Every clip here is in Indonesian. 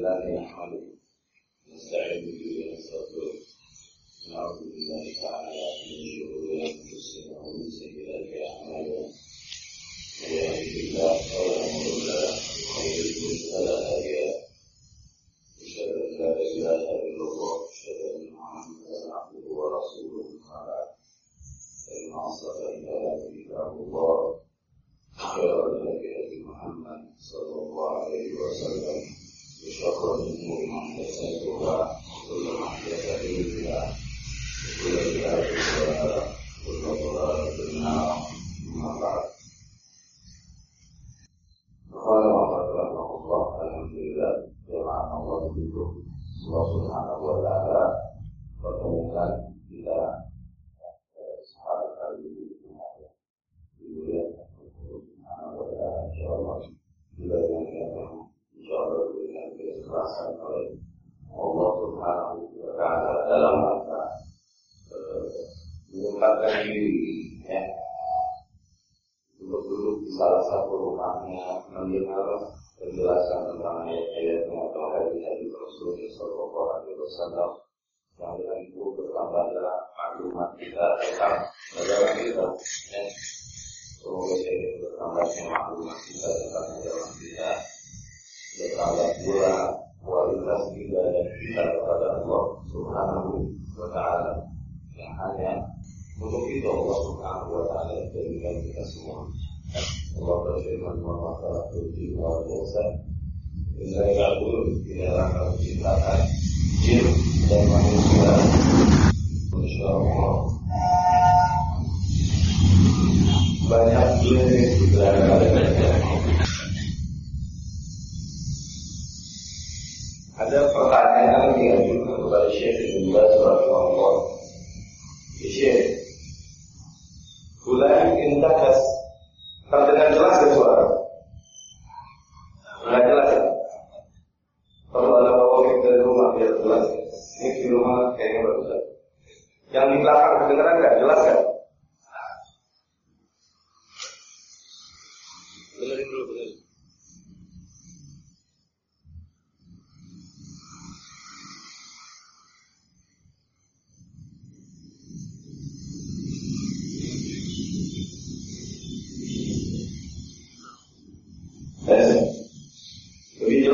لله نحمده نستعين به ونستغفره. نعوذ بالله تعالى من شرور أنفسنا ومن سيئات أعمالنا. من يهده الله فلا وشر الامور محدثاتها وكل محدثه بدعه وكل بدعه ضلاله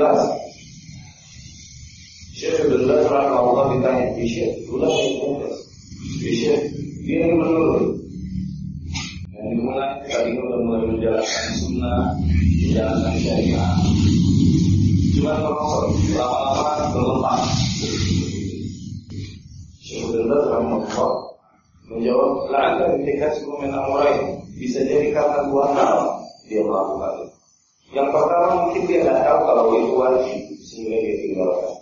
Lebih jelas. Syekh Ibn Baz Allah ditanya, Syekh, ulang ini Syekh, dia yang menurun. Yang dimulai tadi sudah mulai menjalankan sunnah, menjalankan syariah. Cuma kalau lama-lama berlepas. Syekh Ibn Baz Allah menjawab, la'alla indikasi min amrain bisa jadi karena dua hal dia melakukan itu. Yang pertama mungkin dia nggak tahu kalau itu wajib sehingga dia tinggalkan.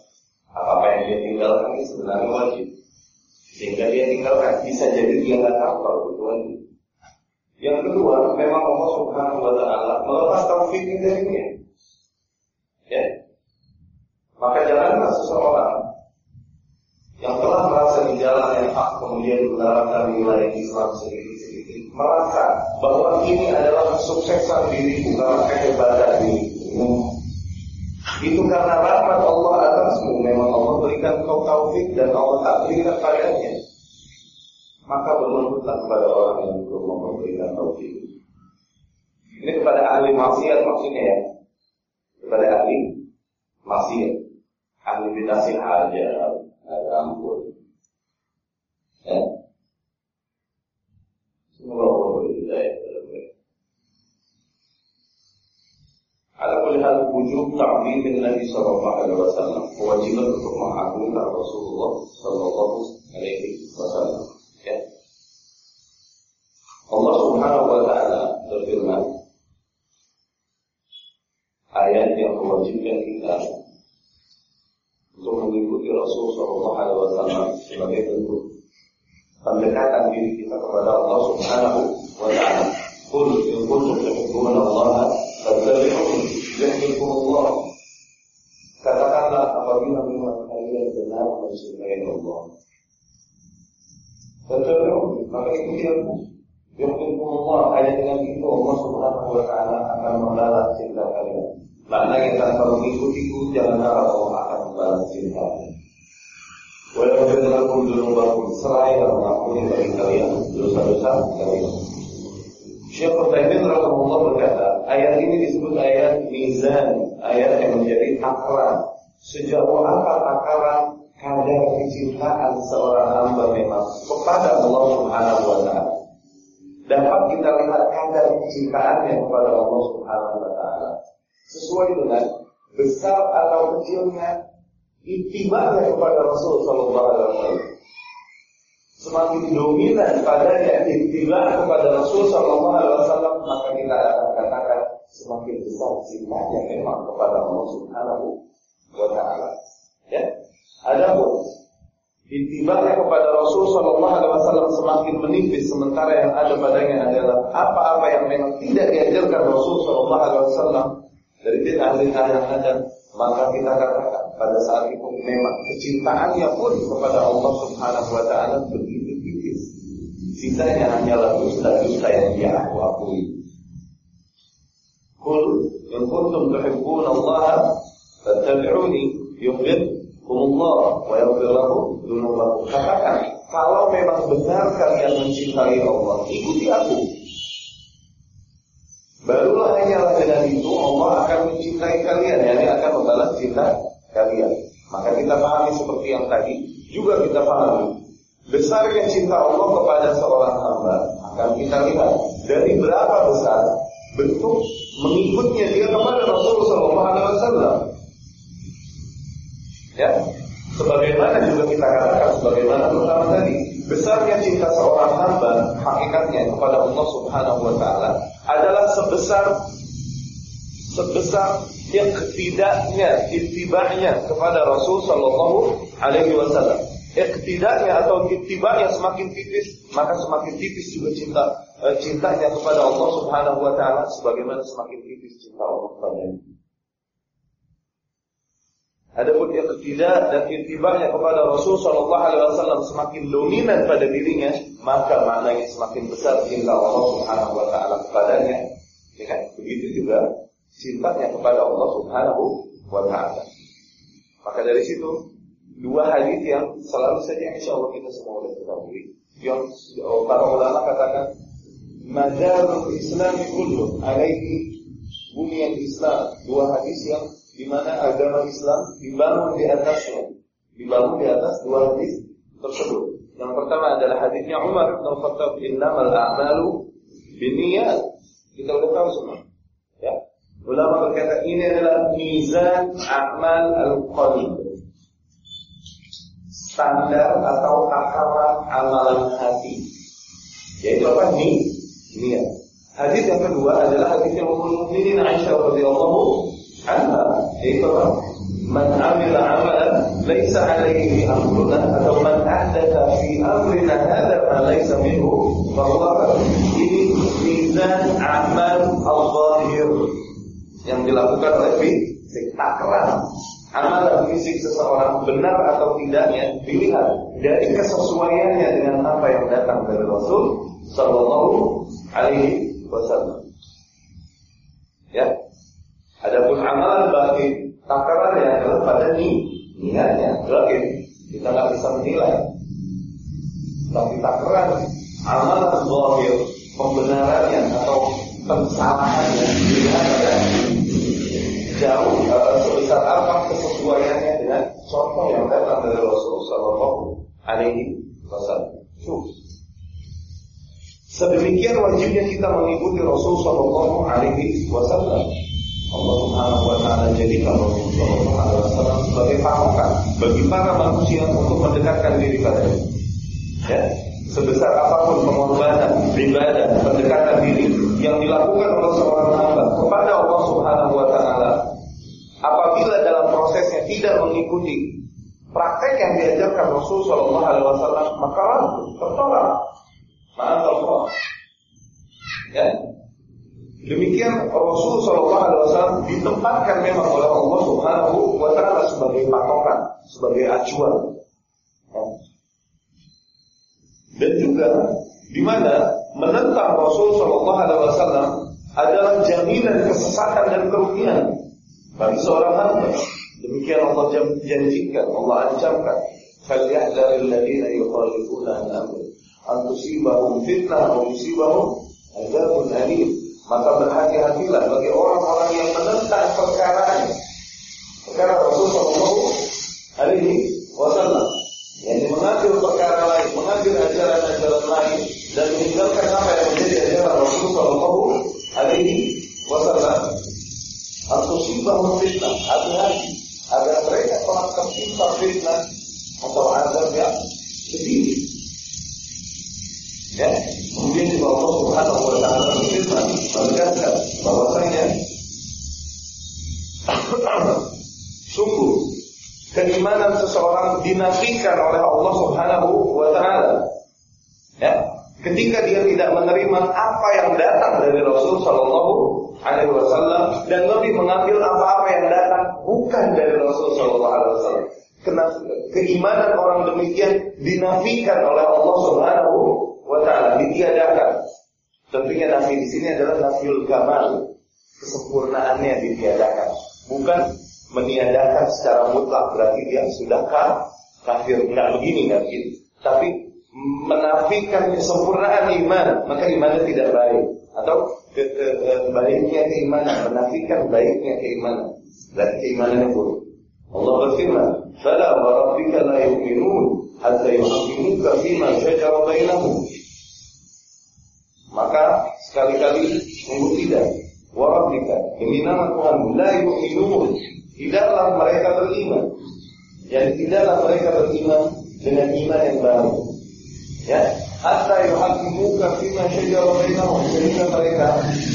Apa yang dia tinggalkan ini sebenarnya wajib sehingga dia tinggalkan. Bisa jadi dia nggak tahu kalau itu wajib. Yang kedua, memang Allah Subhanahu Wa Taala melepas taufiknya darinya. Ya, maka janganlah seseorang yang telah merasa di jalan yang hak kemudian menerapkan wilayah Islam sedikit-sedikit merasa bahwa ini adalah kesuksesan diriku karena kehebatan diriku. Itu karena rahmat Allah atasmu. Memang Allah berikan kau taufik dan Allah tak berikan padanya. Maka berlembutlah kepada orang yang belum memberikan taufik. Ini kepada ahli maksiat maksudnya ya. Kepada ahli maksiat. Ahli bidasih aja. Ada ampun. Ada melihat wujud ta'zim Nabi Sallallahu Alaihi Wasallam kewajiban untuk mengagungkan Rasulullah Sallallahu Alaihi Wasallam. Ya. Allah Subhanahu Wa Taala berfirman ayat yang mewajibkan kita untuk mengikuti Rasul Sallallahu Alaihi Wasallam sebagai bentuk pendekatan diri kita kepada Allah Subhanahu wa taala. Qul in kuntum tuhibbuna Allah fattabi'uni yuhibbukum Allah. Katakanlah apabila memang kalian benar mencintai Allah. Fattabi'uni, maka ikuti aku. Yuhibbukum Allah, hanya dengan itu Allah Subhanahu wa taala akan membalas cinta kalian. Maknanya tanpa mengikuti jangan harap Allah akan membalas cintanya. Walaupun lakum dunubakum seraya mengampuni bagi kalian dosa-dosa kalian. Syekh Utsaimin rahimahullah berkata, ayat ini disebut ayat mizan, ayat yang menjadi takaran. Sejauh apa takaran kadar kecintaan seorang hamba memang kepada Allah Subhanahu wa taala. Dapat kita lihat kadar kecintaannya kepada Allah Subhanahu wa taala sesuai dengan besar atau kecilnya itibanya kepada Rasul Sallallahu Alaihi Wasallam semakin dominan padanya ittiba kepada Rasul Sallallahu Alaihi Wasallam maka kita akan katakan semakin besar cintanya memang kepada Allah Subhanahu wa Taala. Ya, adapun itibanya kepada Rasul Sallallahu Alaihi Wasallam semakin menipis sementara yang ada padanya adalah apa-apa yang memang tidak diajarkan Rasul Sallallahu Alaihi Wasallam dari bid'ah-bid'ah yang ada maka kita katakan pada saat itu memang kecintaannya pun kepada Allah Subhanahu wa taala begitu tipis. Sisanya hanyalah dusta-dusta yang dia aku akui. Kul in kuntum tuhibbuna Allah fattabi'uni yuhibbukum Allah wa yaghfir lakum dzunubakum. Katakan, kalau memang benar kalian mencintai Allah, ikuti aku. Barulah hanyalah dengan itu Allah akan mencintai kalian, yakni akan membalas cinta kalian. Maka kita pahami seperti yang tadi, juga kita pahami besarnya cinta Allah kepada seorang hamba. Akan kita lihat dari berapa besar bentuk mengikutnya dia kepada Rasulullah SAW. Ya, sebagaimana juga kita katakan, sebagaimana pertama tadi, besarnya cinta seorang hamba hakikatnya kepada Allah Subhanahu Wa Taala adalah sebesar sebesar yang ketidaknya itibanya kepada Rasul Shallallahu Alaihi Wasallam. Iktidaknya atau itibanya semakin tipis, maka semakin tipis juga cinta eh, cintanya kepada Allah Subhanahu Wa Taala, sebagaimana semakin tipis cinta Allah kepadanya. Adapun tidak dan intibahnya kepada Rasul Shallallahu Alaihi Wasallam semakin dominan pada dirinya, maka maknanya semakin besar cinta Allah Subhanahu Wa Taala kepadanya. Ya? Begitu juga cintanya kepada Allah Subhanahu Wa Taala. Maka dari situ dua hadis yang selalu saja insya Allah kita semua sudah ketahui. Yang para ulama katakan Madarul Islam kullu alaihi bunyan Islam. Dua hadis yang di mana agama Islam dibangun di atasnya, dibangun di atas dua hadis tersebut. Yang pertama adalah hadisnya Umar bin Khattab innamal a'malu binniyat. Kita udah tahu semua. Ulama berkata ini adalah mizan amal al-qalb. Standar atau takaran amalan hati. Yaitu apa? Ni, niat. Hadis yang kedua adalah hadis yang Ummul Mukminin Aisyah radhiyallahu anha yaitu man amila amalan laisa alaihi amruna atau man ahdatha fi amrina hadha ma laisa minhu bahwa ini mizan amal al-zahir yang dilakukan oleh fisik takaran amalan fisik seseorang benar atau tidaknya dilihat dari kesesuaiannya dengan apa yang datang dari Rasul Sallallahu Alaihi Wasallam. Ya, Adapun amalan batin takarannya adalah pada ni, niatnya. Berarti kita nggak bisa menilai. Tapi takaran amalan zahir pembenarannya atau kesalahannya dilihat pada jauh uh, sebesar apa kesesuaiannya dengan contoh yang datang dari Rasulullah Shallallahu Alaihi Wasallam. Sedemikian wajibnya kita mengikuti Rasul Shallallahu Alaihi Wasallam. Allah Subhanahu wa taala jadikan Rasulullah SAW sebagai patokan bagi para manusia untuk mendekatkan diri padanya. Ya, sebesar apa pun pengorbanan, ibadah, pendekatan diri yang dilakukan oleh seorang hamba kepada Allah Subhanahu wa taala apabila dalam prosesnya tidak mengikuti praktek yang diajarkan Rasul Shallallahu Alaihi Wasallam maka tertolak. Maaf Allah. Ya, Demikian Rasul Shallallahu Alaihi Wasallam ditempatkan memang oleh Allah Subhanahu Wa Taala sebagai patokan, sebagai acuan. Dan juga di mana menentang Rasul Shallallahu Alaihi Wasallam adalah jaminan kesesatan dan kerugian bagi seorang hamba. Demikian Allah janjikan, Allah ancamkan. فَلْيَحْذَرِ الَّذِينَ يُخَالِفُونَ عَنْ أَمْرِهِ أَنْ تُصِيبَهُمْ فِتْنَةٌ أَوْ يُصِيبَهُم عَذَابٌ أَلِيمٌ Maka berhati-hatilah bagi orang-orang yang menentang perkara perkara Rasul Shallallahu Alaihi Wasallam yang mengambil perkara lain, mengambil ajaran-ajaran lain dan meninggalkan apa yang menjadi ajaran Rasul Shallallahu Alaihi Wasallam. Sibah fitnah, hati-hati agar mereka telah tertimpa fitnah atau azab yang sedih. Ya, kemudian juga Allah Subhanahu wa taala berfirman menegaskan bahwasanya sungguh keimanan seseorang dinafikan oleh Allah Subhanahu wa taala. Ya, ketika dia tidak menerima apa yang datang dari Rasul Shallallahu Alaihi Wasallam dan lebih mengambil apa-apa yang datang bukan dari Rasul Shallallahu Alaihi Wasallam. Keimanan orang demikian dinafikan oleh Allah Subhanahu wa taala, ditiadakan. Tentunya nafi di sini adalah nafiul kamal, kesempurnaannya ditiadakan, bukan meniadakan secara mutlak berarti dia sudah kafir. Enggak begini, enggak begini. Tapi menafikan kesempurnaan iman, maka imannya tidak baik. Atau ke, ke, ke, baiknya keimanan, menafikan baiknya keimanan. Berarti keimanannya buruk. Allah berfirman, "Fala wa rabbika la yu'minun hatta yuhaqqimuka fima shajara bainahum." Maka sekali-kali sungguh tidak. Wa rabbika, demi nama Tuhan, la yu'minun. Tidaklah mereka beriman. Yang tidaklah mereka beriman dengan iman yang baru. Ya, hatta yuhaqqimuka fima shajara bainahum sehingga mereka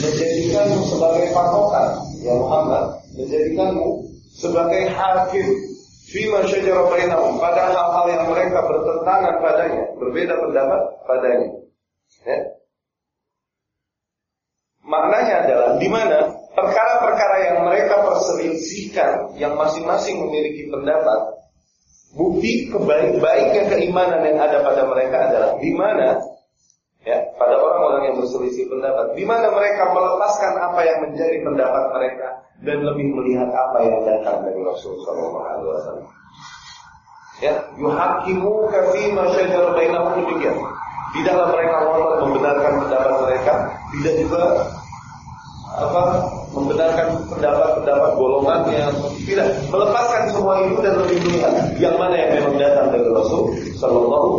menjadikanmu sebagai patokan ya Muhammad menjadikanmu sebagai hakim fima syajara bainahum pada hal-hal yang mereka bertentangan padanya, berbeda pendapat padanya. Ya. Maknanya adalah di mana perkara-perkara yang mereka perselisihkan yang masing-masing memiliki pendapat bukti kebaik-baiknya keimanan yang ada pada mereka adalah di mana ya pada orang-orang yang berselisih pendapat di mana mereka melepaskan apa yang menjadi pendapat mereka dan lebih melihat apa yang datang dari Rasul sallallahu alaihi wasallam. Ya, yuhakimu kafi ma syajara bainahum demikian. Tidaklah mereka ngotot membenarkan pendapat mereka, tidak juga apa membenarkan pendapat-pendapat golongan yang tidak melepaskan semua itu dan lebih yang mana yang memang datang dari Rasul Sallallahu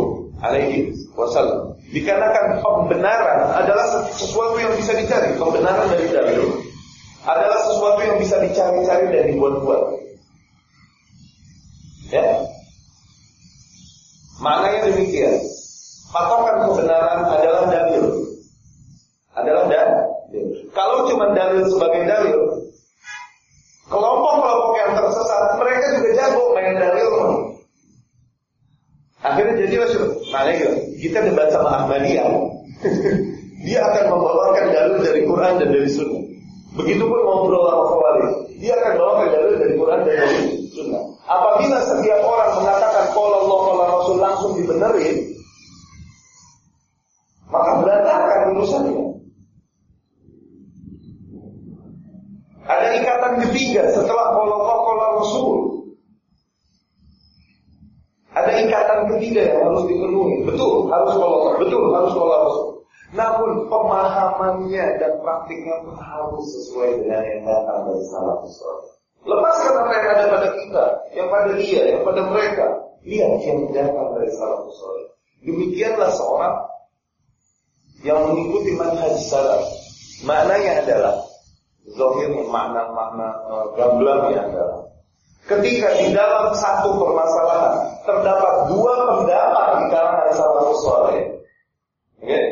Alaihi Wasallam. Dikarenakan pembenaran adalah sesuatu yang bisa dicari, pembenaran dari dalil adalah sesuatu yang bisa dicari-cari dan dibuat-buat. Ya, maknanya demikian. Patokan kebenaran adalah dalil, adalah dalil. Kalau cuma dalil sebagai dalil, kelompok-kelompok yang tersesat mereka juga jago main dalil. Akhirnya jadi maksud, makanya gitu, kita debat sama Ahmadiyah, dia akan membawakan dalil dari Quran dan dari Sunnah. Begitupun ngobrol sama Khawarij, dia akan bawakan dalil dari Quran dan dari Sunnah. Apabila setiap orang mengatakan kalau Allah kalau Rasul langsung dibenerin, maka berantakan urusannya. Ada ikatan ketiga setelah Allah kalau Rasul. Ada ikatan ketiga yang harus dipenuhi. Betul, harus kalau betul, harus kalau Rasul. Namun pemahamannya dan praktiknya pun harus sesuai dengan yang datang dari salah saleh. Lepaskan apa yang ada pada kita, yang pada dia, yang pada mereka. Lihat yang datang dari salah saleh. Demikianlah seorang yang mengikuti manhaj salaf. Maknanya adalah zahirnya makna-makna uh, gamblangnya adalah ketika di dalam satu permasalahan terdapat dua pendapat di kalangan. Oke? Okay?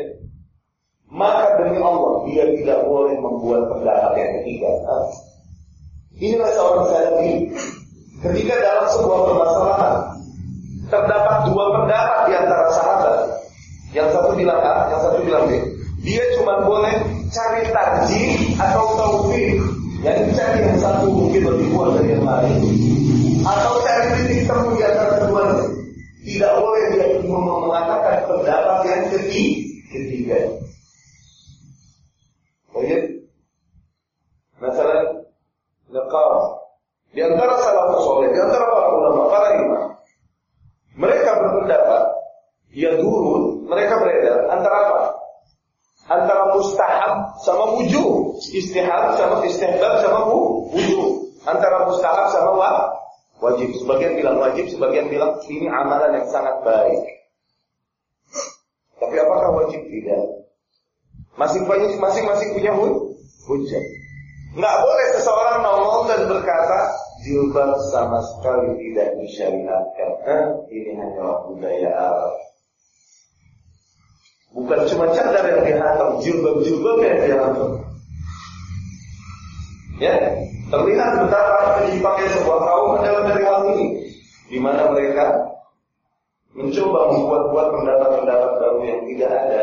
maka demi Allah dia tidak boleh membuat pendapat yang ketiga. Nah, inilah seorang salafi. Ketika dalam sebuah permasalahan terdapat dua pendapat di antara sahabat, yang satu bilang A, yang satu bilang B. Dia cuma boleh cari tarji atau taufik yang cari yang satu mungkin lebih kuat dari yang lain. Atau cari titik temu di antara keduanya tidak boleh dia mengatakan pendapat yang ketiga. Oke? Masalah Lekar Di antara salah soleh Di antara para ulama Para imam Mereka berpendapat Ya dulu antara mustahab sama wujud, istihab sama istihbab sama wujud, antara mustahab sama wa, wajib. Sebagian bilang wajib, sebagian bilang ini amalan yang sangat baik. Tapi apakah wajib tidak? Masing-masing masing-masing punya hujah. Nggak boleh seseorang nongol dan berkata jilbab sama sekali tidak disyariatkan. Eh, ini hanya budaya Arab. Bukan cuma cadar yang dihantam, jilbab-jilbab yang dihantam. Ya, terlihat betapa menyimpangnya sebuah kaum adalah dari hal ini, di mana mereka mencoba membuat-buat pendapat-pendapat baru yang tidak ada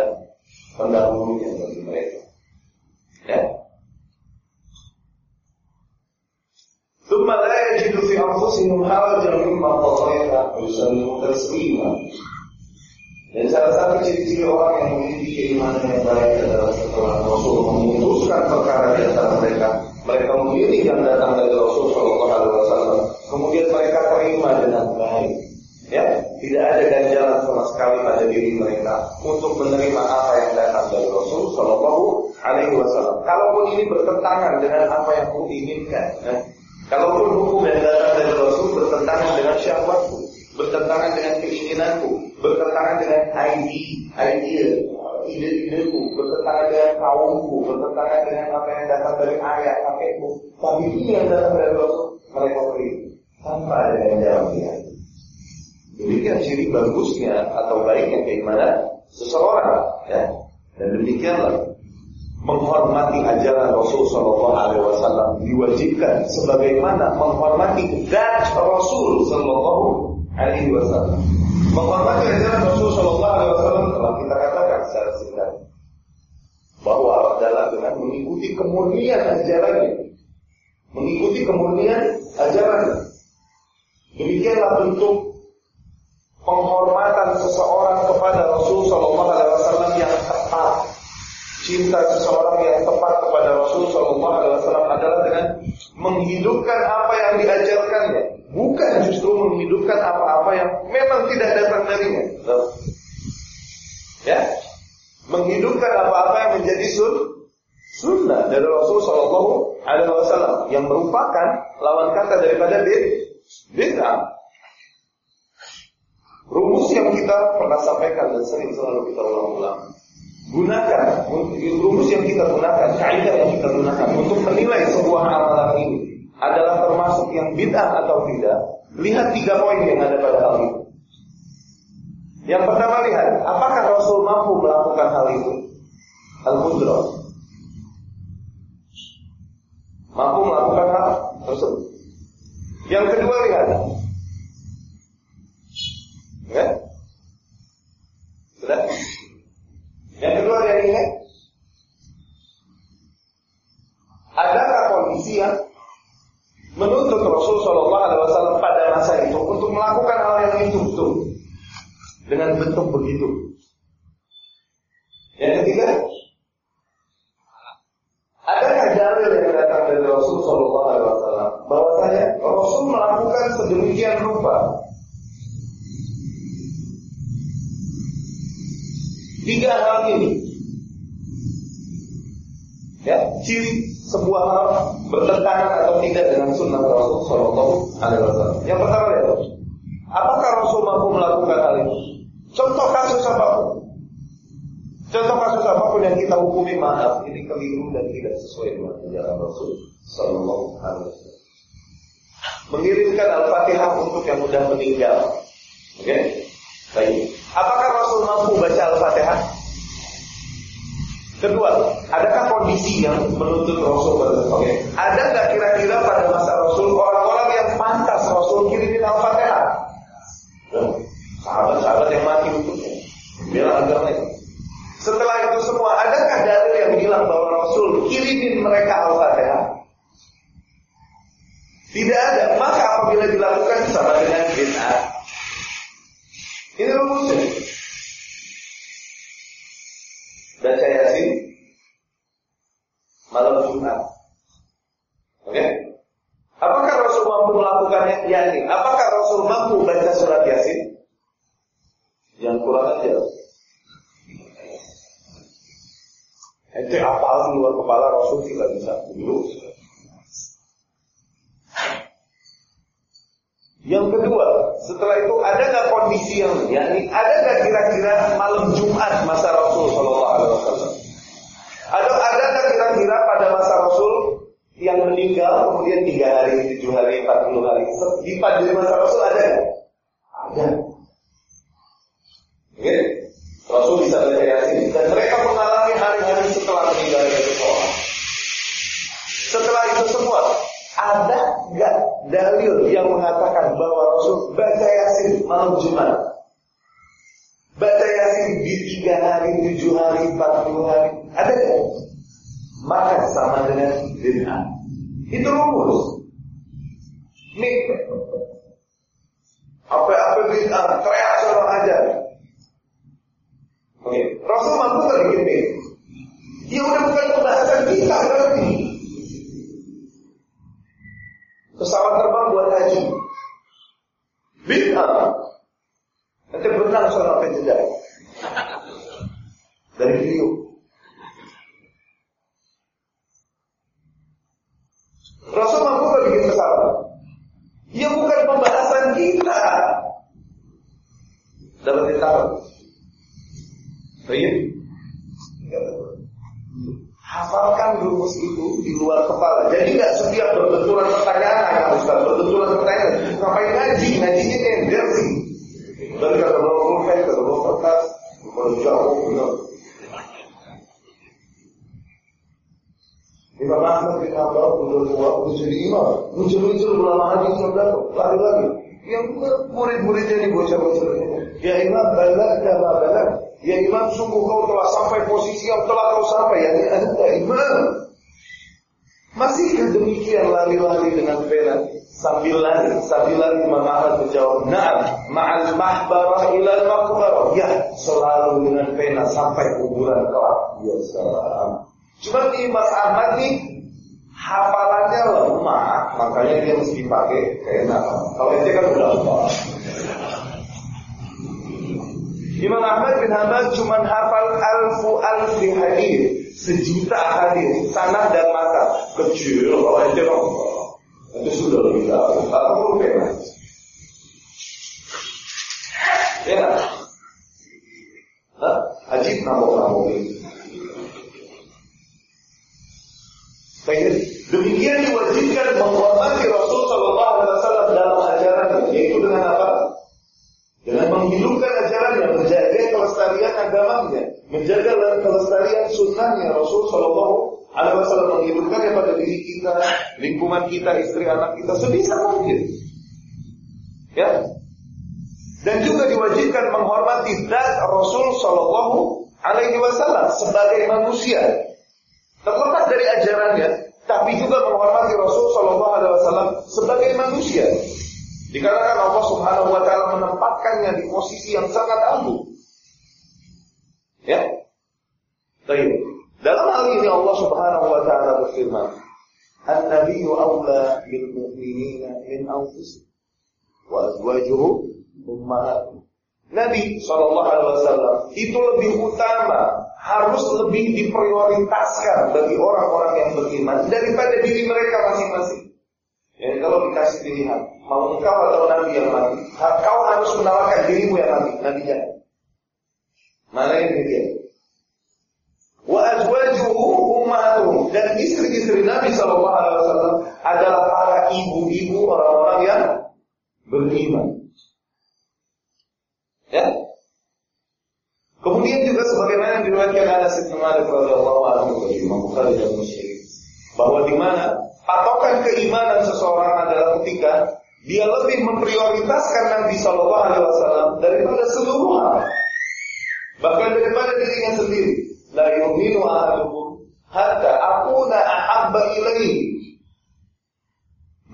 pendahulunya bagi mereka. Ya. ثم لا يجد في أنفسهم حرجا مما قضيت ويسلموا تسليما dan salah satu ciri-ciri orang yang memiliki keimanan yang baik adalah setelah Rasul memutuskan perkara di antara mereka, mereka memilih yang datang dari Rasul Shallallahu Alaihi Wasallam, kemudian mereka terima dengan baik. Ya, tidak ada ganjalan sama sekali pada diri mereka untuk menerima apa yang datang dari Rasul Shallallahu Alaihi Wasallam. Kalaupun ini bertentangan dengan apa yang aku inginkan, ya. kalaupun hukum yang datang dari Rasul bertentangan dengan syahwatku, bertentangan dengan keinginanku, bertentangan dengan ide, ide, ide-ideku, bertentangan dengan kaumku, bertentangan dengan apa yang datang dari ayah, kakekku. Tapi ini yang datang dari Rasul, mereka beri tanpa ada ganjaran di hati. Demikian ciri bagusnya atau baiknya keimanan seseorang, ya. Dan demikianlah menghormati ajaran Rasul Shallallahu Alaihi Wasallam diwajibkan sebagaimana menghormati zat Rasul Shallallahu Alaihi Wasallam. Menghormati ajaran Rasul Shallallahu Alaihi Wasallam telah kita katakan secara singkat bahwa adalah dengan mengikuti kemurnian ajarannya, mengikuti kemurnian ajarannya. Demikianlah bentuk penghormatan seseorang kepada Rasul Shallallahu Alaihi Wasallam yang tepat. Cinta seseorang yang tepat kepada Rasul Shallallahu Alaihi Wasallam adalah dengan menghidupkan apa yang diajarkannya, bukan justru menghidupkan apa-apa yang memang tidak datang darinya. Ya, menghidupkan apa-apa yang menjadi sun sunnah dari Rasul Shallallahu Alaihi Wasallam yang merupakan lawan kata daripada bid'ah. Rumus yang kita pernah sampaikan dan sering selalu kita ulang-ulang. Gunakan rumus yang kita gunakan, kaidah yang kita gunakan untuk menilai sebuah amalan ini adalah termasuk yang bid'ah atau tidak. Lihat tiga poin yang ada pada hal itu. Yang pertama lihat, apakah Rasul mampu melakukan hal itu? Al-Qudrah. Mampu melakukan hal tersebut. Yang kedua lihat, Ya? Sudah? Yang kedua dia ingat Adakah kondisi yang menuntut Rasul Shallallahu Alaihi Wasallam pada masa itu untuk melakukan hal yang itu betul? Dengan bentuk begitu? Yang ketiga, adakah dalil yang datang dari Rasul Shallallahu Alaihi Wasallam bahwasanya Rasul melakukan sedemikian rupa? Tiga hal ini. Ya ciri sebuah hal bertentangan atau tidak dengan sunnah Rasul Shallallahu Alaihi Wasallam. Yang pertama ya, apakah Rasul mampu melakukan hal ini? Contoh kasus apa pun, contoh kasus apa pun yang kita hukumi maaf ini keliru dan tidak sesuai dengan ajaran Rasul Shallallahu Alaihi Wasallam. Mengirimkan Al-Fatihah untuk yang sudah meninggal, oke? Okay? Baik. Apakah Rasul mampu baca Al-Fatihah? Kedua, adakah kondisi yang menuntut Rasul Oke, okay. ada nggak kira-kira pada masa Rasul orang-orang yang pantas Rasul kirimin Al-Fatihah? Sahabat-sahabat yang mati untuknya, bilang agamanya. Setelah itu semua, adakah dalil yang bilang bahwa Rasul kirimin mereka Al-Fatihah? Tidak ada. Maka apabila dilakukan sama dengan bid'ah, ini Makanya dia mesti pakai pena Kalau itu kan udah lemah Imam Ahmad bin Hanbal cuma hafal alfu alfi hadis, sejuta hadis, tanah dan mata. Kecil kalau itu kan itu sudah lebih pernah. Ya, Hah? Ajib nambah-nambah ini. Baik, demikian diwajibkan menghormati Rasul Shallallahu Alaihi Wasallam dalam ajaran yaitu dengan apa? Dengan menghidupkan ajarannya, menjaga kelestarian agamanya, menjaga kelestarian sunnahnya Rasul Shallallahu Alaihi Wasallam menghidupkannya pada diri kita, kita, istri anak kita sebisa mungkin. Ya. Dan juga diwajibkan menghormati zat Rasul Shallallahu Alaihi Wasallam sebagai manusia, terlepas dari ajarannya, tapi juga menghormati Rasul Shallallahu Alaihi Wasallam sebagai manusia. Dikarenakan Allah Subhanahu wa taala menempatkannya di posisi yang sangat agung. Ya. Baik. Dalam hal ini Allah Subhanahu wa taala berfirman, "An-nabiyyu awla bil mu'minina min anfusihim wa azwajuhu ummahatuhum." Nabi Shallallahu Alaihi Wasallam itu lebih utama, harus lebih diprioritaskan bagi orang-orang yang beriman daripada diri mereka masing-masing. Jadi kalau dikasih pilihan, mau engkau atau Nabi yang mati, kau harus menawarkan dirimu yang mati, Nabi jangan. Mana yang dia? Wa azwajuhu ummahatuhum dan istri-istri Nabi Shallallahu Alaihi Wasallam adalah para ibu-ibu orang-orang yang beriman. Ya. Kemudian juga sebagaimana yang diriwayatkan Anas bin Malik radhiyallahu anhu dari Imam Bukhari dan Muslim bahwa di mana patokan keimanan seseorang adalah ketika dia lebih memprioritaskan Nabi Shallallahu Alaihi Wasallam daripada seluruh hal, bahkan daripada dirinya sendiri. La yu'minu ahadukum hatta akuna ahabba ilaihi.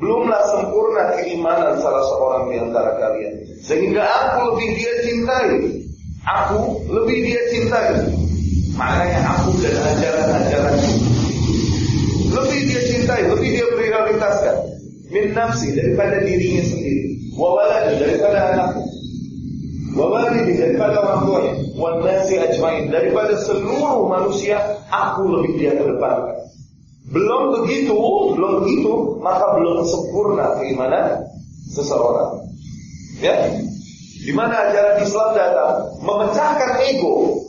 Belumlah sempurna keimanan salah seorang di antara kalian, sehingga aku lebih dia cintai. Aku lebih dia cintai. Maknanya aku dan ajaran-ajaran lebih dia cintai, lebih dia prioritaskan min nafsi daripada dirinya sendiri, wa daripada anaknya, wa daripada orang tuanya, wa nasi ajmain daripada seluruh manusia, aku lebih dia kedepankan. Belum begitu, belum begitu, maka belum sempurna keimanan seseorang. Ya, di mana ajaran Islam datang memecahkan ego.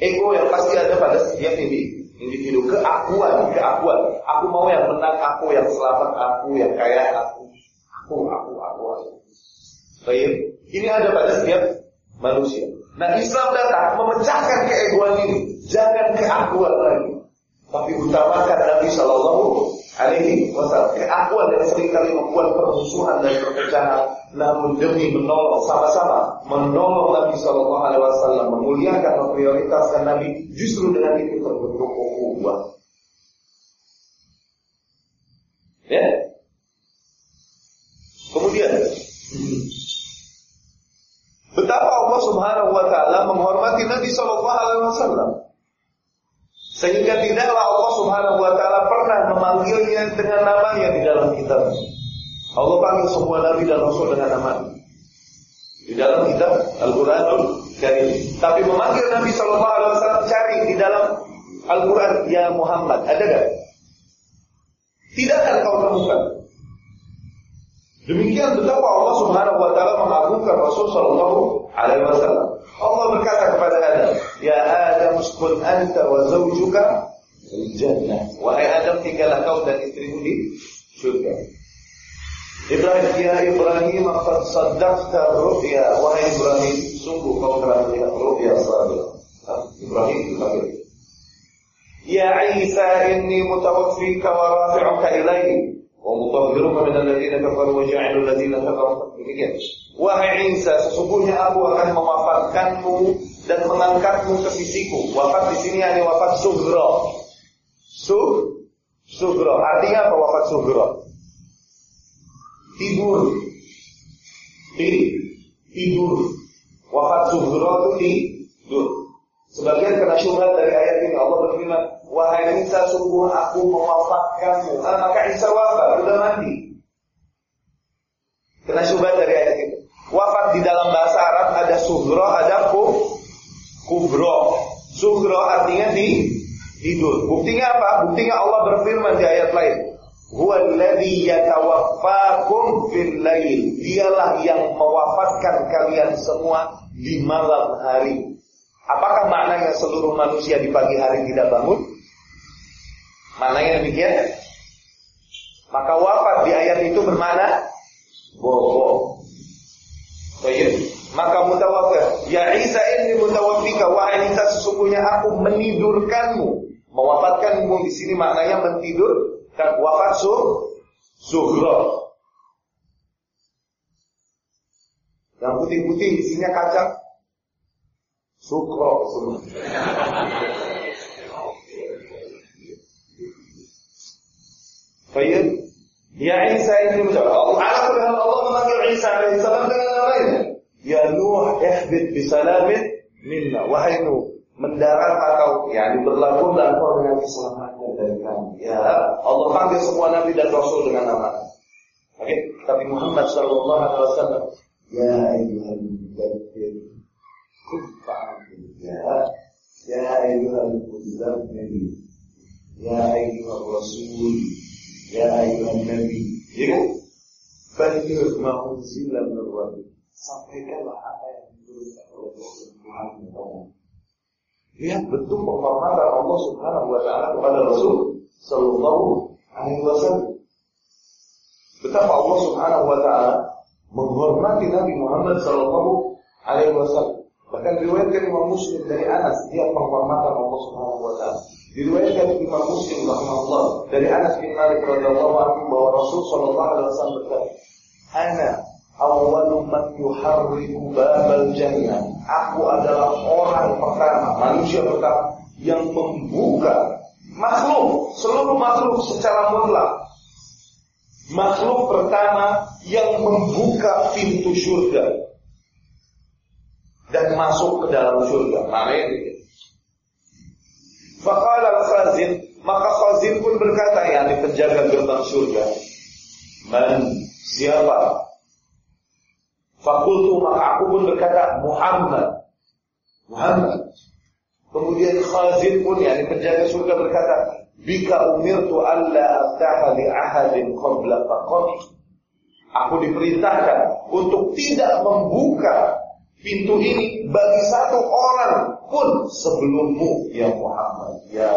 Ego yang pasti ada pada setiap ini individu keakuan, keakuan. Aku mau yang menang, aku yang selamat, aku yang kaya, aku, aku, aku, aku. aku. Baik, ini ada pada setiap manusia. Nah Islam datang memecahkan keegoan ini. Jangan keakuan lagi. Tapi utamakan Nabi Shallallahu Alaihi Wasallam. Keakuan yang sering kali membuat permusuhan dan perpecahan. Namun demi menolong sama-sama menolong Nabi Shallallahu Alaihi Wasallam, memuliakan, memprioritaskan Nabi, justru dengan itu terbentuk ukhuwah. Ya. Kemudian Betapa Allah Subhanahu wa taala menghormati Nabi sallallahu alaihi wasallam. Sehingga tidaklah Allah Subhanahu wa taala pernah memanggilnya dengan namanya di dalam kitab. Allah panggil semua nabi dan rasul dengan nama di dalam kitab Al-Qur'anul Karim. Tapi memanggil Nabi sallallahu alaihi wasallam cari di dalam Al-Qur'an ya Muhammad, ada enggak? Tidak akan kau temukan. Demikian betapa Allah Subhanahu wa taala mengagungkan Rasul sallallahu alaihi wasallam. Allah berkata kepada Adam, "Ya Adam, uskun anta wa zawjuka jannah." Wahai Adam, tinggallah kau dan istrimu di surga. Ibrahim, ya Ibrahim, qad saddaqta ru'ya. Wahai Ibrahim, sungguh kau telah melihat ru'ya sahabat. Ibrahim dipanggil. Ya Isa, inni mutawaffika wa rafi'uka ilaihi. Wamutabhiru kami dan lagi dan kafaru wa lagi dan kafaru demikian wahai Isa sesungguhnya aku akan memafatkanmu dan mengangkatmu ke sisiku wafat di sini hanya wafat sugro, su Sugro. Artinya apa wafat sugro? Tidur. Tidur. Tidur. Wafat sugro itu tidur. Sebagian kena syubhat dari ayat ini Allah berfirman, Wahai Isa sungguh aku mewafatkanmu. Ah, Maka Isa wafat, sudah mati. Kena syubhat dari ayat itu Wafat di dalam bahasa Arab ada sugro, ada ku, kubro. Sugro artinya di tidur. Buktinya apa? Buktinya Allah berfirman di ayat lain. Huwallazi yatawaffakum fil lail. Dialah yang mewafatkan kalian semua di malam hari. Apakah maknanya seluruh manusia di pagi hari tidak bangun? Maknanya demikian. Maka wafat di ayat itu bermakna bobo. Baik. Maka mutawafir. Ya Isa ini mutawafika. Wahai Isa sesungguhnya aku menidurkanmu. Mewafatkanmu di sini maknanya mentidur dan wafat su zuhro. Yang putih-putih isinya kacang sukro semua. Baik. Ya Isa ini menjawab. Allah Ala Allah memanggil Isa alaihissalam dengan namanya. Ya Nuh ihbit bisalamin minna. Wahai Nuh, mendarat atau ya berlabuhlah engkau dengan keselamatan dari kami. Ya Allah panggil semua nabi dan rasul dengan nama. Oke, okay? tapi Muhammad sallallahu alaihi wasallam ya ayyuhal mudaththir kun ya ya ayyuhal muzammil ya ayyuhar rasul Ya ayuhan Nabi Ya kan? Baligh ma unzila min rabbik. Sampaikanlah apa yang diturunkan Lihat bentuk penghormatan Allah Subhanahu wa taala kepada Rasul sallallahu alaihi wasallam. Betapa Allah Subhanahu wa taala menghormati Nabi Muhammad sallallahu alaihi wasallam. Bahkan riwayatkan Imam Muslim dari Anas dia penghormatan Allah Subhanahu wa taala. Diriwayatkan Imam Muslim rahimahullah dari Anas bin Malik radhiyallahu anhu bahwa Rasul sallallahu alaihi wasallam berkata, "Ana awwalu man yuharriku babal jannah." Aku adalah orang pertama, manusia pertama yang membuka makhluk, seluruh makhluk secara mutlak. Makhluk pertama yang membuka pintu surga dan masuk ke dalam surga. Maknanya Faqala al-khazin, maka khazin pun berkata, yakni penjaga gerbang surga. Man, siapa? Fakultu maka aku pun berkata Muhammad. Muhammad. Kemudian khazin pun yakni penjaga surga berkata, Bika umirtu alla aftaha li ahadin qabla faqat. Aku diperintahkan untuk tidak membuka pintu ini bagi satu orang pun sebelummu ya Muhammad. Ya,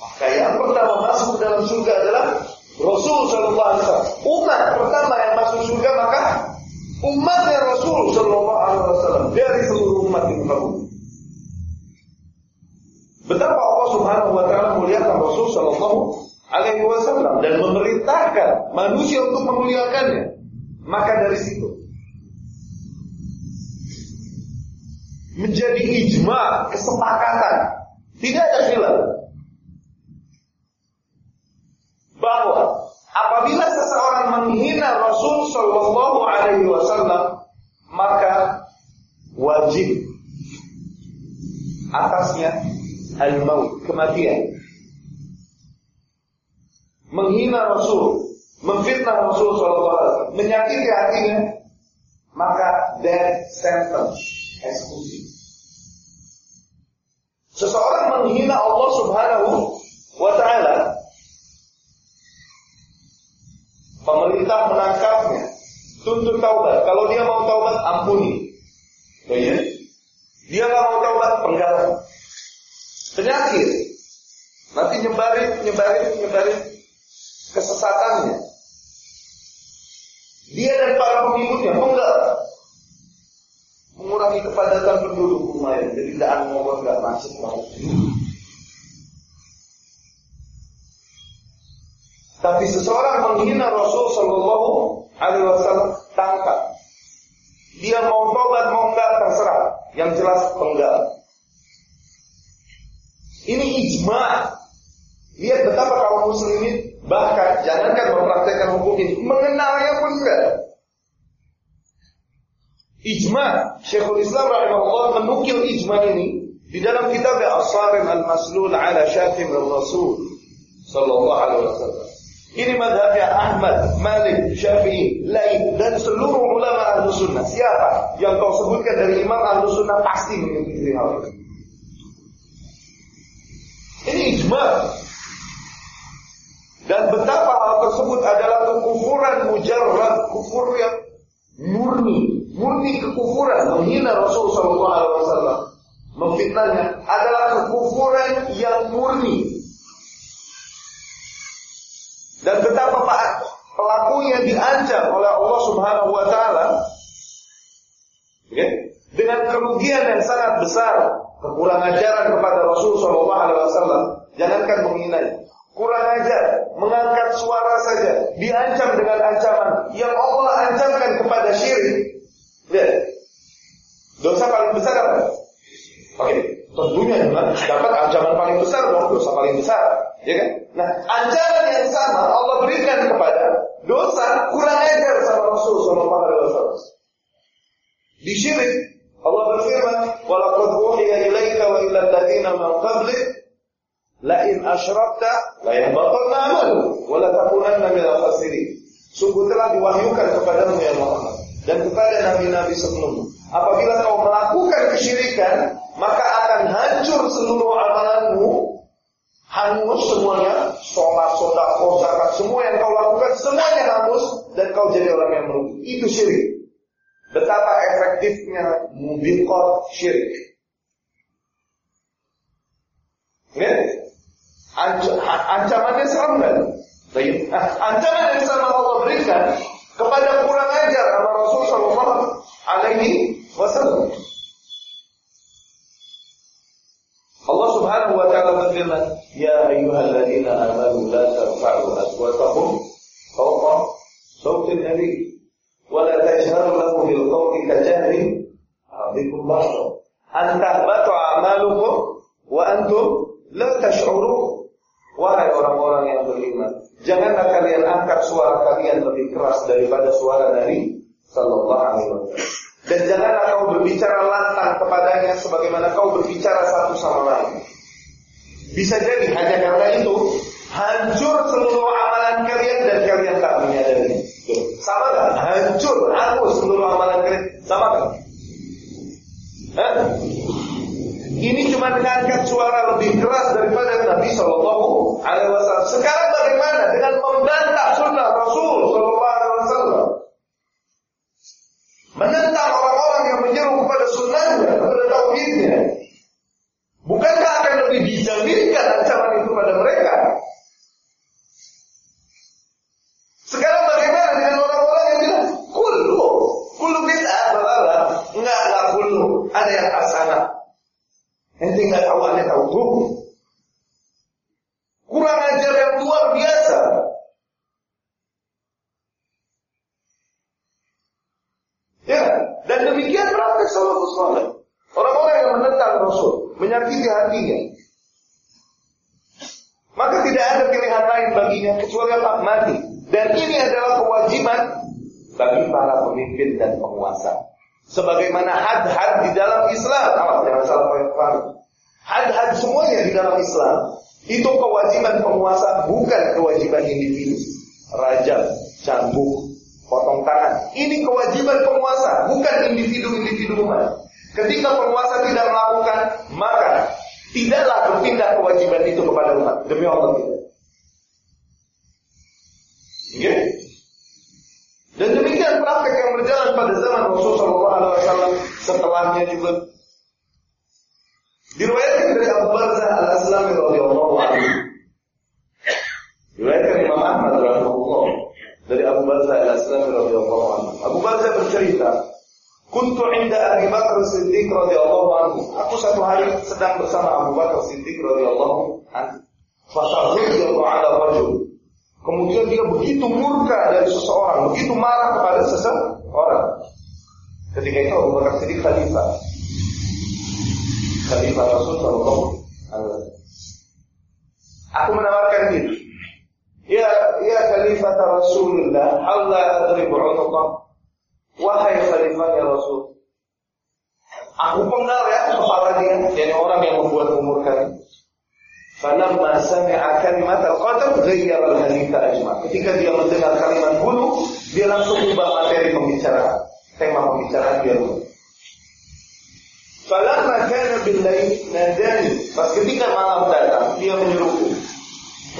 maka yang pertama masuk ke dalam surga adalah Rasul Shallallahu Alaihi Wasallam. Umat pertama yang masuk surga maka umatnya Rasul Shallallahu Alaihi Wasallam dari seluruh umat di bumi. Betapa Allah Subhanahu Wa Taala muliakan Rasul Shallallahu Alaihi Wasallam dan memerintahkan manusia untuk memuliakannya. Maka dari situ menjadi ijma kesepakatan, tidak ada khilaf bahwa apabila seseorang menghina Rasul Shallallahu Alaihi Wasallam maka wajib atasnya al-maut kematian. Menghina Rasul memfitnah Rasul SAW, menyakiti hatinya, maka death sentence, eksekusi. Seseorang menghina Allah Subhanahu wa taala, pemerintah menangkapnya, tuntut taubat. Kalau dia mau taubat, ampuni. Ya, dia nggak mau taubat, penggalan. Penyakit. Nanti nyebarin, nyebarin, nyebarin kesesatannya. Dia dan para pengikutnya enggak mengurangi kepadatan penduduk lumayan, jadi tidak ngomong nggak macet banget. Tapi seseorang menghina Rasul Shallallahu Alaihi Wasallam tangkap. Dia mau tobat mau enggak terserah. Yang jelas enggak. Ini ijma. Lihat betapa kaum muslimin Bahkan jangankan mempraktekkan hukum ini, mengenalnya pun enggak. Ijma, Syekhul Islam rahimahullah menukil ijma ini di dalam kitab As-Sarim Al-Maslul ala Syatim Al-Rasul sallallahu alaihi wasallam. Ini madhabnya Ahmad, Malik, Syafi'i, Lain dan seluruh ulama ahlu sunnah. Siapa yang kau sebutkan dari imam ahlu sunnah pasti mengikuti hal ini. Ini ijma. Dan betapa hal tersebut adalah kekufuran mujarrad, kufur yang murni, murni kekufuran menghina Rasul sallallahu alaihi wasallam. Memfitnahnya adalah kekufuran yang murni. Dan betapa pelakunya diancam oleh Allah Subhanahu wa taala okay? dengan kerugian yang sangat besar, kekurangan ajaran kepada Rasul sallallahu alaihi wasallam. Jangankan menghinanya, kurang ajar, mengangkat suara saja, diancam dengan ancaman yang Allah ancamkan kepada syirik. Lihat, dosa paling besar apa? Oke, tentunya dapat ancaman paling besar dong, dosa paling besar, ya kan? Nah, ancaman yang sama Allah berikan kepada dosa kurang ajar sama Rasul Sallallahu Alaihi Wasallam. Di syirik Allah berfirman, "Walaqad uhiya ilaika wa ila alladziina min qablik Lain asyrakta la yahbatanna amalu wa la takunanna minal khasirin. Sungguh telah diwahyukan kepadamu ya Muhammad dan kepada nabi-nabi sebelummu. Apabila kau melakukan kesyirikan, maka akan hancur seluruh amalanmu, hangus semuanya, sholat, sodakoh, zakat, semua yang kau lakukan, semuanya hangus, dan kau jadi orang yang merugi. Itu syirik. Betapa efektifnya mubiqat syirik. Ya? ancamannya serem kan? Nah, ancaman yang sama Allah berikan kepada kurang ajar sama Rasul Shallallahu Alaihi Wasallam. Allah Subhanahu wa taala berfirman, "Ya ayyuhalladzina amanu la tarfa'u aswatakum fawqa sawti nabi wa la tajharu lahu bil qawli kajahri ba'dikum ba'dha an tahbatu a'malukum wa antum la tash'urun." Wahai orang-orang yang beriman, janganlah kalian angkat suara kalian lebih keras daripada suara dari Sallallahu Alaihi Wasallam. Dan janganlah kau berbicara lantang kepadanya sebagaimana kau berbicara satu sama lain. Bisa jadi hanya karena itu hancur seluruh amalan kalian dan kalian tak menyadari. Sama kan? Hancur, hangus seluruh amalan kalian. Sama kan? Hah? ini cuma mengangkat suara lebih keras daripada Nabi Shallallahu Alaihi Wasallam. Sekarang bagaimana dengan membantah sunnah Rasul Shallallahu Alaihi Wasallam? Menentang orang-orang yang menyeru kepada sunnahnya, kepada tauhidnya. Bukankah akan lebih dijaminkan ancaman itu pada mereka? Sekarang bagaimana dengan orang-orang yang bilang, kulu, kulu bid'ah, enggak, enggak kulu, ada yang asana, Ente nggak tahu, ane tahu tuh Kurang ajar yang luar biasa. Ya, dan demikian praktek salafus soleh. Orang-orang yang menentang Rasul, menyakiti hatinya. Maka tidak ada pilihan lain baginya kecuali apa? mati. Dan ini adalah kewajiban bagi para pemimpin dan penguasa. Sebagaimana had-had di dalam Islam. Awas, jangan salah paham. Had-had semuanya di dalam Islam. Itu kewajiban penguasa, bukan kewajiban individu. Raja, cambuk, potong tangan. Ini kewajiban penguasa, bukan individu-individu umat. Ketika penguasa tidak melakukan, maka tidaklah berpindah kewajiban itu kepada umat. Demi Allah tidak. Okay? Praktek yang berjalan pada zaman Rasulullah SAW setelahnya juga. Diriwayatkan dari Abu Barzah al-Aslami radhiyallahu anhu. Diriwayatkan Imam Ahmad radhiyallahu dari Abu Barzah al-Aslami radhiyallahu anhu. Abu Barzah bercerita, Kuntu inda Abu Bakar Siddiq radhiyallahu anhu. Aku satu hari sedang bersama Abu Bakar Siddiq radhiyallahu anhu. Fatahudiyallahu ala rajul. Kemudian dia begitu murka dari seseorang, begitu marah kepada seseorang. Ketika itu Abu Bakar Siddiq khalifah. Khalifah Rasul Aku menawarkan diri. Ya, ya khalifah Rasulullah, Allah adribu unuqah. Wahai khalifah ya Rasul. Aku penggal ya kepala dia, jadi orang yang membuat murka. Falamma sami'a kalimat al-qadr ghayyara al-haditha ajma. Ketika dia mendengar kalimat bunuh, dia langsung ubah materi pembicaraan. Tema pembicaraan dia ubah. Falamma kana bil-lail nadani. Pas ketika malam datang, dia menyuruhku.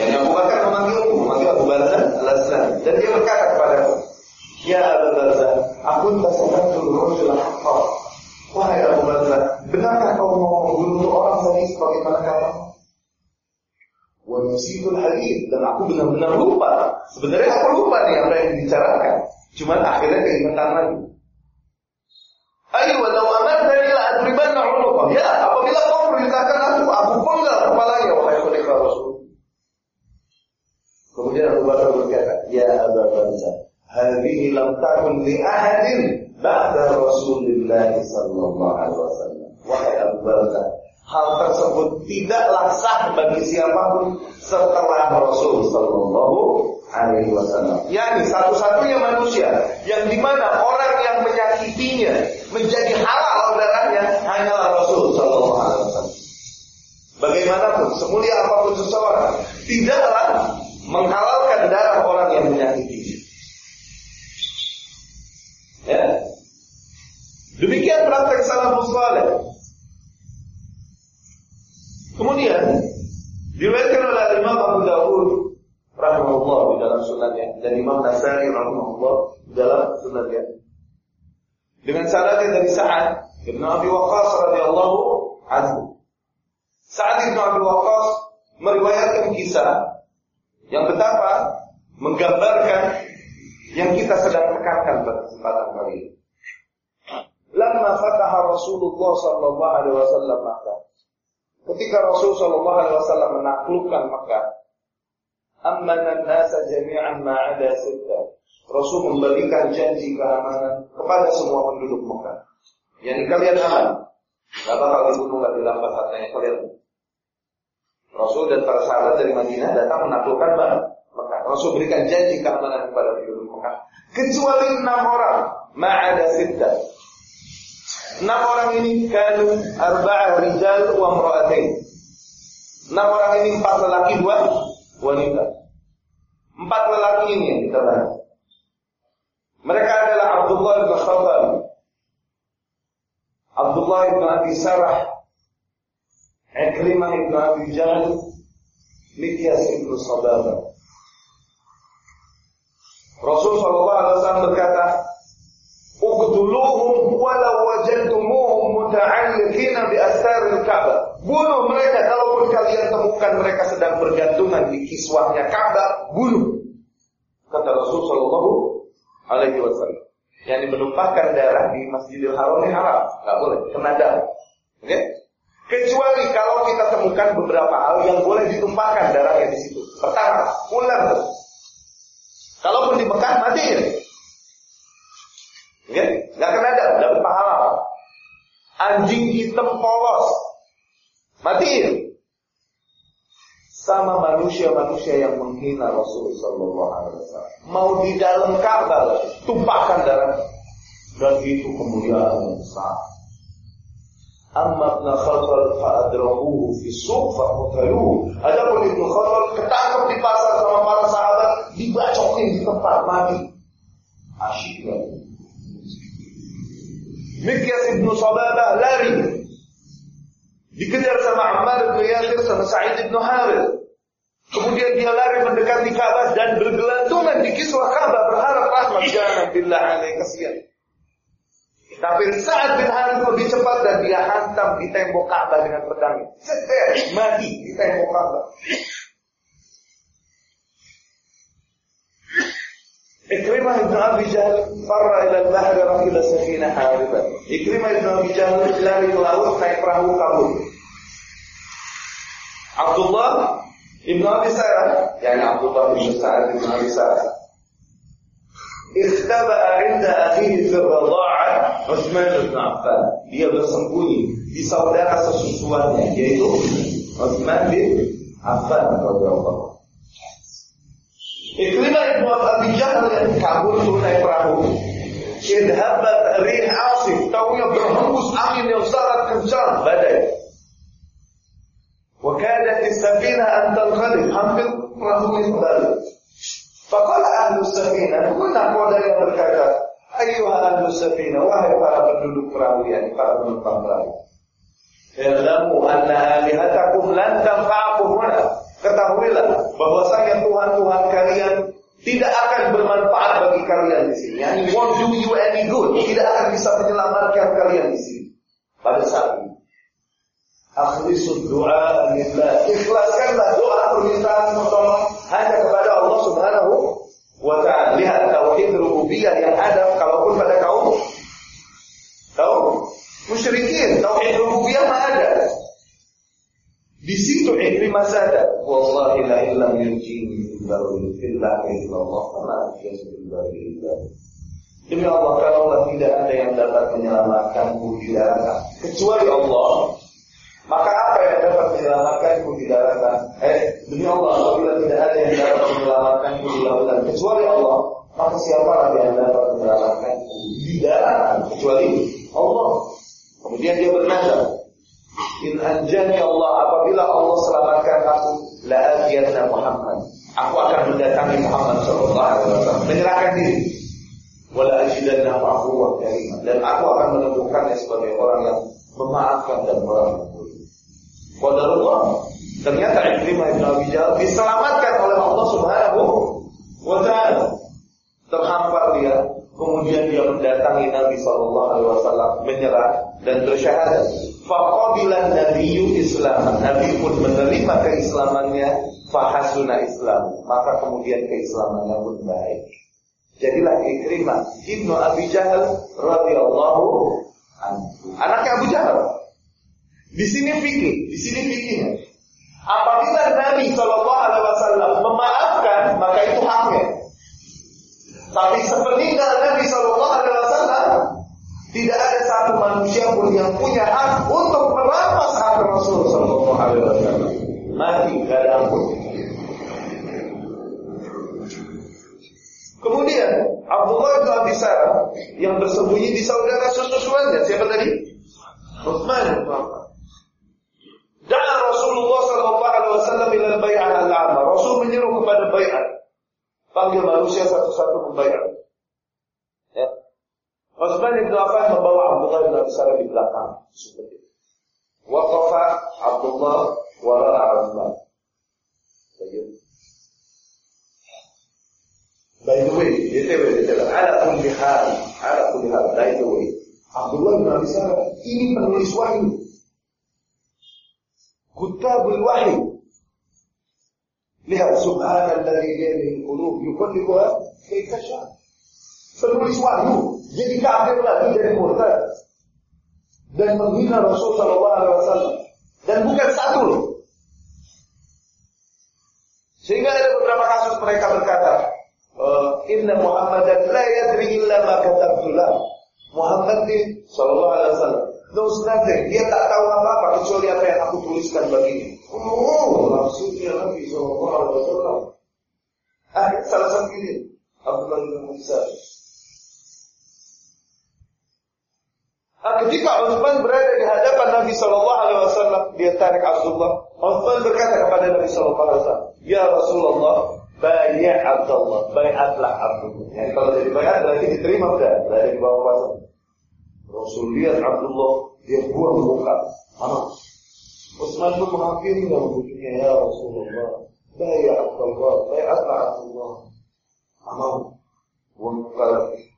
Yang Abu Bakar memanggilku, memanggil Abu Bakar al-Aslam. Dan dia berkata kepadaku, Ya Abu Bakar, aku tasawwur rajul haqqa. Wahai Abu Bakar, benarkah kau mau membunuh orang tadi sebagaimana kata Wa yusitul hadith dan aku benar-benar lupa. Sebenarnya aku lupa nih apa yang dibicarakan. Cuman akhirnya keingetan lagi. Ayo walau amartani la adribanna unuqah. Ya, apabila kau perintahkan aku, aku penggal kepalanya wahai khalifah Rasul. Kemudian Abu Bakar berkata, "Ya Abu Bakar, hadhihi lam takun li ahadin ba'da Rasulillah sallallahu alaihi wasallam." Wahai Abu Bakar, hal tersebut tidaklah sah bagi siapa pun setelah Rasul Sallallahu Alaihi Wasallam. Yani satu-satunya manusia yang di mana orang yang menyakitinya menjadi halal darahnya hanyalah Rasul Sallallahu Alaihi Wasallam. Bagaimanapun semulia apa pun seseorang tidaklah menghalalkan darah orang yang menyakitinya. Ya. Demikian praktek salafus saleh. Kemudian diriwayatkan oleh Imam Abu Dawud rahimahullah di dalam sunannya dan Imam Nasai rahimahullah di dalam sunannya dengan sanadnya dari Sa'ad bin Abi Waqqas radhiyallahu anhu. Sa'ad bin Abi Waqqas meriwayatkan kisah yang betapa menggambarkan yang kita sedang tekankan pada kesempatan kali ini. Lama fataha Rasulullah sallallahu alaihi wasallam Makkah Ketika Rasul Shallallahu Alaihi Wasallam menaklukkan Mekah, amanan nasa jami'an ma'ada sita. Rasul memberikan janji keamanan kepada semua penduduk Mekah. Yang kalian aman. Gak bakal dibunuh, gak dilambat hartanya kalian. Rasul dan para sahabat dari Madinah datang menaklukkan Mekah. Rasul berikan janji keamanan kepada penduduk Mekah. Kecuali enam orang. Ma'ada sita Enam orang ini kanu arba'ah rijal wa imra'atain. Enam orang ini empat lelaki dua wanita. Empat lelaki ini yang kita bahas. Mereka adalah Abdullah bin Khattab, Abdullah bin Abi Sarah, Ikrimah bin Abi Jahl, Mikyas bin Sababa. Rasul sallallahu alaihi wasallam berkata, Uqtuluhum walau wajadtumuhum muta'alliqina bi astaril Ka'bah. Bunuh mereka kalaupun kalian temukan mereka sedang bergantungan di kiswahnya Ka'bah, bunuh. Kata Rasul sallallahu alaihi wasallam. Yang menumpahkan darah di Masjidil Haram ini haram, enggak boleh, kena darah. Okay? Kecuali kalau kita temukan beberapa hal yang boleh ditumpahkan darahnya di situ. Pertama, ular. Kalaupun di Mekah mati ya. Ya, nggak kena ada, dapat pahala. Anjing hitam polos. Mati. Sama manusia-manusia yang menghina Rasulullah SAW. Mau di dalam Ka'bah, tumpahkan darah. Dan itu kemuliaan besar. Amma ibn Khalfal fa'adrahuhu fi suq fa'qataluhu. Adapun ibn Khalfal ketangkep di pasar sama para sahabat, dibacokin di tempat mati. Asyiknya. Mikyas ibn Sababah lari. Dikejar sama Ammar bin Yasir sama Sa'id ibn Harith. Kemudian dia lari mendekati Ka'bah dan bergelantungan di kiswah Ka'bah berharap rahmat. Jangan billah alaih kasihan. Tapi saat bin Harith lebih cepat dan dia hantam di tembok Ka'bah dengan pedangnya. Cetek, mati di tembok Ka'bah. Ikrimah ibn Abi Jahl farra ila al-bahr rakila safina hariban. Ikrimah ibn Abi Jahl lari ke laut naik perahu kabur. Abdullah ibn Abi Sarah, yani Abdullah ibn Sa'ad ibn Abi Sarah. Ikhtaba'a inda akhihi fi radha'ah Utsman bin Affan. Dia bersembunyi di saudara sesusuannya yaitu Utsman bin Affan radhiyallahu Ikrimah ibnu Abi Jahal yang kabur turun naik perahu. Idhabat rih asif, taunya berhembus angin yang sangat kencang, badai. Wakadat istafina an tanqalib, hampir perahu ini kembali. Faqala ahlu safina, kunna koda yang berkata, Ayuha ahlu safina, wahai para penduduk perahu yani, para penumpang perahu. Ilamu anna alihatakum lan tanfa'akum huna. Ketahuilah bahwasanya Tuhan-Tuhan kalian tidak akan bermanfaat bagi kalian di sini. Yani won't do you any good. Tidak akan bisa menyelamatkan kalian di sini. Pada saat ini. Akhlisud doa lillah. Ikhlaskanlah doa permintaan pertolongan hanya kepada Allah Subhanahu wa taala. Lihat tauhid rububiyah yang ada kalaupun pada kaum kaum musyrikin, tauhid rububiyah ada. Di situ Ikrimah sadar, wallahi la illam yurjini illahu illa illallah la yasbil illa. Demi Allah, kalau tidak ada yang dapat menyelamatkanku di daratan kecuali Allah, maka apa yang dapat menyelamatkanku di daratan? Eh, demi Allah, apabila tidak ada yang dapat menyelamatkanku di lautan kecuali Allah, maka siapa lagi yang dapat menyelamatkanku di daratan kecuali Allah? Kemudian dia bernazar, In anjani Allah apabila Allah selamatkan aku la atiyana Muhammad. Aku akan mendatangi Muhammad sallallahu alaihi wasallam, menyerahkan diri. Wala ajidanna ma'huwa karimah dan aku akan menemukannya sebagai orang yang memaafkan dan orang. Qadarullah. Ternyata Ikrimah bin Abi Jahal diselamatkan oleh Allah Subhanahu wa taala. Terhampar dia, kemudian dia mendatangi Nabi sallallahu alaihi wasallam menyerah dan bersyahadat. Faqabilan nabiyyu Islam. Nabi pun menerima keislamannya, fahasuna Islam. Maka kemudian keislamannya pun baik. Jadilah Ikrimah Ibnu Abi Jahal radhiyallahu anhu. Anaknya Abu Jahal. Di sini fikih, di sini fikihnya. Apabila Nabi Shallallahu Alaihi Wasallam memaafkan, maka itu haknya. Tapi sepeninggal Nabi Shallallahu tidak ada satu manusia pun yang punya hak untuk merampas hak Rasul Shallallahu Alaihi Wasallam. Mati, gak ada. Kemudian Abdullah bin Abi yang bersembunyi di saudara sesusuannya siapa tadi? Utsman bin Affan. Rasulullah sallallahu alaihi wasallam ila al-bai'ah al-'amma. Rasul menyeru kepada bai'at. Panggil manusia satu-satu membayar. Ya. Utsman bin Affan membawa Abdullah bin Abi Sarah di belakang seperti itu. Waqafa Abdullah wara'a Utsman. Begitu. By the way, DTW, DTW, ala kulli hal, ala kulli hal, by the way. Abdullah bin Abi Sarah ini penulis wahyu. Kutabul wahyu. Lihat subhanalladzi biyadihi al-qulub yuqallibuha kaifa syaa. Penulis wahyu jadi kafir lagi jadi murtad dan menghina Rasul sallallahu alaihi wasallam dan bukan satu loh. Sehingga ada beberapa kasus mereka berkata, Inna Muhammadan la yadri illa ma katabtulah. Muhammad sallallahu alaihi wasallam knows nothing. Dia tak tahu apa-apa kecuali apa yang aku tuliskan baginya. Oh, maksudnya Nabi Sallallahu Alaihi Wasallam. Ah, salah satu ini Abdullah bin Musa. Ah, ketika Utsman berada di hadapan Nabi Sallallahu Alaihi Wasallam, dia tarik Abdullah. Utsman berkata kepada Nabi Sallallahu Alaihi Wasallam, Ya Rasulullah, bayar Abdullah, bayatlah Abdullah. Yani kalau jadi bayat berarti diterima sudah, dari bawah kuasa. Rasul lihat Abdullah, dia buang muka, panas. Utsman pun menghampiri dan membujunya, ya Rasulullah, bayar Abdullah, bayatlah Abdullah. Amal, buang muka lagi.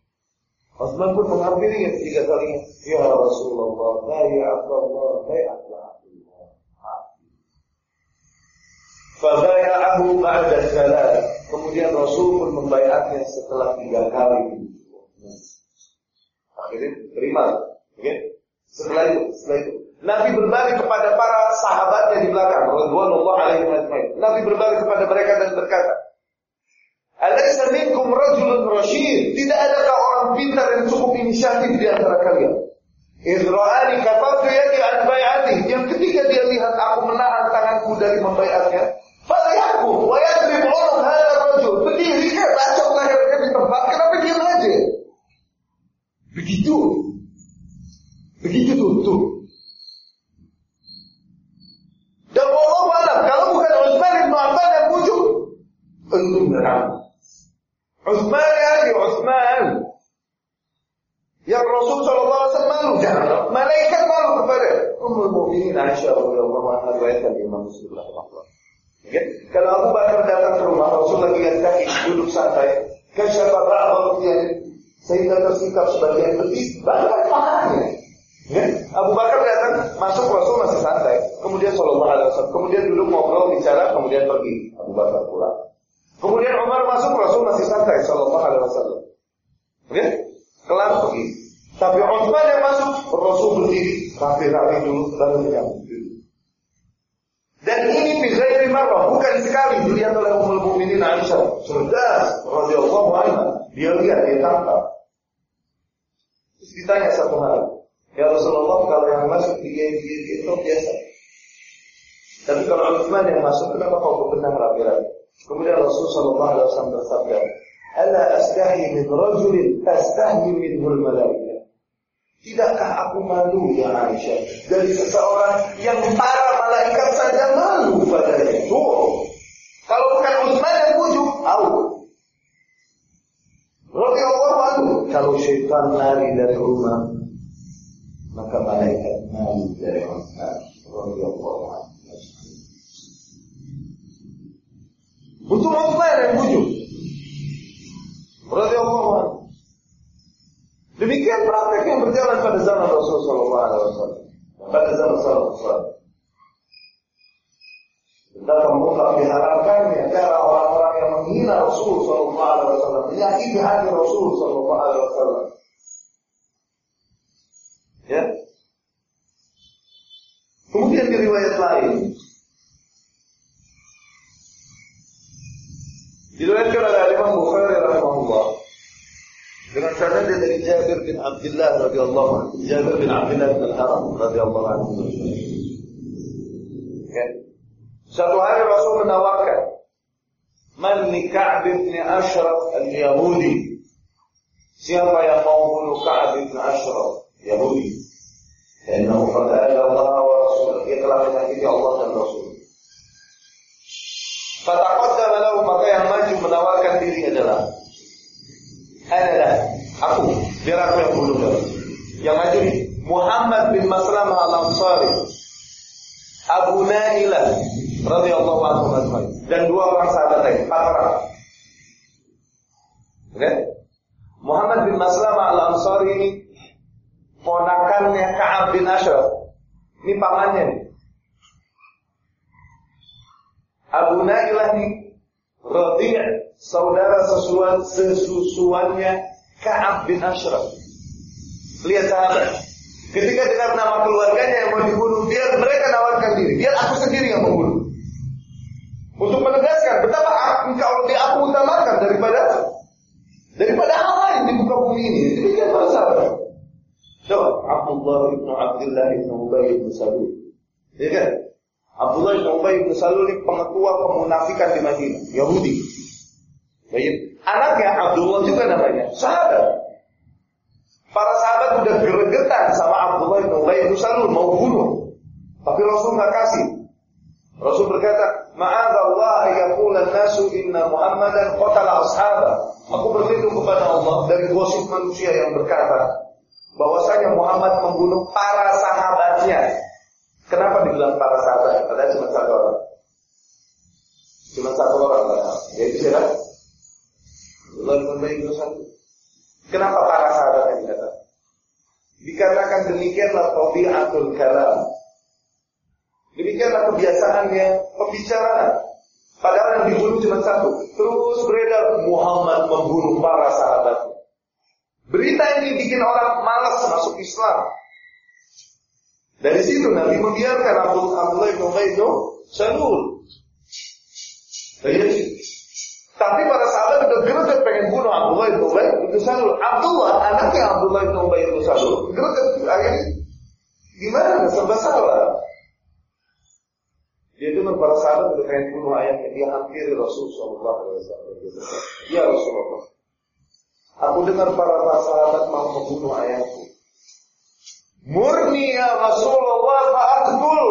Utsman pun menghampiri ketiga kalinya, ya Rasulullah, bayar Abdullah, bayatlah Abdullah. Fabaya'ahu ba'da salat. Kemudian Rasul pun membayarnya setelah tiga kali. Akhirnya terima. Oke? Setelah itu, setelah itu. Nabi berbalik kepada para sahabatnya di belakang. Radhiyallahu alaihi wasallam. Nabi berbalik kepada mereka dan berkata, Alaysa minkum rajulun rasyid? Tidak adakah orang pintar yang cukup inisiatif di antara kalian? Idra'ani kafartu yadi an bay'ati. Yang ketiga dia lihat aku menahan tanganku dari membayarnya. Falayaku wa yadrib uluk hadha rajul. Berdiri kan, bacok lehernya di tempat. Kenapa diam aja? Begitu. Begitu tuh, tuh. Dan Allah alam, kalau bukan Utsman bin Affan yang bujuk, entum neraka. Utsman ya, Utsman. Yang Rasul Shallallahu Alaihi Wasallam malu. Malaikat malu kepada Ummul Mukminin Aisyah radhiyallahu anha riwayatkan Imam Muslim. Ya, kalau Abu Bakar datang ke rumah Rasul lagi lihat kaki duduk santai, kasyafah ra'bah sehingga tersikap sebagian betis bahkan pahannya. Ya? Abu Bakar datang masuk Rasul masih santai, kemudian Shallallahu Alaihi Wasallam, kemudian duduk ngobrol bicara, kemudian pergi. Abu Bakar pulang. Kemudian Umar masuk Rasul masih santai, Shallallahu Alaihi Wasallam. Ya? Kelar pergi. Tapi Utsman yang masuk, Rasul berdiri, rapi-rapi dulu, baru menyambut. Dan ini fi ghairi marrah, bukan sekali dilihat oleh Ummul Mukminin Aisyah. Cerdas radhiyallahu anha. Dia lihat, dia tangkap. Terus ditanya satu hari, Ya Rasulullah kalau yang masuk di di itu biasa. Tapi kalau Utsman yang masuk, kenapa kau bebenah rapi-rapi? Kemudian Rasul Shallallahu Alaihi Wasallam bersabda, "Ala astahi min rajulin tastahi minhul malaika." Tidakkah aku malu ya Aisyah dari seseorang yang para malaikat saja malu padanya? Tuh. Kalau bukan Utsman yang bujuk, tahu. Radhiyallahu anhu. Kalau syaitan lari dari rumah, Ya Rasulullah. Aku dengar para sahabat mau membunuh ayahku. Murni ya Rasulullah fa'akbul.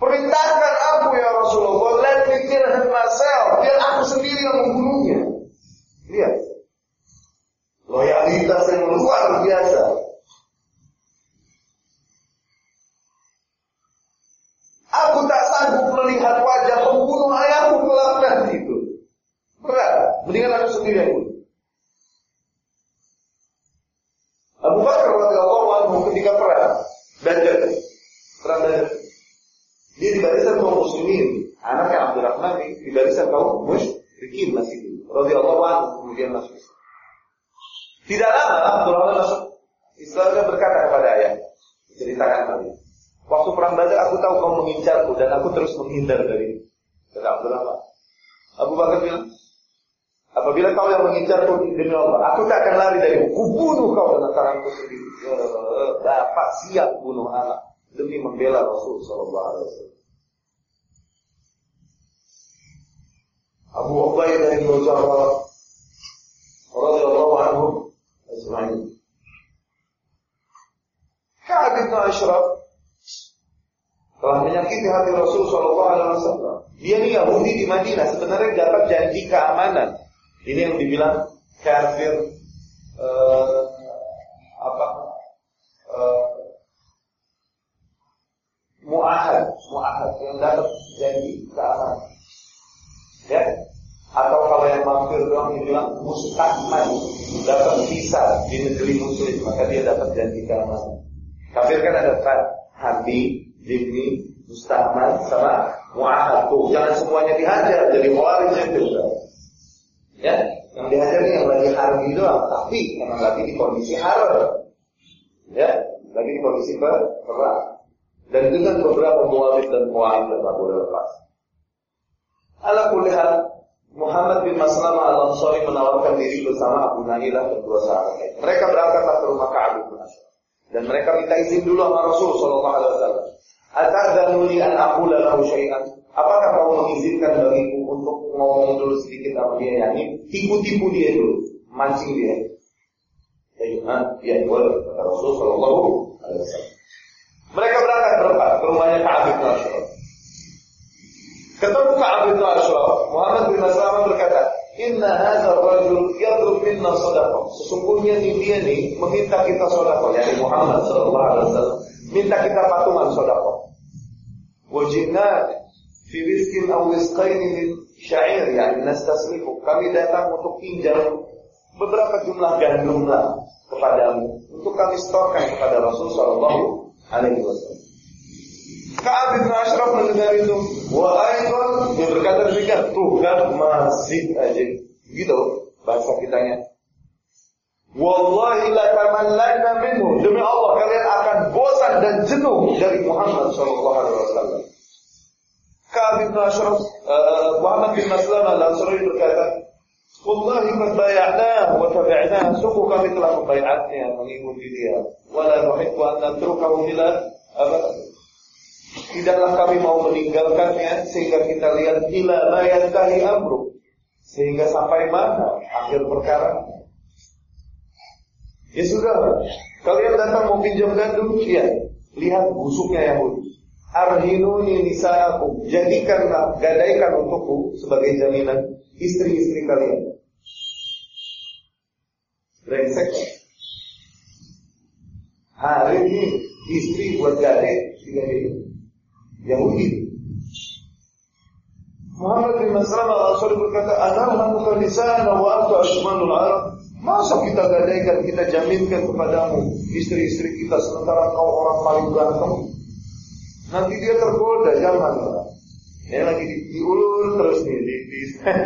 Perintahkan aku ya Rasulullah, let me kill myself. Biar aku sendiri yang membunuhnya. Lihat. Loyalitas yang luar biasa. Aku tak sanggup melihat wajah pembunuh ayahku kelak nanti itu. Berat. Mendingan aku sendiri yang bunuh. Abu Bakar radhiyallahu anhu ketika perang Badar, perang Badar, dia di barisan kaum muslimin. Anaknya Abdurrahman di barisan kaum musyrikin masih itu. Radhiyallahu anhu kemudian masuk. Tidak lama Abdurrahman masuk. Islamnya berkata kepada ayah, ceritakan tadi. Waktu perang Badar aku tahu kau mengincarku dan aku terus menghindar dari kata Abdurrahman. Abu Bakar bilang, Apabila kau yang mengincarku demi Allah, aku tak akan lari dari kubunuh kau dengan tanganku sendiri. Eh, Bapak siap bunuh anak demi membela Rasul Sallallahu Alaihi Wasallam. Abu Ubaidah bin Jarrah radhiyallahu anhu ajma'in. Ka'ab bin Ashraf telah menyakiti hati Rasul Sallallahu Alaihi Wasallam. Dia ini Yahudi di Madinah sebenarnya dapat janji keamanan ini yang dibilang kafir uh, apa uh, muahad, muahad yang dapat janji keamanan. Ya, atau kalau yang mampir doang dibilang mustahman dapat visa di negeri muslim maka dia dapat janji keamanan. Kafir kan ada kan hati, dini, mustahman sama muahad tuh jangan semuanya dihajar jadi waris itu. Ya, yang dihajar ini yang lagi doang, tapi memang lagi di kondisi haram. Ya, lagi di kondisi perang. Dan dengan beberapa muawid dan muawid dan tak boleh lepas. Ala Muhammad bin Maslamah al-Ansari menawarkan diri bersama Abu Nailah dan dua sahabat. Mereka berangkatlah ke rumah Ka'ab bin. Dan mereka minta izin dulu sama Rasul sallallahu alaihi wasallam. Atadzanu li an aqula lahu syai'an? Apakah kau mengizinkan bagiku untuk ngomong dulu sedikit sama dia yakni tipu-tipu dia dulu, mancing dia. Ya, boleh kata Rasul Shallallahu Alaihi Wasallam. Mereka berangkat berempat ke rumahnya Ka'ab bin Ashraf. Ketemu Ka'ab bin Ashraf, Muhammad bin Maslamah berkata, Inna hadza rajul yadrub minna sadaqah. Sesungguhnya ini dia nih meminta kita sedekah, yakni Muhammad sallallahu alaihi wasallam minta kita patungan sedekah. Wajibna fi rizqin aw rizqaini min syair yang nastaslifu. Kami datang untuk pinjam beberapa jumlah gandum lah kepadamu untuk kami setorkan kepada Rasul sallallahu alaihi wasallam. Ka'ab bin Ashraf mendengar itu, wa aidan dia berkata demikian, tuh kan masih aja. Gitu bahasa kitanya. Wallahi la tamallanna minhu. Demi Allah kalian akan bosan dan jenuh dari Muhammad sallallahu alaihi wasallam. Ka'ab bin Ashraf uh, Muhammad bin Maslamah al-Ansari berkata, Wallahi qad bay'na wa tabi'na sungguh kami telah membaiatnya mengikuti dia. Wala nuhibbu an natrukahu bila Tidaklah kami mau meninggalkannya sehingga kita lihat ila la yantahi amru. Sehingga sampai mana akhir perkara. Ya sudah, kalian datang mau pinjam gandum, ya, lihat busuknya Yahudi. Arhinuni nisa'akum, jadikanlah, gadaikan untukku sebagai jaminan istri-istri kalian. Brengsek. Hari ini istri buat gadai tiga Yahudi. Muhammad bin Maslam al-Ansari berkata, "Anamhanuka lisana wa anta ashmanul Arab." Masa kita gadaikan, kita jaminkan kepadamu istri-istri kita sementara kau orang paling ganteng? Nanti dia tergoda, jangan. Ini lagi di, diulur terus nih, di, di,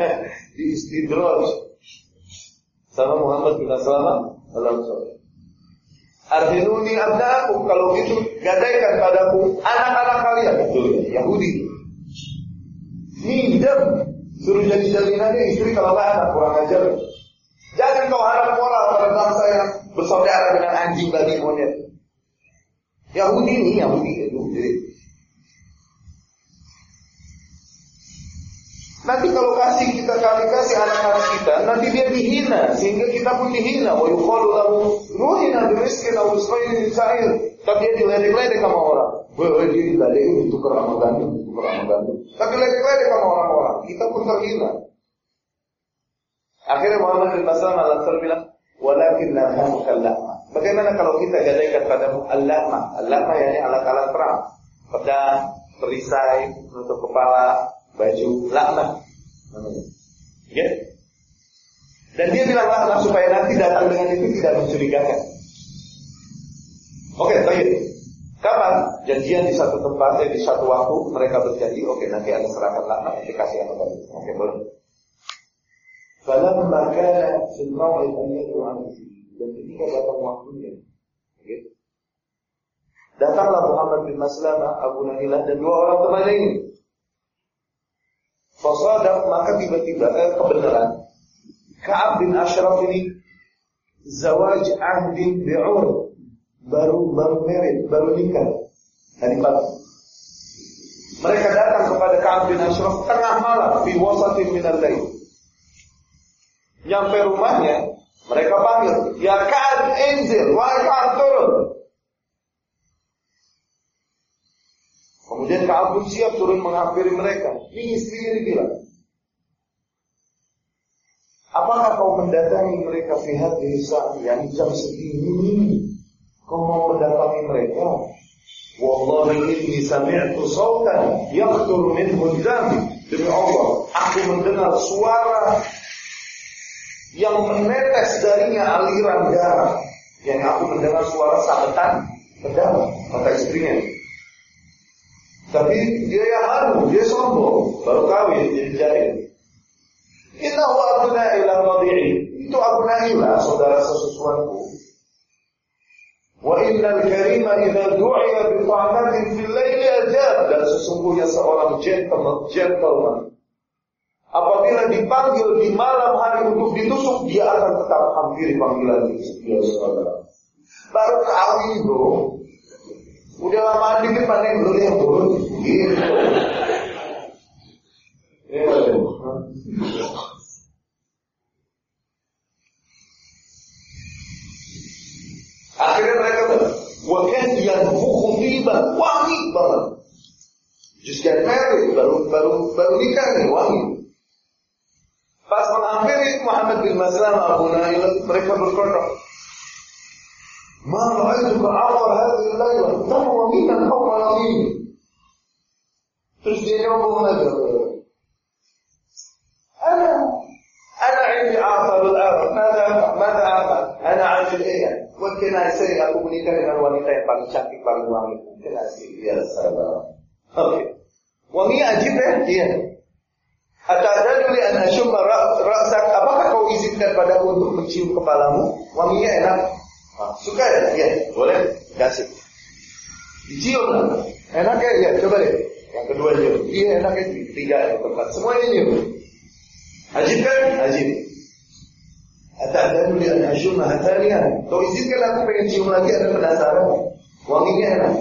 di istidroj. Sama Muhammad bin Maslam al-Ansari. Arhinuni abdaku kalau gitu gadaikan padaku anak-anak kalian betul Yahudi. Nidam suruh jadi jaminannya istri kalau nggak anak kurang ajar. Jangan kau harap moral pada bangsa yang bersaudara dengan anjing babi monyet. Yahudi ini Yahudi itu. Jadi Nanti kalau kasih kita kali kasih anak-anak kita, nanti dia dihina sehingga kita pun dihina. Wa yuqalu lahu ruhina birizqin aw isqain sa'ir. Tapi dia diledek-ledek sama orang. Wah, dia diledek itu kerama gandum, itu kerama gandum. Tapi ledek-ledek sama orang-orang. Kita pun terhina. Akhirnya Muhammad bin Maslam al-Ansar bilang, "Walakin la lahma." Bagaimana kalau kita gadaikan padamu al-lahma? Al-lahma yakni alat-alat perang. Pedang, perisai, untuk kepala, baju laknat Ya. Dan dia bilang laknat supaya nanti datang dengan itu tidak mencurigakan. Oke, baik. Kapan janjian di satu tempat, eh, di satu waktu mereka berjanji, oke nanti ada serahkan laknat, nanti kasih apa tadi. Oke, boleh. Falamma kana fil maw'id an yad'u dan ketika datang waktunya, okay. datanglah Muhammad bin Maslamah, Abu Nahilah dan dua orang temannya ini. Fasadak maka tiba-tiba eh, kebenaran Ka'ab bin Ashraf ini zawaj ahdin bi'ur baru baru merit, baru nikah tadi pagi. Mereka datang kepada Ka'ab bin Ashraf tengah malam di wasatin minal lail. Nyampe rumahnya, mereka panggil, "Ya Ka'ab, inzil, wahai Ka'ab turun." Kemudian Ka'ab pun siap turun menghampiri mereka. Ini istrinya ini bilang, Apakah kau mendatangi mereka pihak desa yang jam segini? Kau mau mendatangi mereka? Wallahi inni sami'tu sautan yaqtur minhu dam. Demi Allah, aku mendengar suara yang menetes darinya aliran darah. Yang aku mendengar suara sabetan pedang, kata istrinya. Tapi dia yang anu, dia sombong, baru kawin jadi jahil. Innahu abna ila radi'i. Itu abna ila saudara sesuatuku. Wa innal karima idza du'iya bi ta'amatin fil laili ajab dan sesungguhnya seorang gentleman, gentleman apabila dipanggil di malam hari untuk ditusuk dia akan tetap hampiri panggilan itu ya saudara. Baru kawin bro, Udah lama dikit mana yang dulu yang turun gitu. Akhirnya mereka bilang, wakil kan yang hukum tiba wangi banget. Just get married, baru baru baru nikah nih wangi. Pas menghampiri Muhammad bin Maslam Abu Nail, mereka berkodok. Ma ra'aitu ka'am terus dia nyombong lagi ana ana indi afalul amal mada mada Apa? ana ajil iya. What can I say? Aku menikah dengan wanita yang paling cantik paling wangi. Can I say? Ya salam oke. Okay. wangi ajib ya iya. Atadaduli an ashumma ra'sak Apakah kau izinkan padaku untuk mencium kepalamu? Wanginya enak. Ah, suka ya? Iya, boleh. Kasih. Dicium Enak ya? Iya, coba deh. Yang kedua cium. Iya, enak ya. Tiga, ya, keempat. Semuanya nyium. Ajib kan? Ajib. Ata'danu li an ashumma hathaniya. Kau izinkan aku pengen cium lagi ada penasaran. Wanginya enak.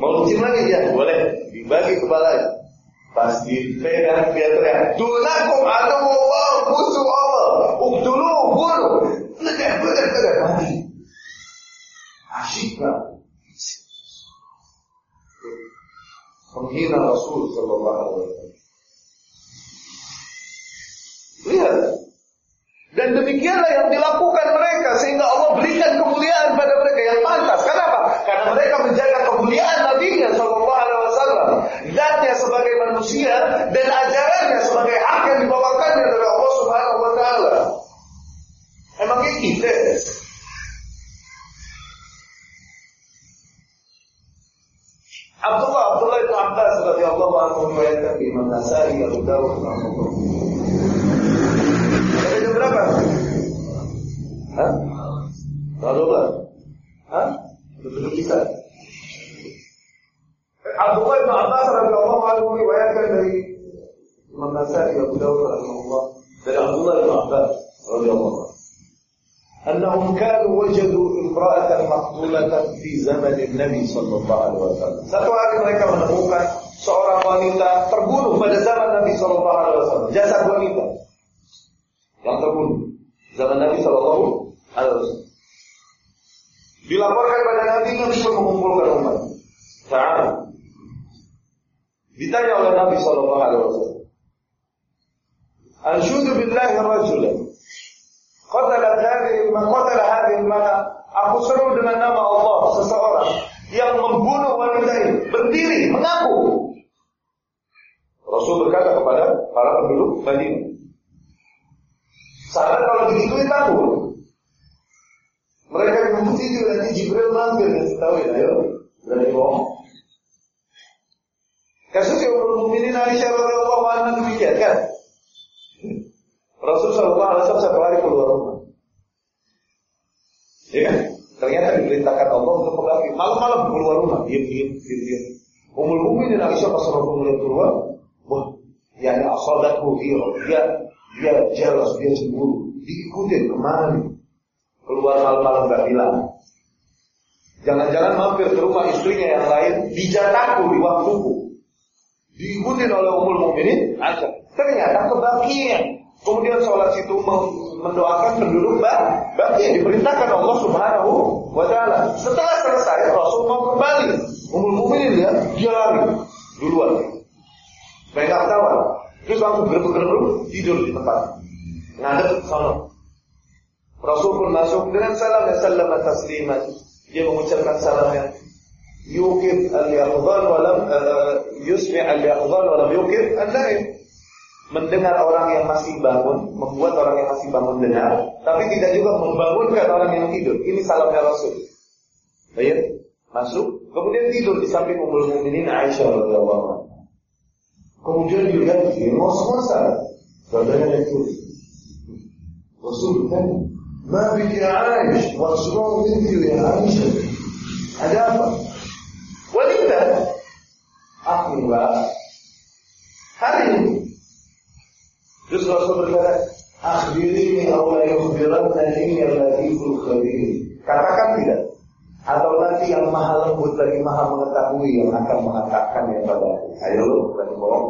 Mau cium lagi ya? Boleh. Dibagi kepala. Pas dipegang dia teriak, "Dunakum adu Allah, musuh Allah. Uktulu, bunuh." Ledak, ledak, ledak, mati. Asyik lah. Menghina Rasul Sallallahu Alaihi Wasallam. Lihat. Dan demikianlah yang dilakukan mereka sehingga Allah berikan kemuliaan pada mereka yang pantas. Kenapa? Karena mereka menjaga kemuliaan Nabi-Nya Sallallahu Alaihi Wasallam. Zatnya sebagai manusia dan ajarannya sebagai hak yang dibawakannya dari Allah Subhanahu Wa Taala. Emangnya kita Abdullah Abdullah bin Abbas radhiyallahu anhu meriwayatkan di Imam Nasai Abu Dawud Ada jam berapa? Hah? Lalu Hah? Duduk kita. Abdullah bin Abbas radhiyallahu anhu meriwayatkan dari Imam Nasai Abu Dawud rahimahullah dari Abdullah bin Abbas radhiyallahu anhu أنهم كانوا وجدوا امرأة مقتولة في زمن النبي صلى الله عليه وسلم. Satu hari mereka menemukan seorang wanita terbunuh pada zaman Nabi Sallallahu Alaihi Wasallam. Jasad wanita yang terbunuh zaman Nabi Sallallahu Alaihi Wasallam. Dilaporkan pada Nabi, Nabi pun mengumpulkan umat. Ta'ala. Ditanya oleh Nabi Sallallahu Alaihi Wasallam. Anshudu billahi rajulan Qatala hadhihi qatala hadhihi aku seru dengan nama Allah seseorang yang membunuh wanita ini berdiri mengaku. Rasul berkata kepada para penduduk Madinah Sahabat kalau begitu takut mereka memuji itu nanti Jibril manggil dan tahu ya ayo berani bohong. Kasus yang Mukminin Aisyah radhiyallahu anha demikian kan Rasul Shallallahu Alaihi Wasallam satu hari keluar rumah. Ya kan? Ternyata diperintahkan Allah untuk kembali malam-malam keluar rumah, diam-diam, diam-diam. Umul Mukminin Aisyah pas Rasulullah keluar, wah, ya ini asadatku dia, dia dia jelas, dia cemburu, diikutin ke mana nih? Keluar malam-malam gak bilang. Jangan-jangan mampir ke rumah istrinya yang lain, dijataku di waktuku. Diikutin oleh Umul Mukminin Aisyah. Ternyata kebagian Kemudian sholat itu mendoakan penduduk bagi diperintahkan Allah Subhanahu wa taala. Setelah selesai Rasul mau kembali. Umul mukminin ya, dia lari duluan. Mereka ketawa. Terus langsung gerbek-gerbek tidur di tempat. Ngadep sana. Rasul pun masuk dengan salam dan salam tasliman. Dia mengucapkan salamnya. Yukib al-yaqdhan wa lam uh, yusmi al-yaqdhan wa lam yukib al-naim mendengar orang yang masih bangun, membuat orang yang masih bangun dengar, tapi tidak juga membangunkan orang yang tidur. Ini salamnya Rasul. Baik, masuk, kemudian tidur di samping Ummul Mukminin Aisyah radhiyallahu anha. Kemudian dia ngos-ngosan, badannya itu. Rasul kan, "Ma biki Aisyah, what's wrong with you ya Aisyah?" Ada apa? Wanita, enggak. Hari ini Terus Rasul berkata, Akhbirini Allah yukhbiranna ini latiful khabir. Katakan tidak. Atau nanti yang maha lembut lagi maha mengetahui yang akan mengatakan ya pada Ayo lu, berani bohong.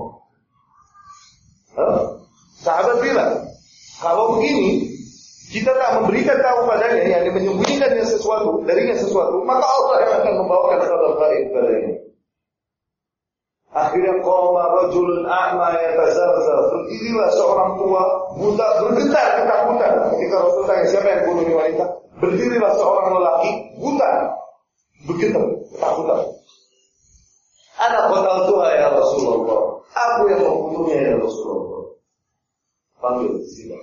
Sahabat bilang, kalau begini, kita tak memberikan tahu padanya, yang menyembunyikannya sesuatu, darinya sesuatu, maka Allah yang akan membawakan kabar baik padanya. Akhirnya qama rajulun a'ma yatazarzar. Berdirilah seorang tua buta bergetar ketakutan. Ketika Rasul tanya siapa yang bunuh wanita, berdirilah seorang lelaki buta bergetar ketakutan. Anak kotal tua ya Rasulullah. Aku yang membunuhnya ya Rasulullah. Panggil sila.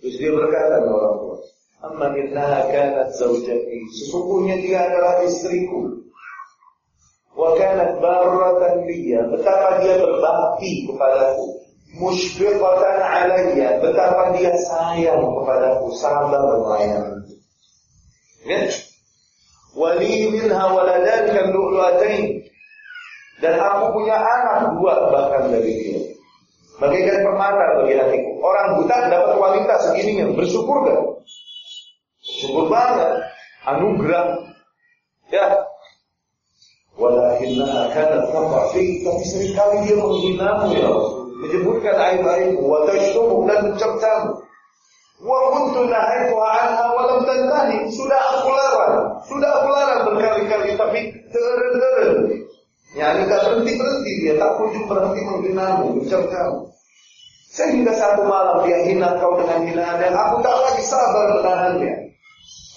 Terus dia berkata kepada orang tua, Amma innaha kanat zawjati. Sesungguhnya dia adalah istriku. Wa kanat barratan liya. Betapa dia berbakti kepadaku. Musyfiqatan alayya. Betapa dia sayang kepadaku. Sabar melayani. Ya? Wali minha waladan kan. Dan aku punya anak dua bahkan dari dia. Bagaikan permata bagi hatiku. Orang buta dapat wanita segininya, bersyukur gak? Syukur banget. Anugerah. Ya. Walakinna kanat fi tapi sering kali dia menghinamu ya Rasul. Menyebutkan aib-aibmu wa tashtumu dan mencercamu. Wa kuntu nahaituha anha wa lam tantahi. Sudah aku larang, sudah aku larang berkali-kali tapi teren-teren. Ya, ini tak berhenti-berhenti dia, tak kunjung berhenti menghinamu, mencercamu. Sehingga satu malam dia hina kau dengan hinaan dan aku tak lagi sabar menahannya.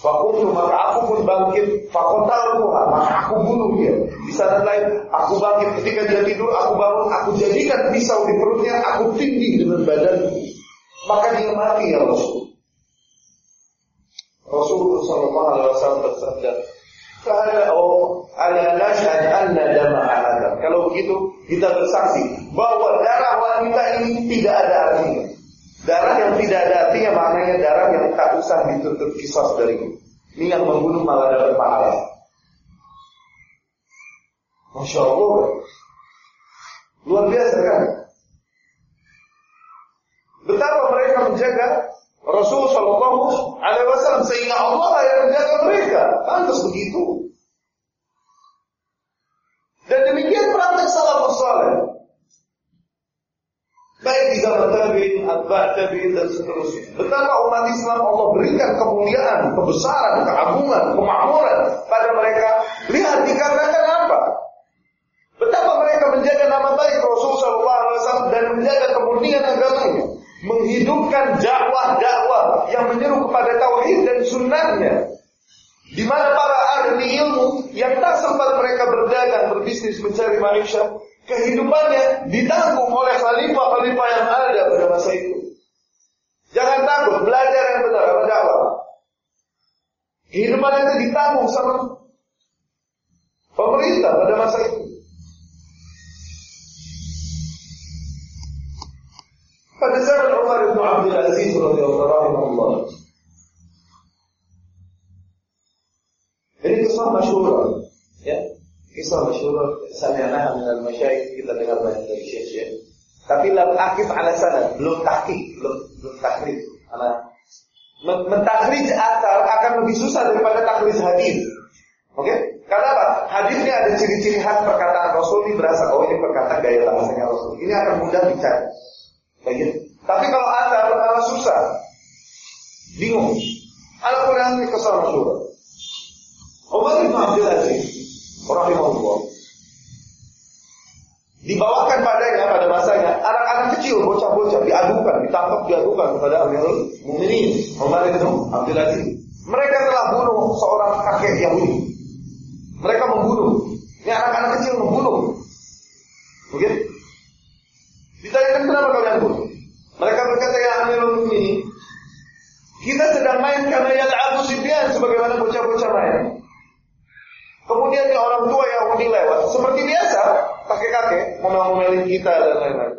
Fakultu maka aku pun bangkit, fakotalku maka aku bunuh dia. Di sana lain, aku bangkit ketika dia tidur, aku bangun, aku jadikan pisau di perutnya, aku tindih dengan badanku. Maka dia mati ya Rasul. Rasulullah Shallallahu Alaihi Wasallam bersabda, ala nashhad anna dama Kalau begitu kita bersaksi bahwa darah wanita ini tidak ada artinya. Darah yang tidak ada artinya maknanya darah yang tak usah dituntut kisos dari Ini yang membunuh malah dapat pahala. Masya Allah. Luar biasa kan? Betapa mereka menjaga Rasul Shallallahu Alaihi Wasallam sehingga Allah yang menjaga mereka. Pantas begitu. Dan demikian praktek salafus saleh. Baik di zaman tabi'in, atba' tabi'in dan seterusnya. Betapa umat Islam Allah berikan kemuliaan, kebesaran, keagungan, kemakmuran pada mereka. Lihat dikarenakan apa? Betapa mereka menjaga nama baik Rasulullah SAW dan menjaga kemurnian agamanya menghidupkan dakwah-dakwah yang menyeru kepada tauhid dan sunnahnya. Di mana para ahli ilmu yang tak sempat mereka berdagang, berbisnis, mencari manusia, kehidupannya ditanggung oleh khalifah-khalifah yang ada pada masa itu. Jangan takut, belajar yang benar, apa dakwah. Kehidupan itu ditanggung sama pemerintah pada masa itu. Pada zaman Umar bin Abdul Aziz radhiyallahu. Ini kisah masyhur, ya. Kisah masyhur sami'naha min al-masyayikh kita dengar banyak dari syekh-syekh. Tapi lam akif ala sana, belum tahqiq, belum belum takrij. Ana mentakrij asar akan lebih susah daripada takrij hadis. Oke? Okay? Karena apa? Hadisnya ada ciri-ciri khas perkataan Rasul ini berasa oh ini perkataan gaya bahasanya Rasul. Ini akan mudah dicari. Baik. Tapi kalau asar malah susah. Bingung. Al-Quran ini kesal masyhur. Umar bin Abdul Aziz rahimahullah. Dibawakan padanya pada masanya anak-anak kecil bocah-bocah diadukan ditangkap diadukan kepada Amirul Mukminin Umar bin Abdul Aziz. Mereka telah bunuh seorang kakek Yahudi. Mereka membunuh. Ini anak-anak kecil membunuh. Oke? Ditanyakan kenapa kalian bunuh? Mereka berkata ya Amirul Mukminin kita sedang main karena yang Abu Sufyan sebagaimana bocah-bocah main Kemudian di orang tua Yahudi lewat, seperti biasa, kakek-kakek ngomel-ngomelin kita dan lain-lain.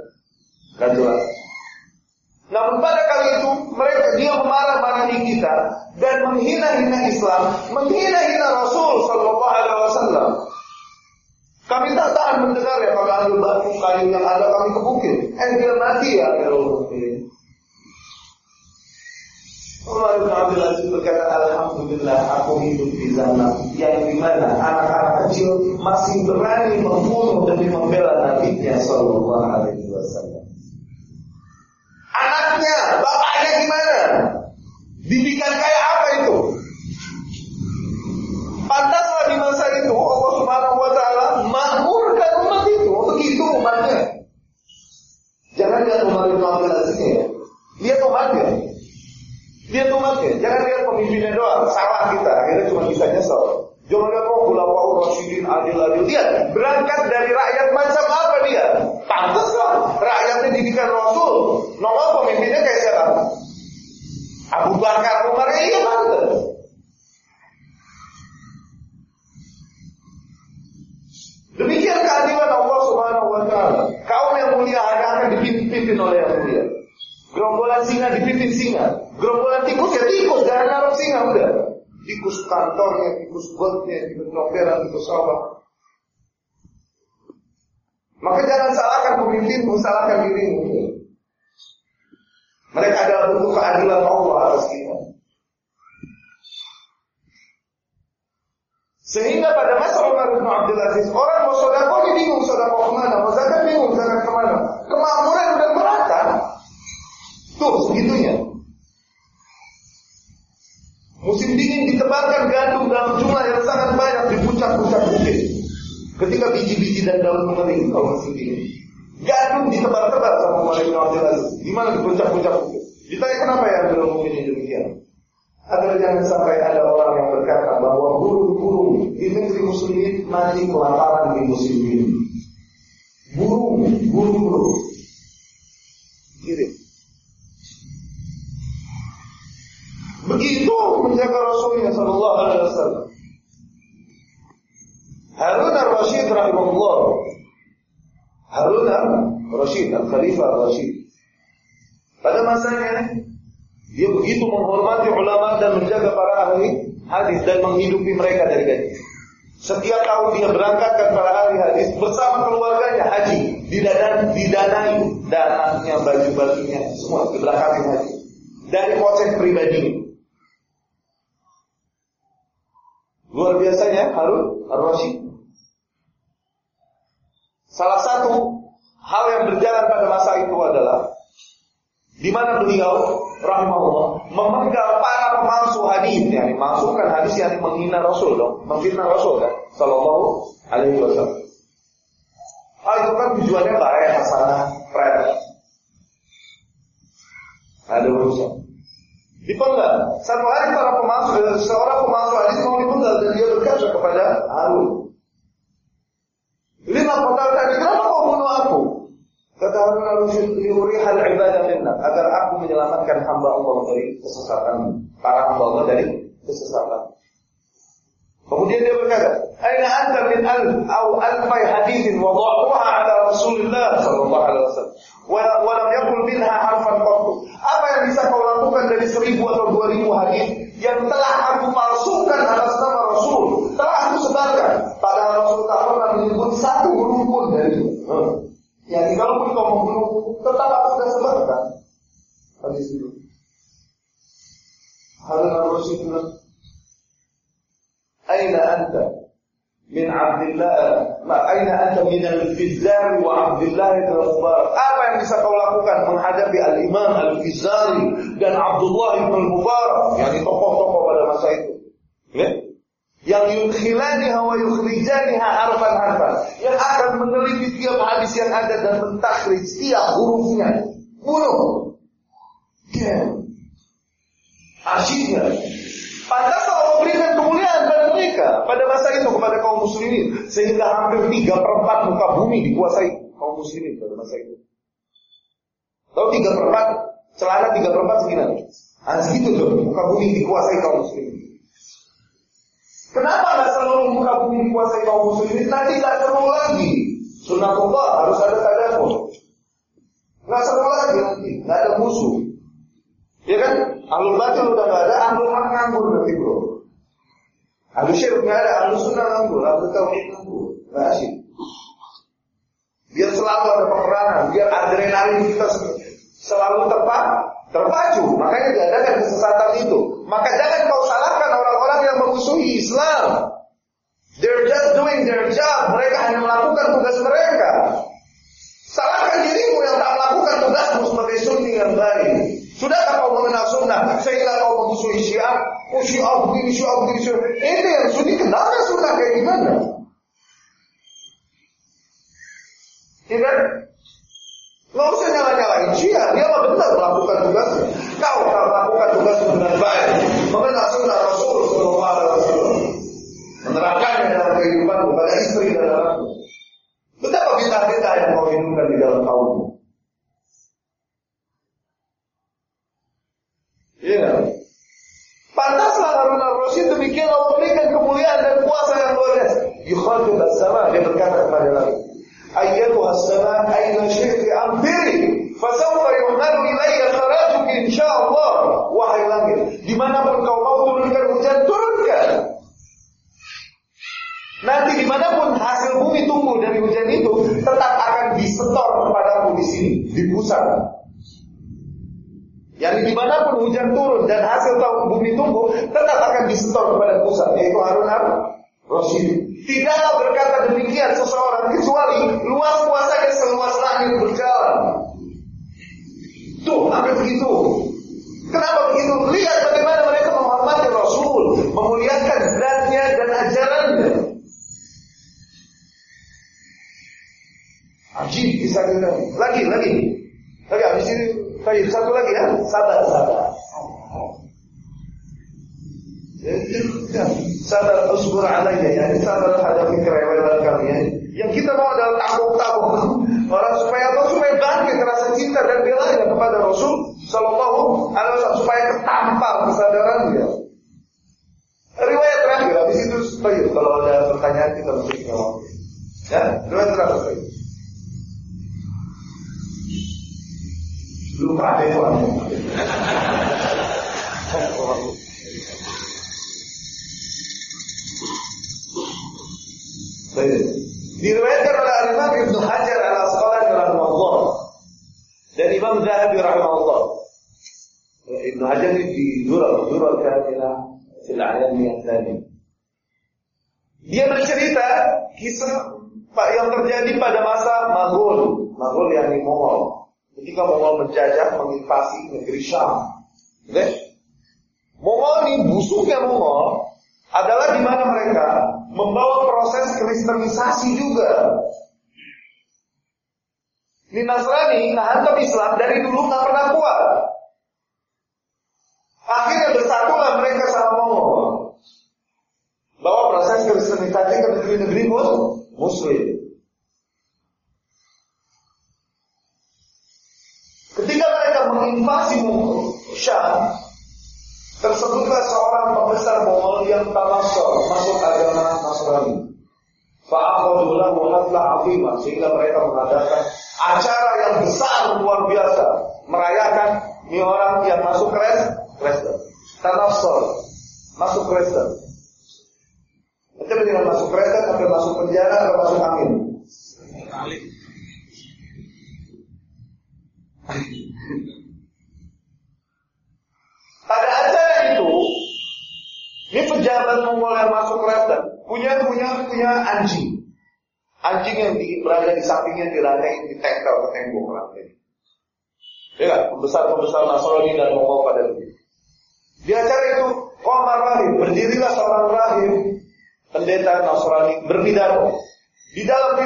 Dan jelas. Namun pada kali itu mereka dia memarah-marahi kita dan menghina-hina Islam, menghina-hina Rasul Sallallahu Alaihi Wasallam. Kami tak tahan mendengar ya kalau ambil batu kayu yang ada kami kebukin. Eh dia mati ya kalau Umar bin Abdul Aziz berkata, Alhamdulillah aku hidup di zaman yang di mana anak-anak kecil masih berani membunuh demi membela Nabi-Nya Sallallahu Alaihi Wasallam. Anaknya, bapaknya gimana? Didikan kayak apa itu? Pantaslah di masa itu Allah Subhanahu Wa Taala makmurkan umat itu, begitu umatnya. Jangan lihat Umar bin Abdul Aziz ya, lihat umatnya. Lihat umatnya, jangan lihat pemimpinnya doang, salah kita, akhirnya cuma bisa nyesel. Jangan lihat oh ulama Rasulin adil adil dia berangkat dari rakyat macam apa dia? Pantas lah, rakyatnya didikan Rasul. Nomor pemimpinnya kayak siapa? Abu Bakar Umar ya iya pantas. Demikian keadilan Allah Subhanahu wa taala. Kaum yang mulia akan dipimpin oleh yang mulia. Gerombolan singa dipimpin singa. Gerombolan tikus ya tikus, jangan naruh singa udah. Tikus kantornya, tikus botnya, tikus nokeran, tikus apa. Maka jangan salahkan pemimpinmu, salahkan dirimu. Mereka adalah bentuk keadilan Allah atas kita. Sehingga pada masa Umar bin Abdul Aziz, orang mau sodako ini bingung sodako ke mana, mau zakat bingung zakat ke mana. Kemakmuran udah. Tuh segitunya. Musim dingin ditebarkan gandum dalam jumlah yang sangat banyak di puncak-puncak bukit. Ketika biji-biji dan daun mengering kalau musim dingin. Gandum ditebar-tebar sama Abdul Aziz. Di mana di puncak-puncak bukit. Ditanya kenapa ya belum mungkin demikian? agar jangan sampai ada orang yang berkata bahwa burung-burung di negeri muslimin mati kelaparan di musim ini. Burung, burung-burung. Gitu. Begitu menjaga Rasulnya Sallallahu Alaihi Wasallam. Harun al-Rashid rahimahullah. Harun al-Rashid, al-Khalifah al-Rashid. Pada masanya dia begitu menghormati ulama dan menjaga para ahli hadis dan menghidupi mereka dari gaji. Setiap tahun dia berangkatkan para ahli hadis bersama keluarganya haji, didanai, didanai dananya, baju-bajunya, semua diberangkatkan haji dari kocek pribadi. Luar biasanya Harun Ar-Rasyid. Salah satu hal yang berjalan pada masa itu adalah di mana beliau rahimahullah memenggal para pemalsu hadis yang dimasukkan hadis yang menghina Rasul dong, menghina Rasul kan sallallahu alaihi wasallam. Ah itu kan tujuannya baik, hasanah, keren. Ada urusan. Dipenggal. Satu hari para pemalsu, eh, seorang pemalsu hadis mau dipenggal dan dia berkata kepada Harun. Lima kota tadi, kenapa kau bunuh aku? Kata Harun al-Rasyid, hal ibadah minna, agar aku menyelamatkan hamba Allah dari kesesatan, para hamba Allah dari kesesatan. Kemudian dia berkata, "Aina anta min al au alfai hadithin wa dha'uha ala Rasulillah sallallahu alaihi wasallam wa wa lam yakul minha harfan qattu." Apa yang bisa kau lakukan dari seribu atau dua ribu hadis yang telah aku palsukan atas nama Rasul, telah aku sebarkan, padahal Rasul tak pernah menyebut satu huruf pun dari. Hmm. Yani kalaupun kau membunuh, tetap aku sudah sebarkan. Hadis itu. Harun al-Rasyid bilang, Aina anta min Abdullah, aina anta min al-Fizari wa Abdullah al-Mubarak. Apa yang bisa kau lakukan menghadapi al-Imam al-Fizari dan Abdullah ibn al-Mubarak, yakni tokoh-tokoh pada masa itu. Ya? yang yudkhilaniha wa yukhrijaniha harfan-harfan yang akan meneliti tiap hadis yang ada dan mentakhrij tiap hurufnya bunuh ya asyiknya pantas Allah memberikan kemuliaan pada mereka pada masa itu kepada kaum muslimin sehingga hampir tiga perempat muka bumi dikuasai kaum muslimin pada masa itu tahu tiga perempat celana tiga perempat segini ah segitu tuh muka bumi dikuasai kaum muslimin Kenapa nggak seluruh muka bumi dikuasai kaum muslimin? Nanti nggak seru lagi. Sunnatullah harus ada tadabur. Nggak seru lagi nanti, nggak ada musuh. Ya kan? Ahlul batil udah nggak ada, ahlul hak nganggur nanti bro. Ahlul syirik nggak ada, ahlul sunnah nganggur, ahlul tauhid nganggur. Nggak asik. Biar selalu ada peperangan, biar adrenalin kita selalu tepat, terpacu. Makanya diadakan kesesatan itu. Maka jangan kau salahkan orang-orang yang memusuhi Islam. They're just doing their job. Mereka hanya melakukan tugas mereka. Salahkan dirimu yang tak melakukan tugasmu sebagai sunni yang baik. Sudahkah kau mengenal sunnah sehingga kau memusuhi syiah? Oh syiah begini, syiah begini, syiah. Ini yang sunni kenalnya sunnah kayak gimana? Tidak? Nggak usah nyala-nyalain syiah, dia mah benar melakukan tugasnya. Kau tak melakukan tugasmu dengan baik, mengenal sunnah Rasul Sallallahu Alaihi menerapkannya dalam kehidupan kepada istri dan anakmu.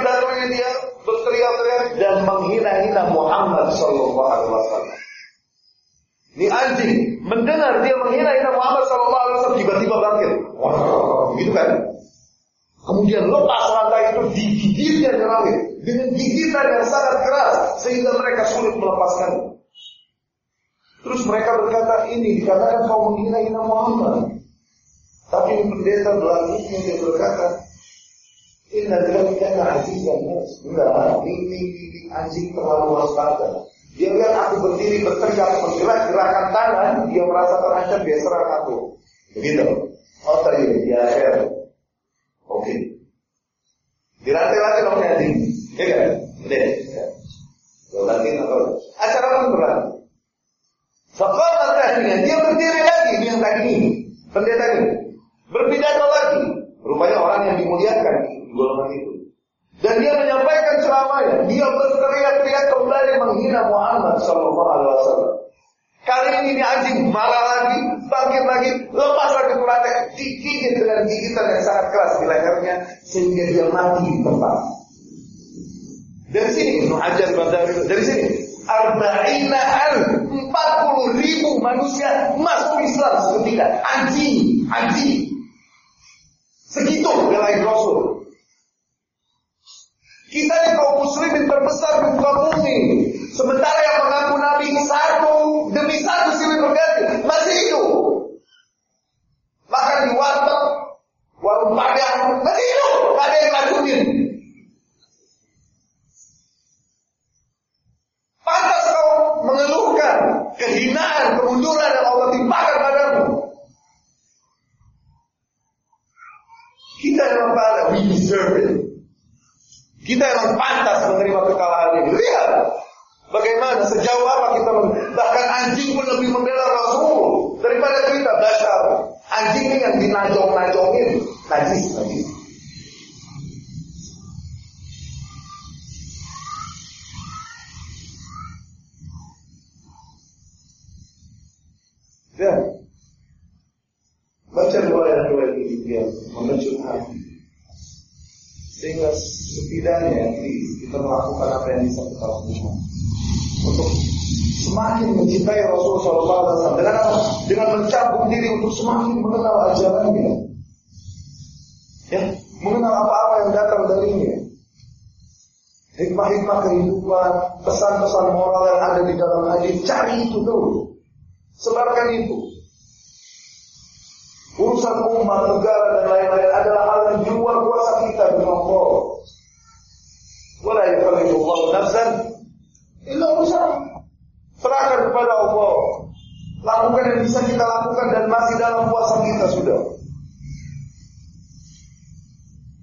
Pidatonya dia berteriak-teriak dan menghina-hina Muhammad Sallallahu Alaihi Wasallam. Ini anjing mendengar dia menghina Nabi Muhammad Sallallahu Alaihi Wasallam tiba-tiba bangkit. Gitu kan? Kemudian lepas rantai itu digigitnya langit dengan gigitan yang sangat keras sehingga mereka sulit melepaskan. Terus mereka berkata ini dikarenakan kau menghina Nabi Muhammad. Tapi pendeta berlanjutnya dia berkata, Inna dzalika azizan nas. Enggak, ini, ini anjing terlalu waspada. Dia lihat aku berdiri berteriak menggerak gerakan tangan, dia merasa terancam, dia serang aku. Begitu. Oh terima, dia share. Oke. Dirantai lagi dong nanti. Ya kan? Udah. Lagi atau acara pun berlanjut. Fakal dengan dia berdiri lagi ini yang tadi ini pendeta ini berpidato lagi. Rupanya orang yang dimuliakan di golongan itu. Dan dia menyampaikan ceramahnya. Dia berteriak-teriak kembali menghina Muhammad Sallallahu Alaihi Wasallam. Kali ini ini anjing marah lagi, bangkit lagi, lepas lagi rantai, digigit dengan gigitan yang sangat keras di lehernya sehingga dia mati di tempat. Dari sini Ibnu Hajar dari sini Arba'ina al 40 ribu manusia masuk Islam seketika anjing anjing segitu belain Rasul kita ini kaum muslimin terbesar di muka bumi. Sementara yang mengaku Nabi satu demi satu silih berganti masih hidup. Makan di warteg, warung padang masih hidup, ada yang racunin. Pantas kau mengeluhkan kehinaan, kemunduran yang Allah timpakan padamu. Kita yang pada we deserve it. Kita yang pantas menerima kekalahan ini. Lihat. Bagaimana sejauh apa kita bahkan anjing pun lebih membela Rasul daripada kita dasar. Anjing ini yang dinajong-najongin, najis, najis. Ya. Baca riwayat-riwayat ini dia mengecut hati. Sehingga setidaknya kita melakukan apa yang bisa kita lakukan untuk semakin mencintai Rasulullah SAW dengan apa? Dengan mencabut diri untuk semakin mengenal ajarannya. Ya, mengenal apa-apa yang datang darinya. Hikmah-hikmah kehidupan, pesan-pesan moral yang ada di dalam hadis, cari itu dulu. Sebarkan itu. Urusan umat, negara dan lain-lain adalah hal yang di luar kuasa kita dengan Allah. Nafsan illa usaha. Serahkan kepada Allah. Lakukan yang bisa kita lakukan dan masih dalam kuasa kita sudah.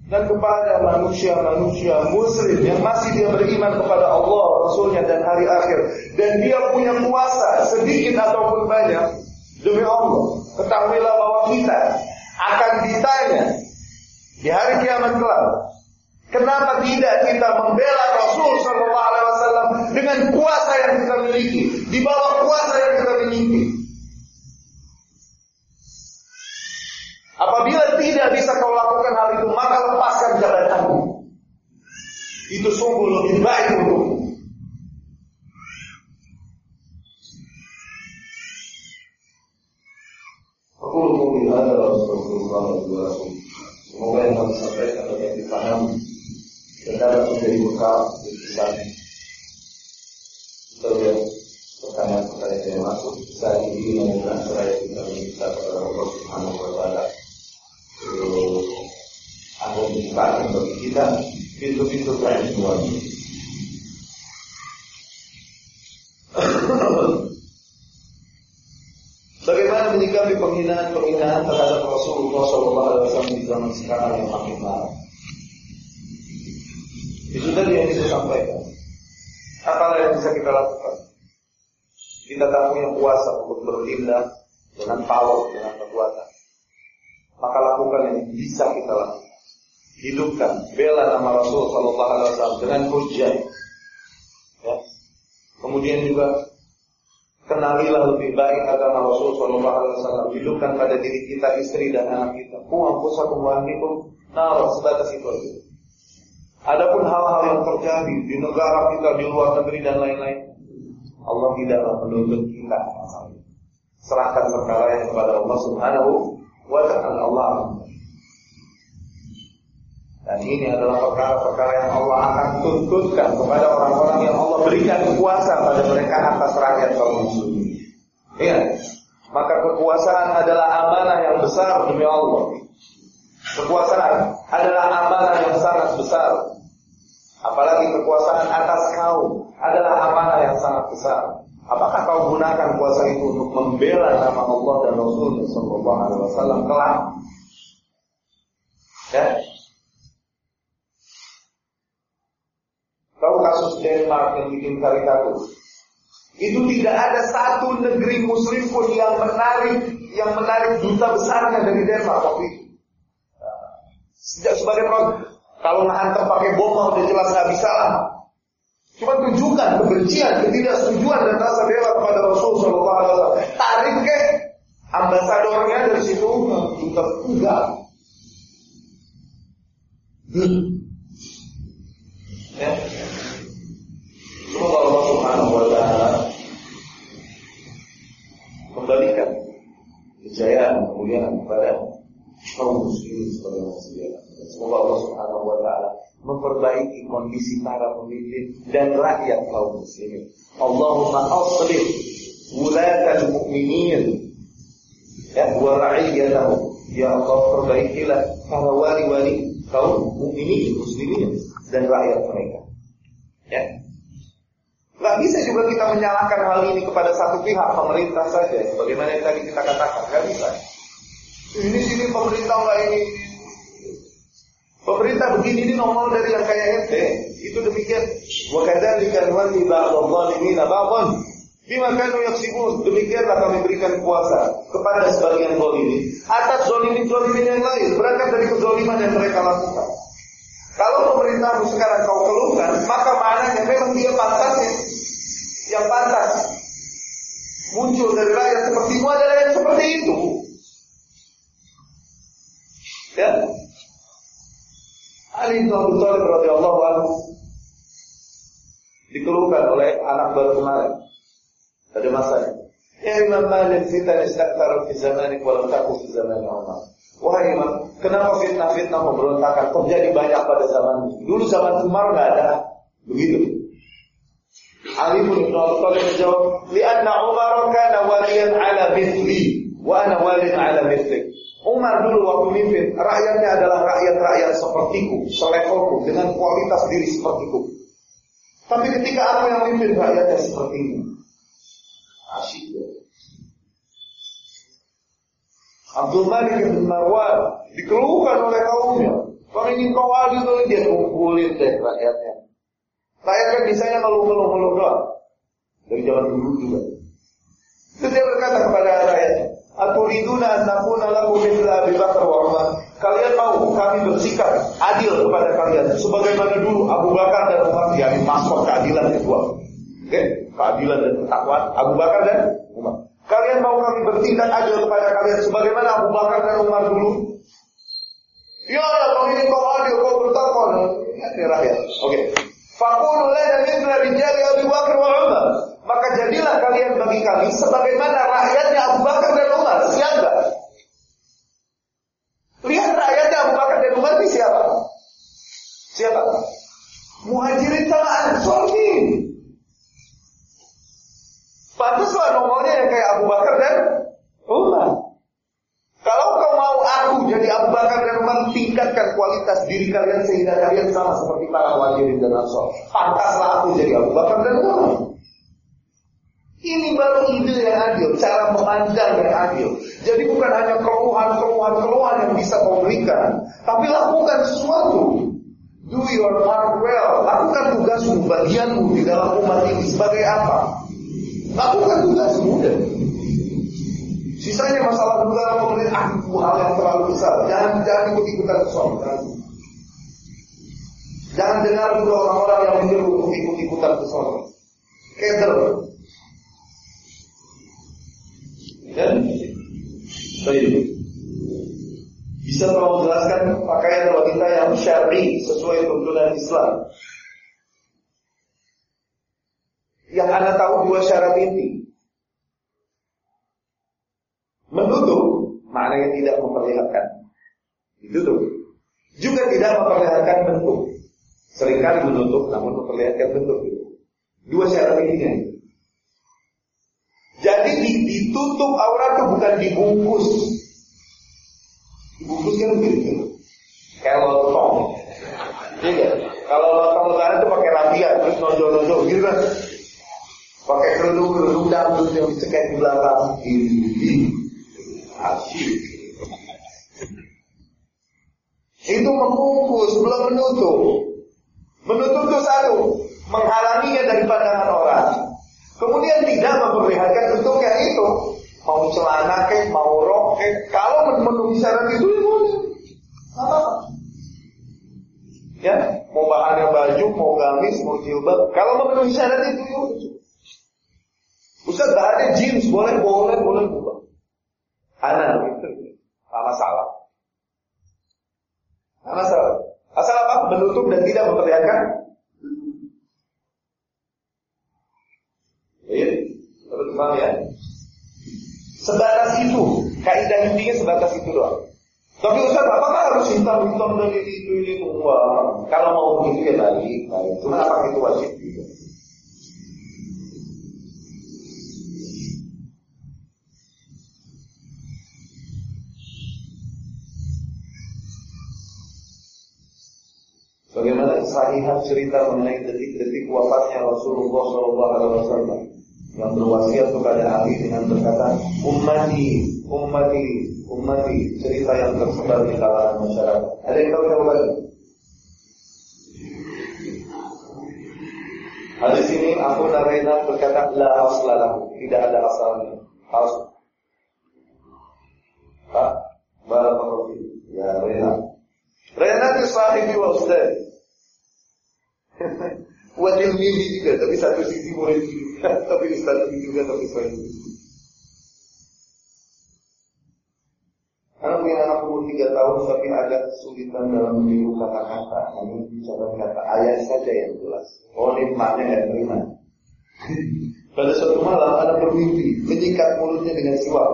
Dan kepada manusia-manusia muslim yang masih dia beriman kepada Allah, Rasulnya dan hari akhir. Dan dia punya kuasa sedikit ataupun banyak. Demi Allah, ketahuilah bahwa kita akan ditanya di hari kiamat kelak. Kenapa tidak kita membela Rasul Shallallahu Alaihi Wasallam dengan kuasa yang kita miliki, di bawah kuasa yang kita miliki? Apabila tidak bisa kau lakukan hal itu, maka lepaskan jabatanmu. Itu sungguh lebih baik untukmu. Aku lebih ada Rasulullah SAW. Semoga yang kami sampaikan dapat dipahami dan dapat menjadi bekal di kita. Kita lihat pertanyaan-pertanyaan yang masuk. Saat ini mengenai seraya kita meminta kepada Allah Subhanahu Wa Taala agar dibukakan bagi kita pintu-pintu kehidupan. Bagaimana menyikapi penghinaan-penghinaan terhadap Rasulullah SAW di zaman sekarang yang makin marah? Itu tadi yang saya sampaikan. Apa yang bisa kita lakukan? Kita tak punya kuasa untuk bertindak dengan power, dengan kekuatan. Maka lakukan yang bisa kita lakukan. Hidupkan, nama Rasul Sallallahu Alaihi Wasallam dengan hujah. Ya. Kemudian juga kenalilah lebih baik agama Rasul Sallallahu Alaihi Wasallam. Hidupkan pada diri kita, istri dan anak kita. Kuang pusakum pun nah sebatas itu aja. Adapun hal-hal yang terjadi di negara kita, di luar negeri dan lain-lain, Allah tidaklah menuntut kita Serahkan perkara yang kepada Allah Subhanahu wa taala Allah. Dan ini adalah perkara-perkara yang Allah akan tuntutkan kepada orang-orang yang Allah berikan kuasa pada mereka atas rakyat kaum muslimin. Ingat, maka kekuasaan adalah amanah yang besar demi Allah. Kekuasaan adalah amanah yang sangat besar. Apalagi kekuasaan atas kaum adalah amanah yang sangat besar. Apakah kau gunakan kuasa itu untuk membela nama Allah dan Rasulnya Sallallahu Alaihi Wasallam kelak? Ya, Tahu kasus Denmark yang bikin karikatur? Itu tidak ada satu negeri muslim pun yang menarik yang menarik duta besarnya dari Denmark waktu itu. Sejak sebagai produk, kalau nganter pakai bom udah jelas nggak bisa lah. Cuma tunjukkan kebencian, ketidaksetujuan dan rasa bela kepada Rasul Shallallahu Alaihi Wasallam. Tarik ke ambasadornya dari situ, duta enggak. Hmm. Ya. Semoga Allah Subhanahu wa taala kembalikan kejayaan kemuliaan kepada kaum muslimin sebagai manusia. Semoga Allah Subhanahu wa taala memperbaiki kondisi para pemimpin dan rakyat kaum muslimin. Allahumma aslih wulatal mu'minin ya wa ra'iyatahum. Ya Allah perbaikilah para wali-wali kaum mukminin muslimin dan rakyat mereka. Gak bisa juga kita menyalahkan hal ini kepada satu pihak pemerintah saja, sebagaimana yang tadi kita katakan, gak bisa. Ini sini pemerintah nggak ini. Pemerintah begini ini nongol dari yang kayak ente. Itu demikian. Wa kadzalika nuwalli ba'dadh dhalimin ba'dhan bima kanu yaksibun. Demikianlah kami berikan kuasa kepada sebagian zalimin atas zalimin-zalimin yang lain berangkat dari kezaliman yang mereka lakukan. Kalau pemerintahmu sekarang kau keluhkan, maka maknanya memang dia pantasnya. Yang pantas muncul dari rakyat sepertimu adalah yang seperti itu. Ya, Ali bin Abi Thalib radhiyallahu anhu dikeluhkan oleh anak baru kemarin pada masanya. Ya Imam Malik fitan istakthar fi zamanik wa lam takun fi zaman Umar. Wahai Imam, kenapa fitnah-fitnah pemberontakan terjadi banyak pada zaman dulu zaman Umar nggak ada begitu. Ali bin Abi Thalib menjawab, "Li'anna Umar kana waliyan ala mithli wa ana waliyan ala mithli." Umar dulu waktu mimpin, rakyatnya adalah rakyat-rakyat sepertiku, selevelku, dengan kualitas diri sepertiku. Tapi ketika aku yang mimpin, rakyatnya seperti ini. Asyik ya. Abdul Malik bin Marwan dikeluhkan oleh kaumnya. Kalau ingin kau adil dia kumpulin deh rakyatnya. Rakyat kan misalnya ngeluh-ngeluh-ngeluh doang. Dari zaman dulu juga. Terus dia berkata kepada rakyatnya, Aturiduna an nakuna lakum mithla Abi Bakar wa. Kalian mau kami bersikap adil kepada kalian sebagaimana dulu Abu Bakar dan Umar yakni maskot keadilan kedua. Oke, keadilan dan ketakwaan Abu Bakar dan Umar. Kalian mau kami bertindak adil kepada kalian sebagaimana Abu Bakar dan Umar dulu? Ya kau ini kau adil, kau bertakwa. Ini rakyat. Oke. Fakulu lana mithla rijali Abu Bakar wa Umar. Maka jadilah kalian bagi kami sebagaimana rakyatnya Abu Bakar dan Umar. Siapa? Lihat rakyatnya Abu Bakar dan Umar ini siapa? Siapa? Muhajirin sama Ansori. Pantaslah nomornya yang kayak Abu Bakar dan Umar. Kalau aku jadi Abu Bakar dan Umar kualitas diri kalian sehingga kalian sama seperti para muhajirin dan ansor. Pantaslah aku jadi Abu Bakar dan Umar. Ini baru ide yang adil, cara memandang yang adil. Jadi bukan hanya keluhan, keluhan, keluhan yang bisa kau berikan, tapi lakukan sesuatu. Do your part well. Lakukan tugasmu, bagianmu di dalam umat ini sebagai apa? Lakukan tugasmu dan sisanya masalah negara pemerintah itu hal yang terlalu besar. Jangan jangan ikut ikutan sesuatu. Jangan dengar juga orang-orang yang menyuruh untuk ikut ikutan sesuatu. Keder, Ya? Baik. Bisa tolong jelaskan pakaian wanita yang syar'i sesuai tuntunan Islam? Yang anda tahu dua syarat ini. Menutup maknanya tidak memperlihatkan. Itu tuh. Juga tidak memperlihatkan bentuk. Seringkali menutup namun memperlihatkan bentuk. Dua syarat ini. Kan? Jadi ditutup aurat itu bukan dibungkus. Dibungkus kan begitu. Kayak lontong. Iya Kalau lontong lebaran itu pakai rapian terus nonjol-nonjol gitu kan. Pakai kerudung-kerudung dangdut yang dicekek di belakang. Ini asyik. Itu membungkus, belum menutup. Menutup itu satu, menghalanginya dari pandangan orang. Kemudian tidak memperlihatkan bentuk yang itu. Mau celana kek, mau rok kek. Kalau memenuhi syarat itu ya boleh. Apa? Ya, mau bahannya baju, mau gamis, mau jilbab. Kalau memenuhi syarat itu ya Ustaz bahannya jeans, boleh, boleh, boleh buka. Anak itu, apa masalah. Apa masalah. Asal apa? Menutup dan tidak memperlihatkan Ya, paham ya? Sebatas itu, kaidah intinya sebatas itu doang. Tapi Ustaz, apakah harus hitam-hitam dan ini itu ini semua? Kalau mau begitu ya baik, baik. Cuma apakah itu wajib juga? sahihah cerita mengenai detik-detik wafatnya Rasulullah Shallallahu Alaihi Wasallam yang berwasiat kepada Ali dengan berkata, ummati, ummati, ummati, cerita yang tersebar di kalangan masyarakat. Ada yang tahu jawabannya? Hadis ini aku Narena berkata la aslalah, tidak ada asalnya. harus. Pak, barakallahu Ya, Rena. Rena itu sahibi wa ustadi. Buat ilmihi juga, tapi satu sisi murid juga, tapi ustaz juga, tapi sahibi. Karena punya anak umur tiga tahun tapi agak kesulitan dalam meniru kata-kata. Hanya bicara kata ayat saja yang jelas. Oh nikmatnya nggak terima. Pada suatu malam ada bermimpi menyikat mulutnya dengan siwak.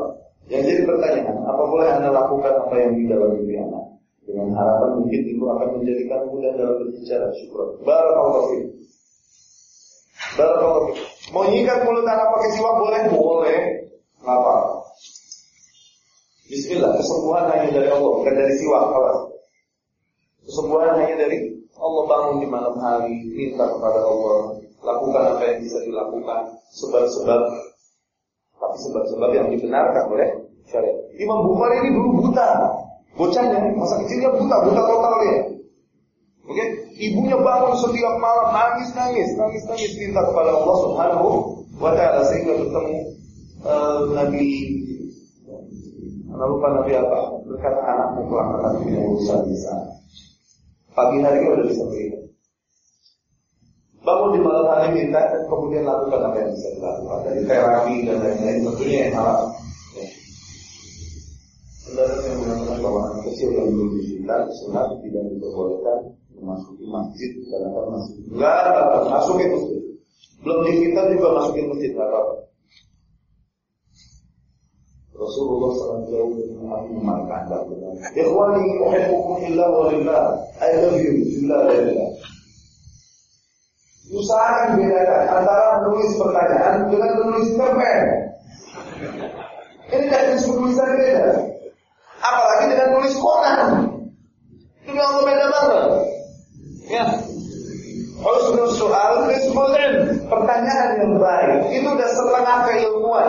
Yang jadi pertanyaan, apa boleh anda lakukan apa yang di dalam mimpi anak? Dengan harapan mungkin itu akan menjadikan mudah dalam berbicara. Syukur. Barakallahu fiik. Mau nyikat mulut anak pakai siwak boleh? Boleh. Ngapa? Bismillah, kesembuhan hanya dari Allah, bukan dari siwak. Awas. Kesembuhan hanya dari Allah bangun di malam hari, minta kepada Allah, lakukan apa yang bisa dilakukan, sebab-sebab tapi sebab-sebab yang dibenarkan oleh syariat. Imam Bukhari ini dulu buta, bocahnya masa kecilnya buta, buta total ya. Oke, ibunya bangun setiap malam nangis nangis nangis nangis minta kepada Allah Subhanahu wa taala sehingga bertemu uh, Nabi Lalu Nabi apa? Berkata anakmu akan punya urusan di sana. Pagi hari ini udah bisa pergi. Bangun di malam hari minta dan kemudian lakukan apa yang bisa dilakukan dari terapi dan lain-lain tentunya yang halal. Ya. Saudara yang mengatakan bahwa anak kecil yang belum dicinta sunat tidak diperbolehkan memasuki masjid karena masjid. Enggak, enggak, masukin masjid. Belum dicinta juga masukin masjid, enggak apa-apa. Rasulullah SAW mengatakan Ikhwani uhibbukum illa wa lillah I love you illa wa Usahakan bedakan antara menulis pertanyaan dengan menulis cerpen. Ini teknis penulisan beda. Apalagi dengan menulis koran. Ini Allah beda banget Ya Husnul soal, husnul Pertanyaan yang baik Itu udah setengah keilmuan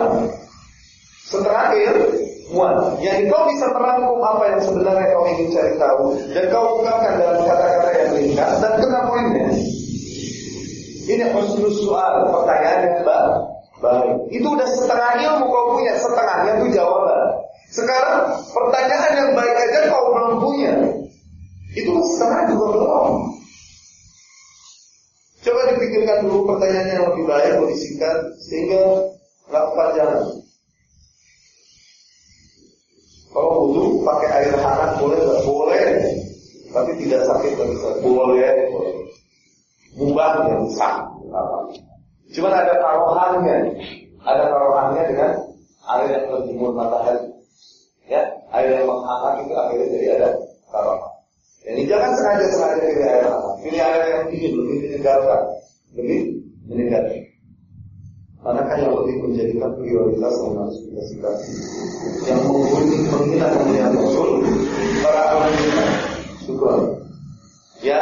Terakhir, muat. Yang kau bisa merangkum apa yang sebenarnya kau ingin cari tahu dan kau ungkapkan dalam kata-kata yang ringkas dan kena poinnya. Ini husnul soal, pertanyaan yang baik. Itu udah setengah ilmu kau punya, setengahnya itu jawaban. Sekarang pertanyaan yang baik aja kau belum punya. Itu setengah juga belum. Coba dipikirkan dulu pertanyaan yang lebih baik, lebih singkat, sehingga nggak kepanjangan. Kalau wudhu pakai air hangat boleh nggak? Boleh. Tapi tidak sakit bisa. Boleh. Mubah ya sah. Cuma ada taruhannya. Ada taruhannya dengan air yang terjemur matahari. Ya, air yang menghangat itu akhirnya jadi ada taruhan. Ini jangan sengaja-sengaja pilih air hangat. Pilih air yang dingin, lebih menyegarkan. Lebih menyegarkan. Manakah yang lebih menjadikan prioritas yang harus kita sikapi? Yang menghuni menghina kemuliaan Rasul, para ulama syukur. Ya,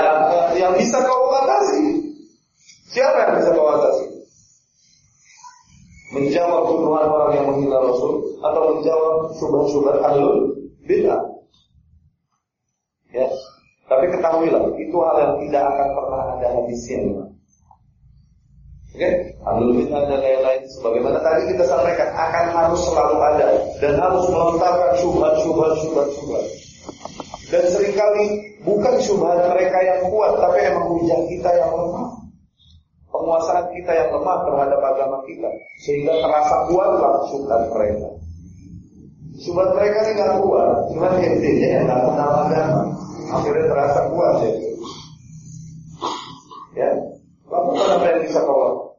yang bisa kau atasi. Siapa yang bisa kau atasi? Menjawab tuduhan orang yang menghina Rasul atau menjawab syubhat-syubhat ahlul bid'ah. Ya, tapi ketahuilah itu hal yang tidak akan pernah ada habisnya. Oke, okay? Dan lain-lain sebagaimana tadi kita sampaikan akan harus selalu ada dan harus melontarkan syubhat, syubhat, syubhat, syubhat. Dan sering kali bukan syubhat mereka yang kuat, tapi emang hujah kita yang lemah. Penguasaan kita yang lemah terhadap agama kita, sehingga terasa kuatlah syubhat mereka. Syubhat mereka ini nggak kuat, cuma intinya yang nggak kenal agama, akhirnya terasa kuat ya. Ya, lakukan apa yang bisa kau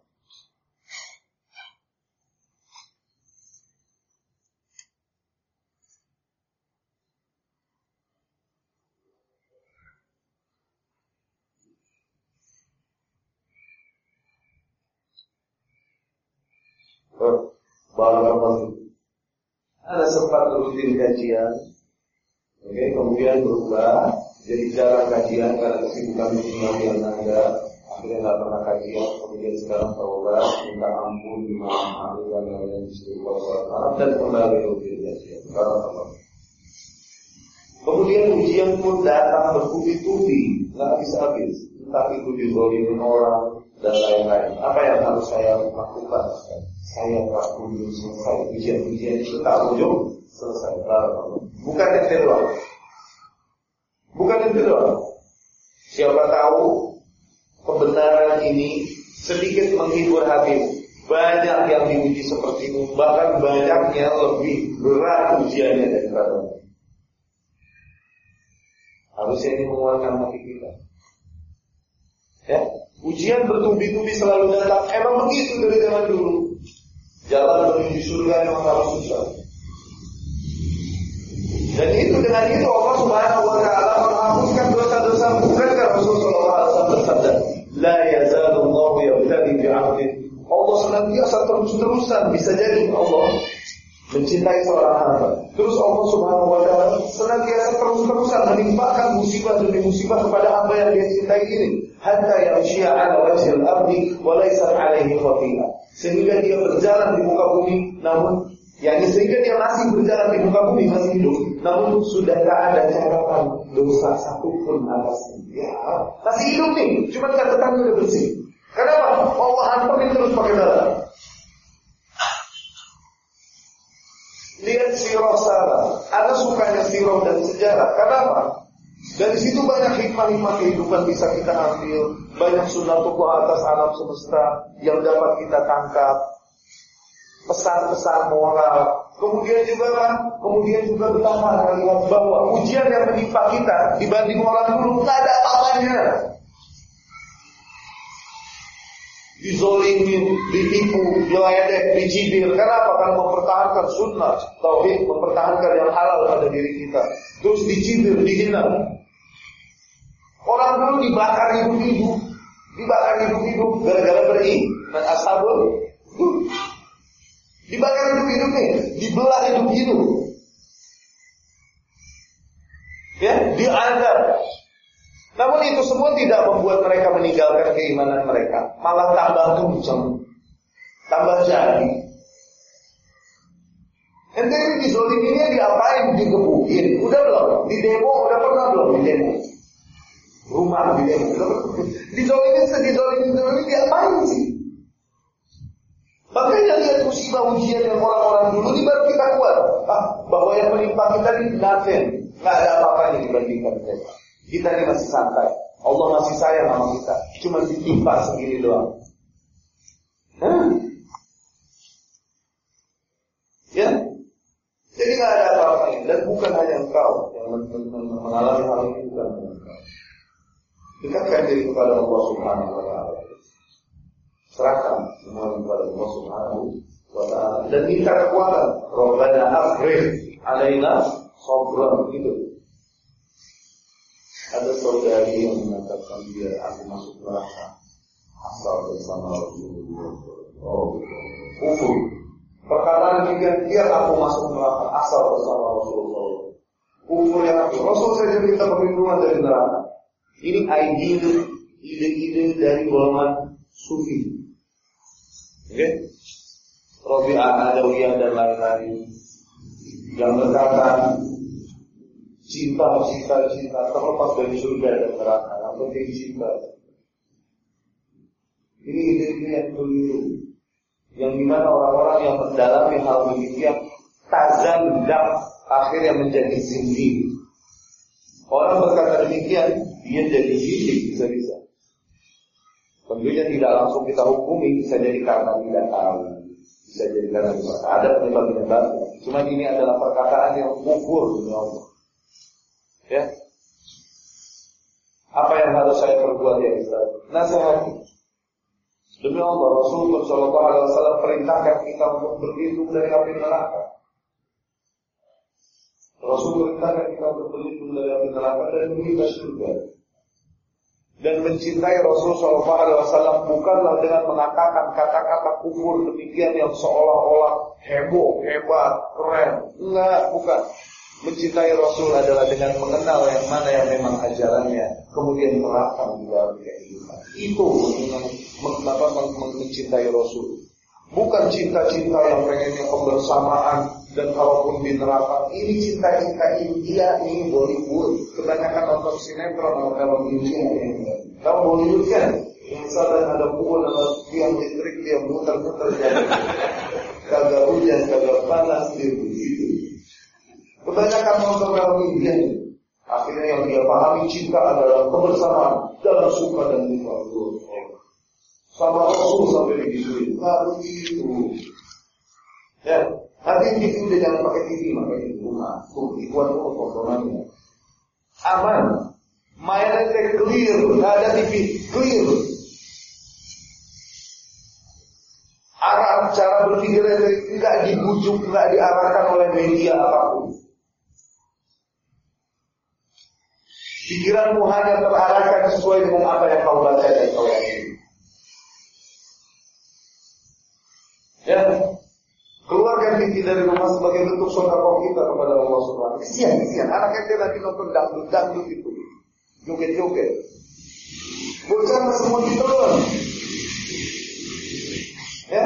Barakallahu Ada sempat rutin kajian, oke, okay, kemudian berubah jadi jarang kajian karena kesibukan dunia yang ada, akhirnya nggak pernah kajian, kemudian sekarang berobat, minta ampun di malam hari dan lain-lain disuruh dan kembali rutin kajian. Barakallahu Kemudian ujian pun datang bertubi-tubi, nggak habis-habis. Entah itu dizolimin orang, dan lain-lain. Apa yang harus saya lakukan? Saya telah kunjung selesai ujian-ujian itu tak kunjung selesai. Bukan yang kedua. Bukan yang kedua. Siapa tahu kebenaran ini sedikit menghibur hatimu. Banyak yang diuji seperti itu, bahkan banyaknya lebih berat ujiannya daripada Harusnya ini menguatkan hati kita. Ya, ujian bertubi-tubi selalu datang. Emang begitu dari zaman dulu. Jalan menuju surga memang harus susah. Dan itu dengan itu Allah Subhanahu wa taala menghapuskan dosa-dosa bukankah Rasulullah SAW bersabda, "La yazalu Allah yabtali bi'abdin." Allah senantiasa terus-terusan bisa jadi Allah mencintai seorang hamba. Terus Allah Subhanahu wa taala senantiasa terus-terusan menimpakan musibah demi musibah kepada hamba yang dia cintai ini, hatta yamshi'a 'ala wajhil ardi wa laysa 'alaihi khati'ah. Sehingga dia berjalan di muka bumi namun yakni sehingga dia masih berjalan di muka bumi masih hidup namun sudah tak ada catatan dosa satu pun atasnya. Ya, masih hidup nih, cuma catatannya udah bersih. Kenapa? Allah hantarin terus pakai darah. Lihat sirah sana. Ada sukanya sirah dan sejarah. Kenapa? Dari situ banyak hikmah-hikmah kehidupan bisa kita ambil. Banyak sunatullah atas alam semesta yang dapat kita tangkap. Pesan-pesan moral. Kemudian juga kan, kemudian juga betapa lihat bahwa ujian yang menimpa kita dibanding orang dulu nggak ada apa-apanya. dizolimi, ditipu, diledek, dicibir. Kenapa? Karena mempertahankan sunnah, tauhid, mempertahankan yang halal pada diri kita. Terus dicibir, dihina. Orang dulu dibakar hidup-hidup, dibakar hidup-hidup gara-gara beriman ashabul Dibakar hidup-hidup nih, dibelah hidup-hidup. Ya, diadab, namun itu semua tidak membuat mereka meninggalkan keimanan mereka, malah tambah kencang, tambah jadi. Ente ini dizoliminya diapain? Digebukin. Udah belum? Di demo udah pernah belum di demo? Rumah di demo. Dizolimin, dizolimin, dizolimin diapain sih? Makanya lihat musibah ujian yang orang-orang dulu ini baru kita kuat. Ah, bahwa yang menimpa kita ini nothing. Nggak ada apa-apanya dibandingkan mereka. Kita ini masih santai. Allah masih sayang sama kita. Cuma ditimpa segini doang. Hah? Ya? Jadi nggak ada apa-apanya. Dan bukan hanya engkau yang mengalami hal ini bukan engkau. Dekatkan diri kepada Allah Subhanahu wa taala. Serahkan semua kepada Allah Subhanahu wa taala dan minta kekuatan. Rabbana afrigh alaina sabran gitu ada saudari yang mengatakan biar aku masuk neraka asal bersama Rasulullah. Oh, kufur. Perkataan demikian biar aku masuk neraka asal bersama Rasulullah. Kufur yang aku Rasul saja minta perlindungan dari neraka. Ini ide ide-ide dari golongan sufi. Okay? Robi'ah Adawiyah dan lain-lain yang berkata cinta, cinta, cinta, terlepas dari surga dan neraka. Yang penting cinta. Ini ide-ide yang keliru. Yang di mana orang-orang yang mendalami hal demikian tazandak akhirnya menjadi zindik. Orang berkata demikian, dia jadi zindik bisa-bisa. Tentunya tidak langsung kita hukumi, bisa jadi karena tidak tahu, bisa jadi karena tidak ada penyebab-penyebab. Cuma ini adalah perkataan yang kufur demi Allah. Ya. Apa yang harus saya perbuat ya Ustaz? Nasihati. Demi Allah, Rasulullah Shallallahu Alaihi Wasallam perintahkan kita untuk berlindung dari api neraka. Rasul perintahkan kita untuk berlindung dari api neraka dan meminta surga. Dan mencintai Rasul Shallallahu Alaihi Wasallam bukanlah dengan mengatakan kata-kata kufur demikian yang seolah-olah heboh, hebat, keren. Enggak, bukan. Mencintai Rasul adalah dengan mengenal yang mana yang memang ajarannya, kemudian menerapkan di dalam kehidupan. Itu mengapa mencintai Rasul. Bukan cinta-cinta yang pengennya kebersamaan dan kalaupun di neraka. Ini cinta-cinta India, ini Bollywood. Kebanyakan nonton sinetron atau film India. Kamu Bollywood kan? Sadar ada pukul ada tiang listrik dia muter-muter jadi kagak hujan, kagak panas dia begitu. Kebanyakan mempengaruhi dia. Akhirnya yang dia pahami cinta adalah kebersamaan dalam suka dan duka. Sama Rasul sampai begitu. Harus begitu. Ya, Hati TV udah jangan pakai TV, makanya rumah. Tuh, ikuan tuh tontonannya. Aman. Mainnya clear, nggak ada TV, clear. Arah cara berpikirnya nggak dibujuk, nggak diarahkan oleh media apa pun. Pikiranmu hanya terarahkan sesuai dengan apa yang kau baca dan kau yakini. Ya, Keluarkan TV dari rumah sebagai bentuk sodako kita kepada Allah Subhanahu Kesian, kesian. Anak ente lagi nonton dangdut, dangdut itu. Joget-joget. Bocah mau ditelan. Ya,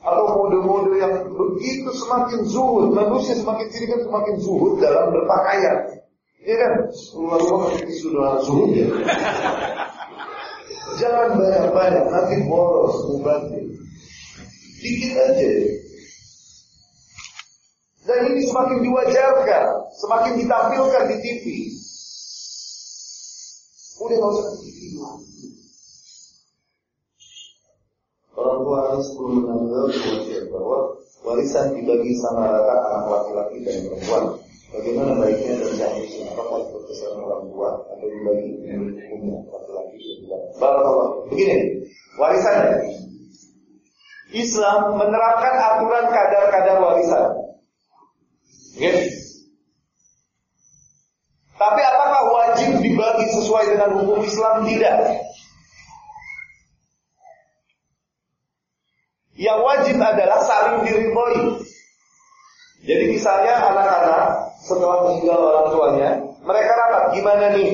atau mode-mode yang begitu semakin zuhud, manusia semakin sini kan semakin zuhud dalam berpakaian. Iya kan? Rumah-rumah masih sudah zuhud ya. Jangan banyak-banyak, nanti boros, mubazir. Dikit aja. Dan ini semakin diwajarkan, semakin ditampilkan di TV. Udah nggak usah TV Orang tua harus mengambil bahwa warisan dibagi sama rata anak laki-laki dan perempuan. Bagaimana baiknya dan seharusnya apakah keputusan orang tua atau dibagi hukumnya laki-laki dan perempuan. Begini, warisannya. Islam menerapkan aturan kadar-kadar warisan. Yes. Tapi apakah wajib dibagi sesuai dengan hukum Islam? Tidak. Yang wajib adalah saling diridhoi. Jadi misalnya anak-anak setelah meninggal orang tuanya, mereka rapat gimana nih?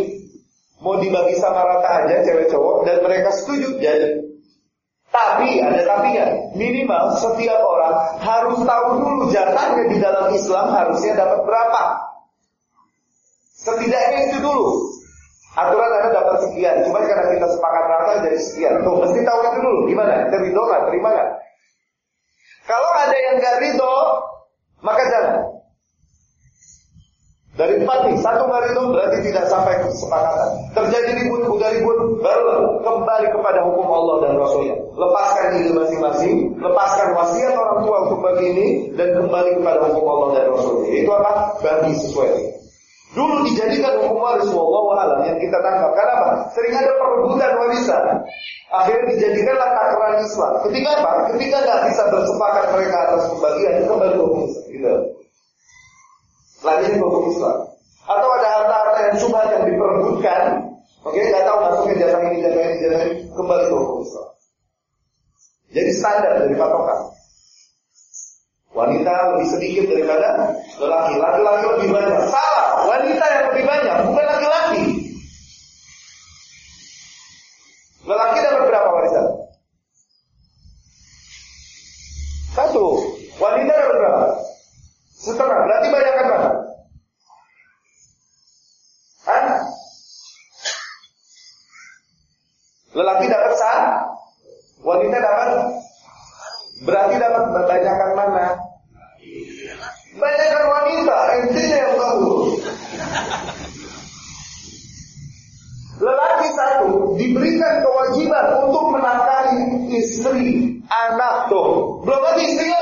Mau dibagi sama rata aja cewek cowok dan mereka setuju jadi tapi ada tapinya. Minimal setiap orang harus tahu dulu jatahnya di dalam Islam harusnya dapat berapa. Setidaknya itu dulu. Aturan ada dapat sekian. Cuma karena kita sepakat rata jadi sekian. Tuh mesti tahu itu dulu. Gimana? Terido nggak? Terima nggak? Kalau ada yang nggak ridho, maka jangan. Dari empat nih, satu hari itu berarti tidak sampai kesepakatan. Terjadi ribut, udah ribut, baru kembali kepada hukum Allah dan Rasulnya. Lepaskan ide masing-masing, lepaskan wasiat orang tua untuk bagi ini, dan kembali kepada hukum Allah dan Rasulnya. Itu apa? Bagi sesuai. Dulu dijadikan hukum waris wallahu alam yang kita tangkap. Kenapa? Sering ada perebutan warisan. Akhirnya dijadikanlah takaran Islam. Ketika apa? Ketika nggak bisa bersepakat mereka atas pembagian, kembali hukum Islam. Gitu. Lagi hukum Islam. Atau ada harta-harta yang cuma yang diperebutkan, oke, okay, nggak tahu masuknya jasa ini, jasa ini, jasa ini, kembali ke hukum Islam. Jadi standar dari patokan. Wanita lebih sedikit daripada lelaki. Laki-laki lebih banyak. Salah. Wanita yang lebih banyak, bukan laki-laki. Lelaki dapat berapa warisan? Satu. Wanita dapat berapa? Setengah. Berarti banyak kan mana? Hah? Lelaki dapat sah, wanita dapat berarti dapat banyakkan mana? Banyakkan wanita, intinya yang tahu. Lelaki satu diberikan kewajiban untuk menafkahi istri, anak tuh. Belum lagi istrinya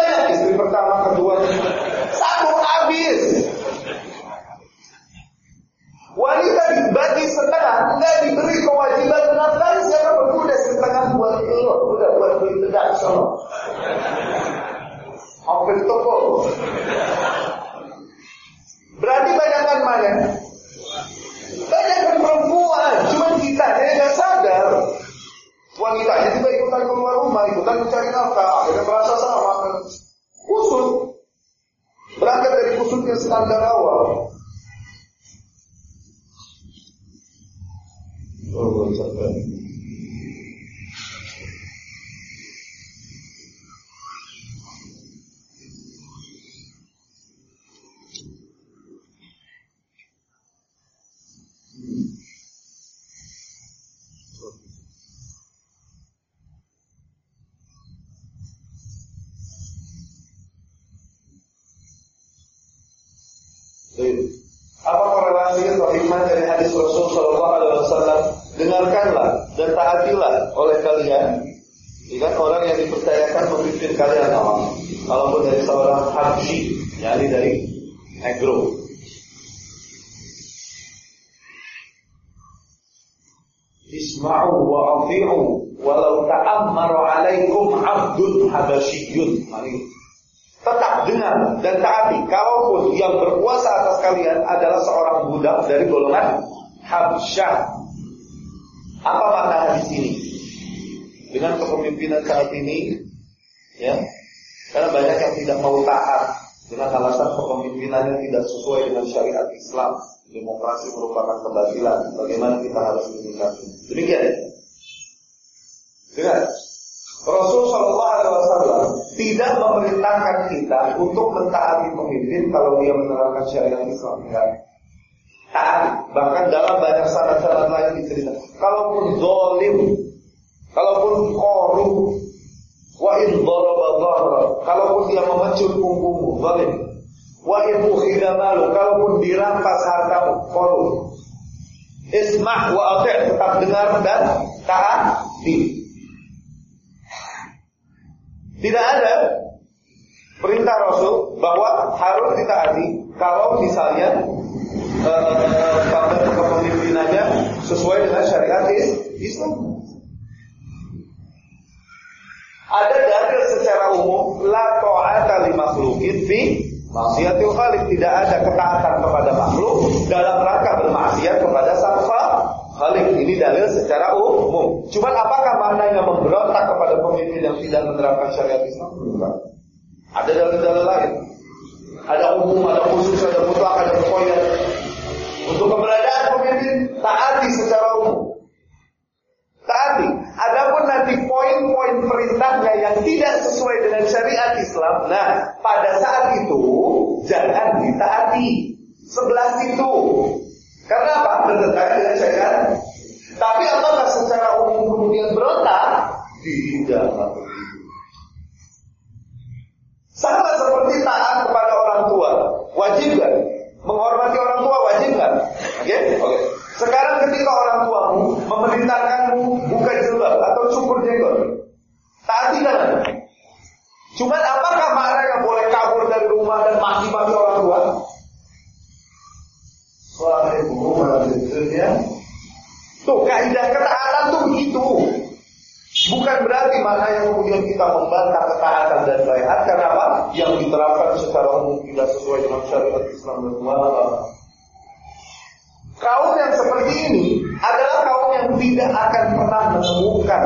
dari golongan Habsyah. Apa makna hadis ini? Dengan kepemimpinan saat ini ya. Karena banyak yang tidak mau taat dengan alasan kepemimpinannya tidak sesuai dengan syariat Islam. Demokrasi merupakan kebatilan. Bagaimana kita harus menyikapi? Demikian. Dengar. Rasul Shallallahu Alaihi Wasallam tidak memerintahkan kita untuk mentaati pemimpin kalau dia menerapkan syariat Islam. Enggak. Taat. Bahkan dalam banyak syarat-syarat lain diceritakan. Kalaupun zolim, kalaupun korup, wa in kalaupun dia memecut punggungmu, zalim. Wa in malu, kalaupun dirampas hartamu, korup. Ismah wa ati' tetap dengar dan taati. Tidak ada perintah Rasul bahwa harus ditaati kalau misalnya uh, kepemimpinannya sesuai dengan syariat Islam. Ada dalil secara umum la ta'ata li makhluqin fi maksiatil khaliq tidak ada ketaatan kepada makhluk dalam rangka bermaksiat kepada sang Khalik ini dalil secara umum. Cuman apakah maknanya memberontak kepada pemimpin yang tidak menerapkan syariat Islam? Ada dalil-dalil lain. Ada umum, ada khusus, ada mutlak, ada mukoyat. Untuk keberadaan pemimpin taati secara umum. Taati. Adapun nanti poin-poin perintahnya yang tidak sesuai dengan syariat Islam, nah pada saat itu jangan ditaati. Sebelah situ karena apa? Bertentangan dengan syariat. Tapi apakah secara umum kemudian berontak? Tidak. Sama seperti taat kepada orang tua, wajib kan? Menghormati orang tua wajib kan? Oke? Okay? Oke. Okay. Sekarang ketika orang tuamu memerintahkanmu buka jilbab atau cukur jenggot, taati kan? Cuman apakah makna yang boleh kabur dari rumah dan maki-maki orang tua? sahibuhuma dunia. Tuh kaidah ketaatan tuh begitu. Bukan berarti mana yang kemudian kita membantah ketaatan dan bayat karena apa? Yang diterapkan secara umum tidak sesuai dengan syariat Islam dan muamalah. Kaum yang seperti ini adalah kaum yang tidak akan pernah menemukan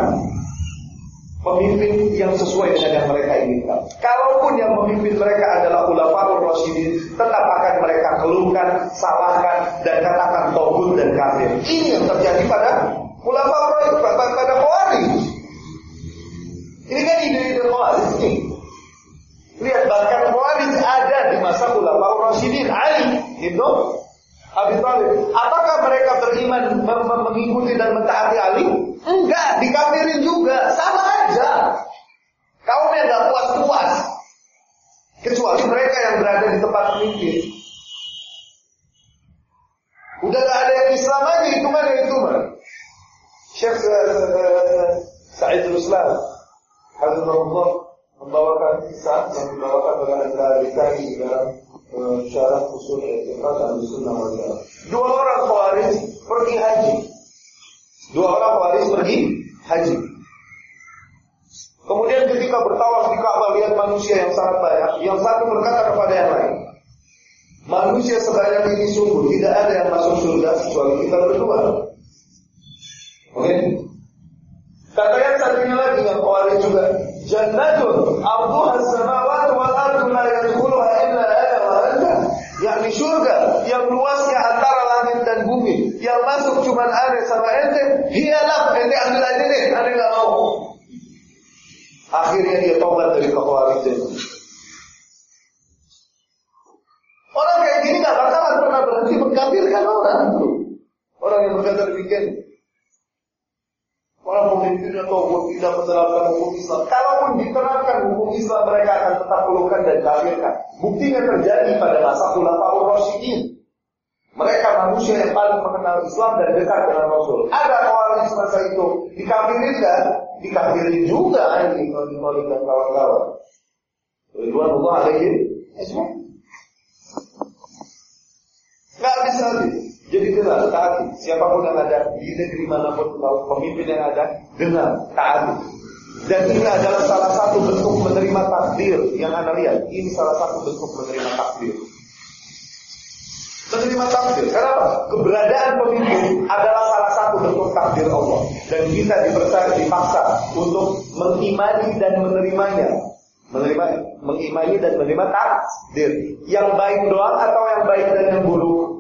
pemimpin yang sesuai dengan yang mereka inginkan. Kalaupun yang memimpin mereka adalah ulama rasyidin, tetap akan mereka keluhkan, salahkan dan katakan togut dan kafir. Ini yang terjadi pada ulama pada pada Khawarij. Ini kan ide-ide Khawarij ini. Lihat bahkan Khawarij ada di masa ulama rasyidin Ali itu Abi Thalib. Apakah mereka beriman mengikuti dan mentaati Ali? Enggak, dikafirin juga. Sama aja. Kaum yang gak puas-puas. Kecuali mereka yang berada di tempat pemimpin. Udah gak ada yang Islam lagi, itu mana itu mana. Syekh uh, Sa'id al-Islam Hazrullah membawakan kisah yang dibawakan oleh Al-Ghazali dalam uh, syarah usul i'tiqad al-sunnah wal Dua orang khawarij pergi haji. Dua orang waris pergi haji. Kemudian ketika bertawaf di Ka'bah lihat manusia yang sangat banyak, yang satu berkata kepada yang lain, manusia sebanyak ini sungguh tidak ada yang masuk surga kecuali kita berdua. Oke? Okay? Kata yang satunya lagi yang khawarij juga, jannatun arduha samawati wal ardu la yadkhuluha illa ana wa. Yakni surga yang luasnya antara langit dan bumi, yang masuk cuma ane sama ente, hialah ente ambil aja deh, ane nggak mau. Akhirnya dia tobat dari kekhawarijan. Orang kayak gini nggak bakalan pernah berhenti mengkafirkan orang. Orang yang berkata demikian. Orang pemimpinnya tobat tidak menerapkan hukum Islam. Kalaupun diterapkan hukum Islam, mereka akan tetap pelukan dan kafirkan. Buktinya terjadi pada masa ulama Rasyidin. Mereka manusia yang paling mengenal Islam dan dekat dengan Rasul. Ada orang semasa itu dikafirin dan dikafirin juga ini Khalid dan kawan-kawan. Ridwan Allah alaihim Gak bisa Jadi dengar, taati. Siapa pun yang ada di negeri mana pun, pemimpin yang ada, dengar, taati. Dan ini adalah salah satu bentuk menerima takdir yang Anda lihat. Ini salah satu bentuk menerima takdir. Menerima takdir. Kenapa? Keberadaan pemimpin adalah salah satu bentuk takdir Allah. Dan kita dipercaya, dipaksa untuk mengimani dan menerimanya. Menerima, mengimani dan menerima takdir. Yang baik doang atau yang baik dan yang buruk?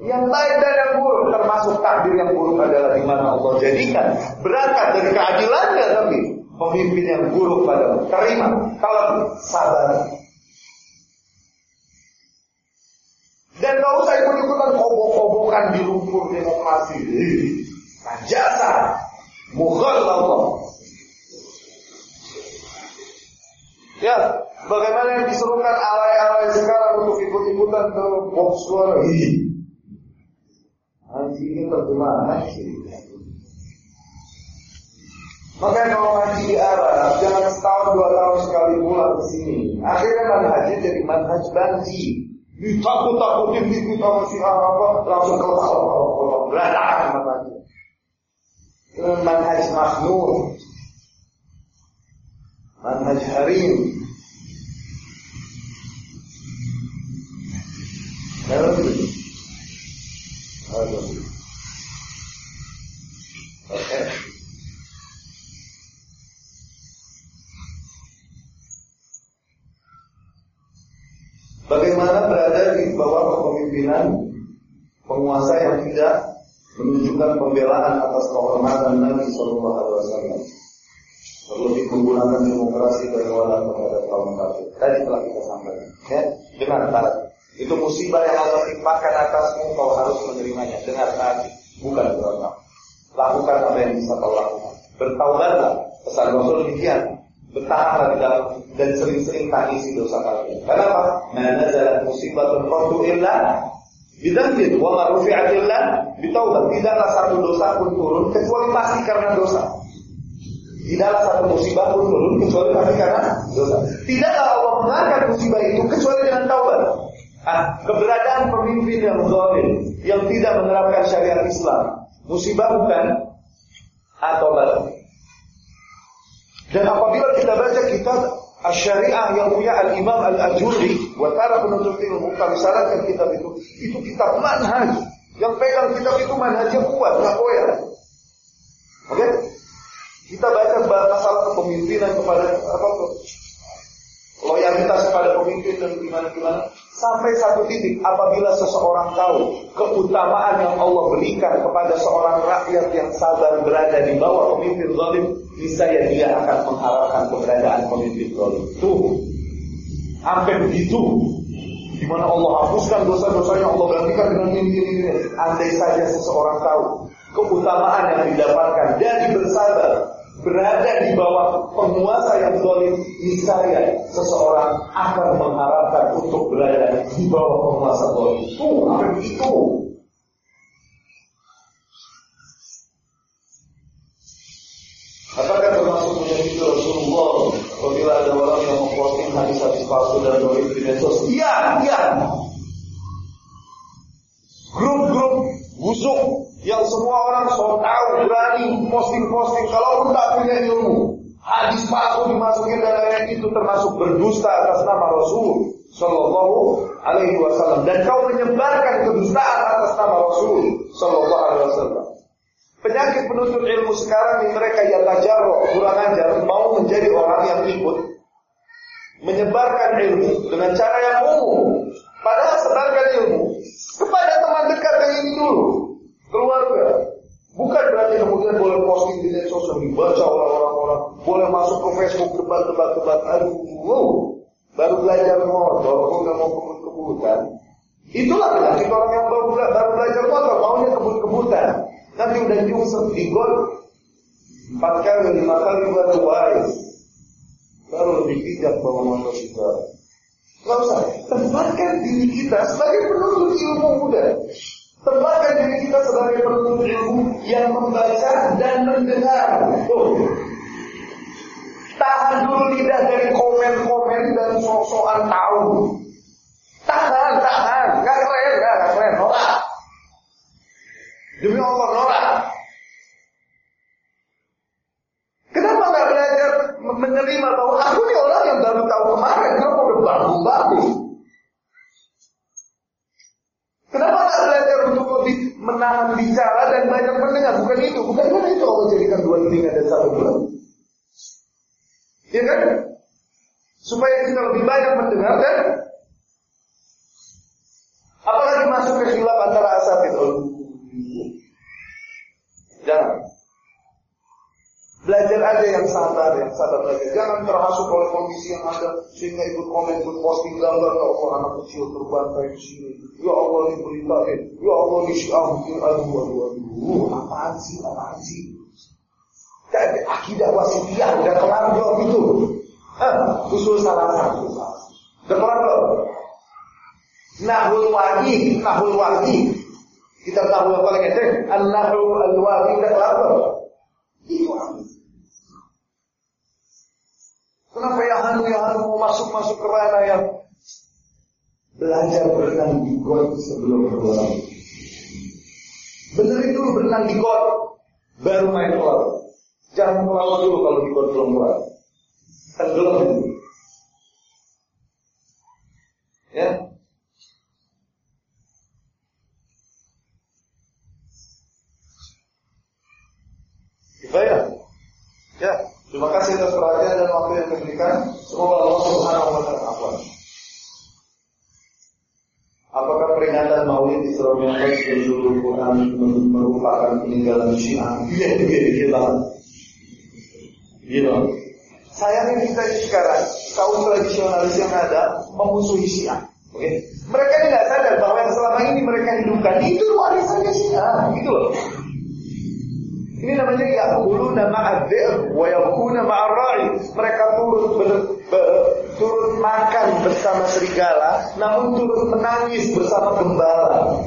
Yang baik dan yang buruk termasuk takdir yang buruk adalah di mana Allah jadikan berangkat dari keadilannya tapi pemimpin yang buruk padamu. Terima. Kalau sabar. Dan gak usah ikut-ikutan kobok-kobokan di lumpur demokrasi. Jasa mughal Allah ya bagaimana yang diserukan alay-alay sekarang untuk ikut-ikutan ke box suara Makanya kalau ngaji Arab jangan setahun dua tahun sekali pulang ke sini. Akhirnya manhajnya jadi manhaj banji. Ditakut-takutin di sama si Arab langsung ke kalau berantakan manhajnya. Manhaj maknur. Manhaj harim. Lalu pembelaan atas kehormatan Nabi Shallallahu Alaihi Wasallam, terlebih menggunakan demokrasi dan wala kepada kaum kafir. Tadi telah kita sampaikan. Ya, dengar tadi. Itu musibah yang Allah timpakan atasmu, kau harus menerimanya. Dengar tadi, bukan berontak. Lakukan apa yang bisa kau lakukan. Bertaubatlah. Pesan Rasul demikian bertahanlah di dalam dan sering-sering tangisi dosa kalian. Kenapa? Mana jalan musibah tertentu illa bidambit wa ma rufi'at illa bitaubat. Tidaklah satu dosa pun turun kecuali pasti karena dosa. Tidaklah satu musibah pun turun kecuali pasti karena dosa. Tidaklah Allah mengangkat musibah itu kecuali dengan taubat. Ah, keberadaan pemimpin yang zalim yang tidak menerapkan syariat Islam, musibah bukan atau balik. Dan apabila kita baca kitab Asy-Syariah yang punya Al-Imam Al-Ajuri buat para penuntut ilmu kami sarankan kitab itu. Itu kitab manhaj. Yang pegang kitab itu manhajnya kuat nggak goyah oke? Okay? kita baca masalah kepemimpinan kepada apa loyalitas kepada pemimpin dan gimana gimana Sampai satu titik apabila seseorang tahu keutamaan yang Allah berikan kepada seorang rakyat yang sabar berada di bawah pemimpin zalim, niscaya dia akan mengharapkan keberadaan pemimpin zalim. Tuh, hampir begitu. Di mana Allah hapuskan dosa-dosanya, Allah gantikan dengan ini, ini, ini. Andai saja seseorang tahu keutamaan yang didapatkan dari bersabar berada di bawah penguasa yang zalim, niscaya seseorang akan mengharapkan untuk berada di bawah penguasa zalim. Itu akan begitu. Apakah termasuk menjadi Rasulullah apabila ada orang yang memposting hadis-hadis palsu dan dolim di medsos? Iya, iya. Grup-grup busuk yang semua orang so tahu berani posting-posting kalau pun tak punya ilmu hadis palsu dimasukin dan lain itu termasuk berdusta atas nama Rasul Shallallahu Alaihi Wasallam dan kau menyebarkan kedustaan atas nama Rasul Shallallahu Alaihi Wasallam. Penyakit penuntut ilmu sekarang ini mereka yang tajarro kurang ajar mau menjadi orang yang ikut menyebarkan ilmu dengan cara yang umum. Padahal sebarkan ilmu kepada teman dekat yang ini dulu keluarga. Bukan berarti kemudian boleh posting di medsos yang dibaca oleh orang-orang, boleh masuk ke Facebook debat-debat-debat. Aduh, baru belajar motor, kok nggak mau kebut-kebutan. Itulah penyakit orang yang baru, baru belajar motor, maunya kebut-kebutan. Nanti udah nyungsep di gol, empat kali, lima kali baru wise. Baru lebih bijak bawa motor kita. Gak tempatkan diri kita sebagai penuntut ilmu muda. Tempatkan diri kita hanya membaca dan mendengar. Tuh. Tahan dulu lidah dari komen-komen dan sok-sokan tahu. Tahan, tahan. Gak keren, gak, gak keren. Norak. Demi Allah, norak. Kenapa nggak belajar menerima bahwa aku ini orang yang baru tahu kemarin, kenapa udah bagus-bagus? Kenapa nggak belajar untuk lebih menahan bicara dan banyak mendengar? Bukan itu, bukan kan itu Allah jadikan dua telinga dan satu mulut. Ya kan? Supaya kita lebih banyak mendengar dan apalagi masuk ke khilaf antara asatid. Jangan. Belajar aja yang sabar, yang sabar belajar. Jangan terhasut oleh kondisi yang ada sehingga ikut komen, ikut posting gambar ya Allah anak kecil terbantai di sini. Ya Eh. Ya Allah ini syiah aduh aduh aduh. Apaan sih? Apaan sih? Dan akidah wasitiyah udah kelar belum itu? Hah, usul salah satu. Udah kelar belum? Nahul wahid, nahul wahid. Kita tahu yang paling enteng, an-nahul al-wahid udah kelar belum? Itu Kenapa ya Hanu ya Hanu mau masuk-masuk ke ranah yang belajar berenang di got sebelum berdoa. Benerin dulu berenang di got, baru main keluar. Jangan keluar dulu kalau di got belum keluar. Tenggelam dulu. Ya, Dibayar. Ya, terima kasih atas perhatian dan waktu yang diberikan. Semoga Allah Subhanahu wa taala. Apakah peringatan Maulid Isra Mi'raj dan Nurul Quran merupakan peninggalan Syiah? Iya, iya, iya banget. Iya Sayangnya kita sekarang kaum tradisionalis yang ada memusuhi Syiah. Oke, okay? mereka nggak sadar bahwa yang selama ini mereka hidupkan itu warisannya Syiah, gitu loh. Ini namanya ya'kuluna ma'adzir wa yabkuna ma'arra'i. Mereka turut ber, ber, turut makan bersama serigala, namun turut menangis bersama gembala.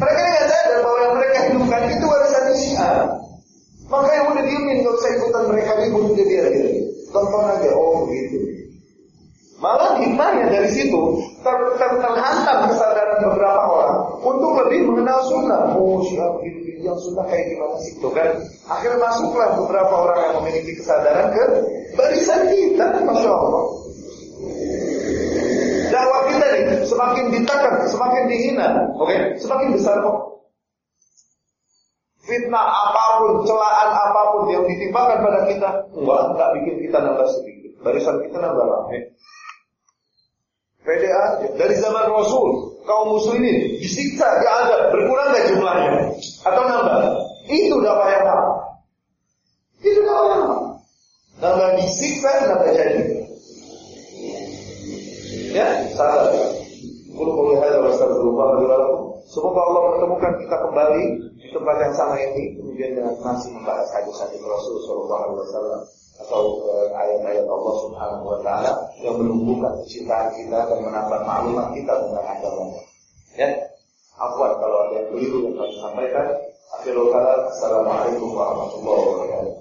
Mereka nggak sadar bahwa yang mereka hidupkan itu warisan Syiah. Maka yang udah diemin gak usah ikutan mereka ribut udah biar dia. Tonton aja, oh begitu. Malah hikmahnya dari situ ter, ter, terhantam kesadaran beberapa orang untuk lebih mengenal sunnah. Oh siapa begini yang sunnah kayak gimana sih itu kan? Akhirnya masuklah beberapa orang yang memiliki kesadaran ke barisan kita, masya Allah. Dakwah kita nih semakin ditekan, semakin dihina, oke? Okay? Semakin besar kok fitnah apa pun, celaan apa pun yang ditimpakan pada kita, enggak, enggak bikin kita nambah sedikit. Barisan kita nambah ramai. Pede aja. Dari zaman Rasul, kaum muslimin disiksa, ada. Berkurang gak jumlahnya? Atau nambah? Itu dakwah yang apa? Itu dakwah yang apa? Nambah disiksa, nambah jadi. Ya, salah. Qul qul hadza wa astaghfirullah li Semoga Allah pertemukan kita kembali di tempat yang sama ini kemudian dengan masih membahas hadis-hadis Rasul sallallahu alaihi wasallam atau ayat-ayat Allah Subhanahu wa taala yang menumbuhkan kecintaan kita dan menambah maklumat kita tentang agamanya. Ya. Afwan kalau ada yang keliru yang kami sampaikan. Akhirul kalam. Assalamualaikum warahmatullahi wabarakatuh.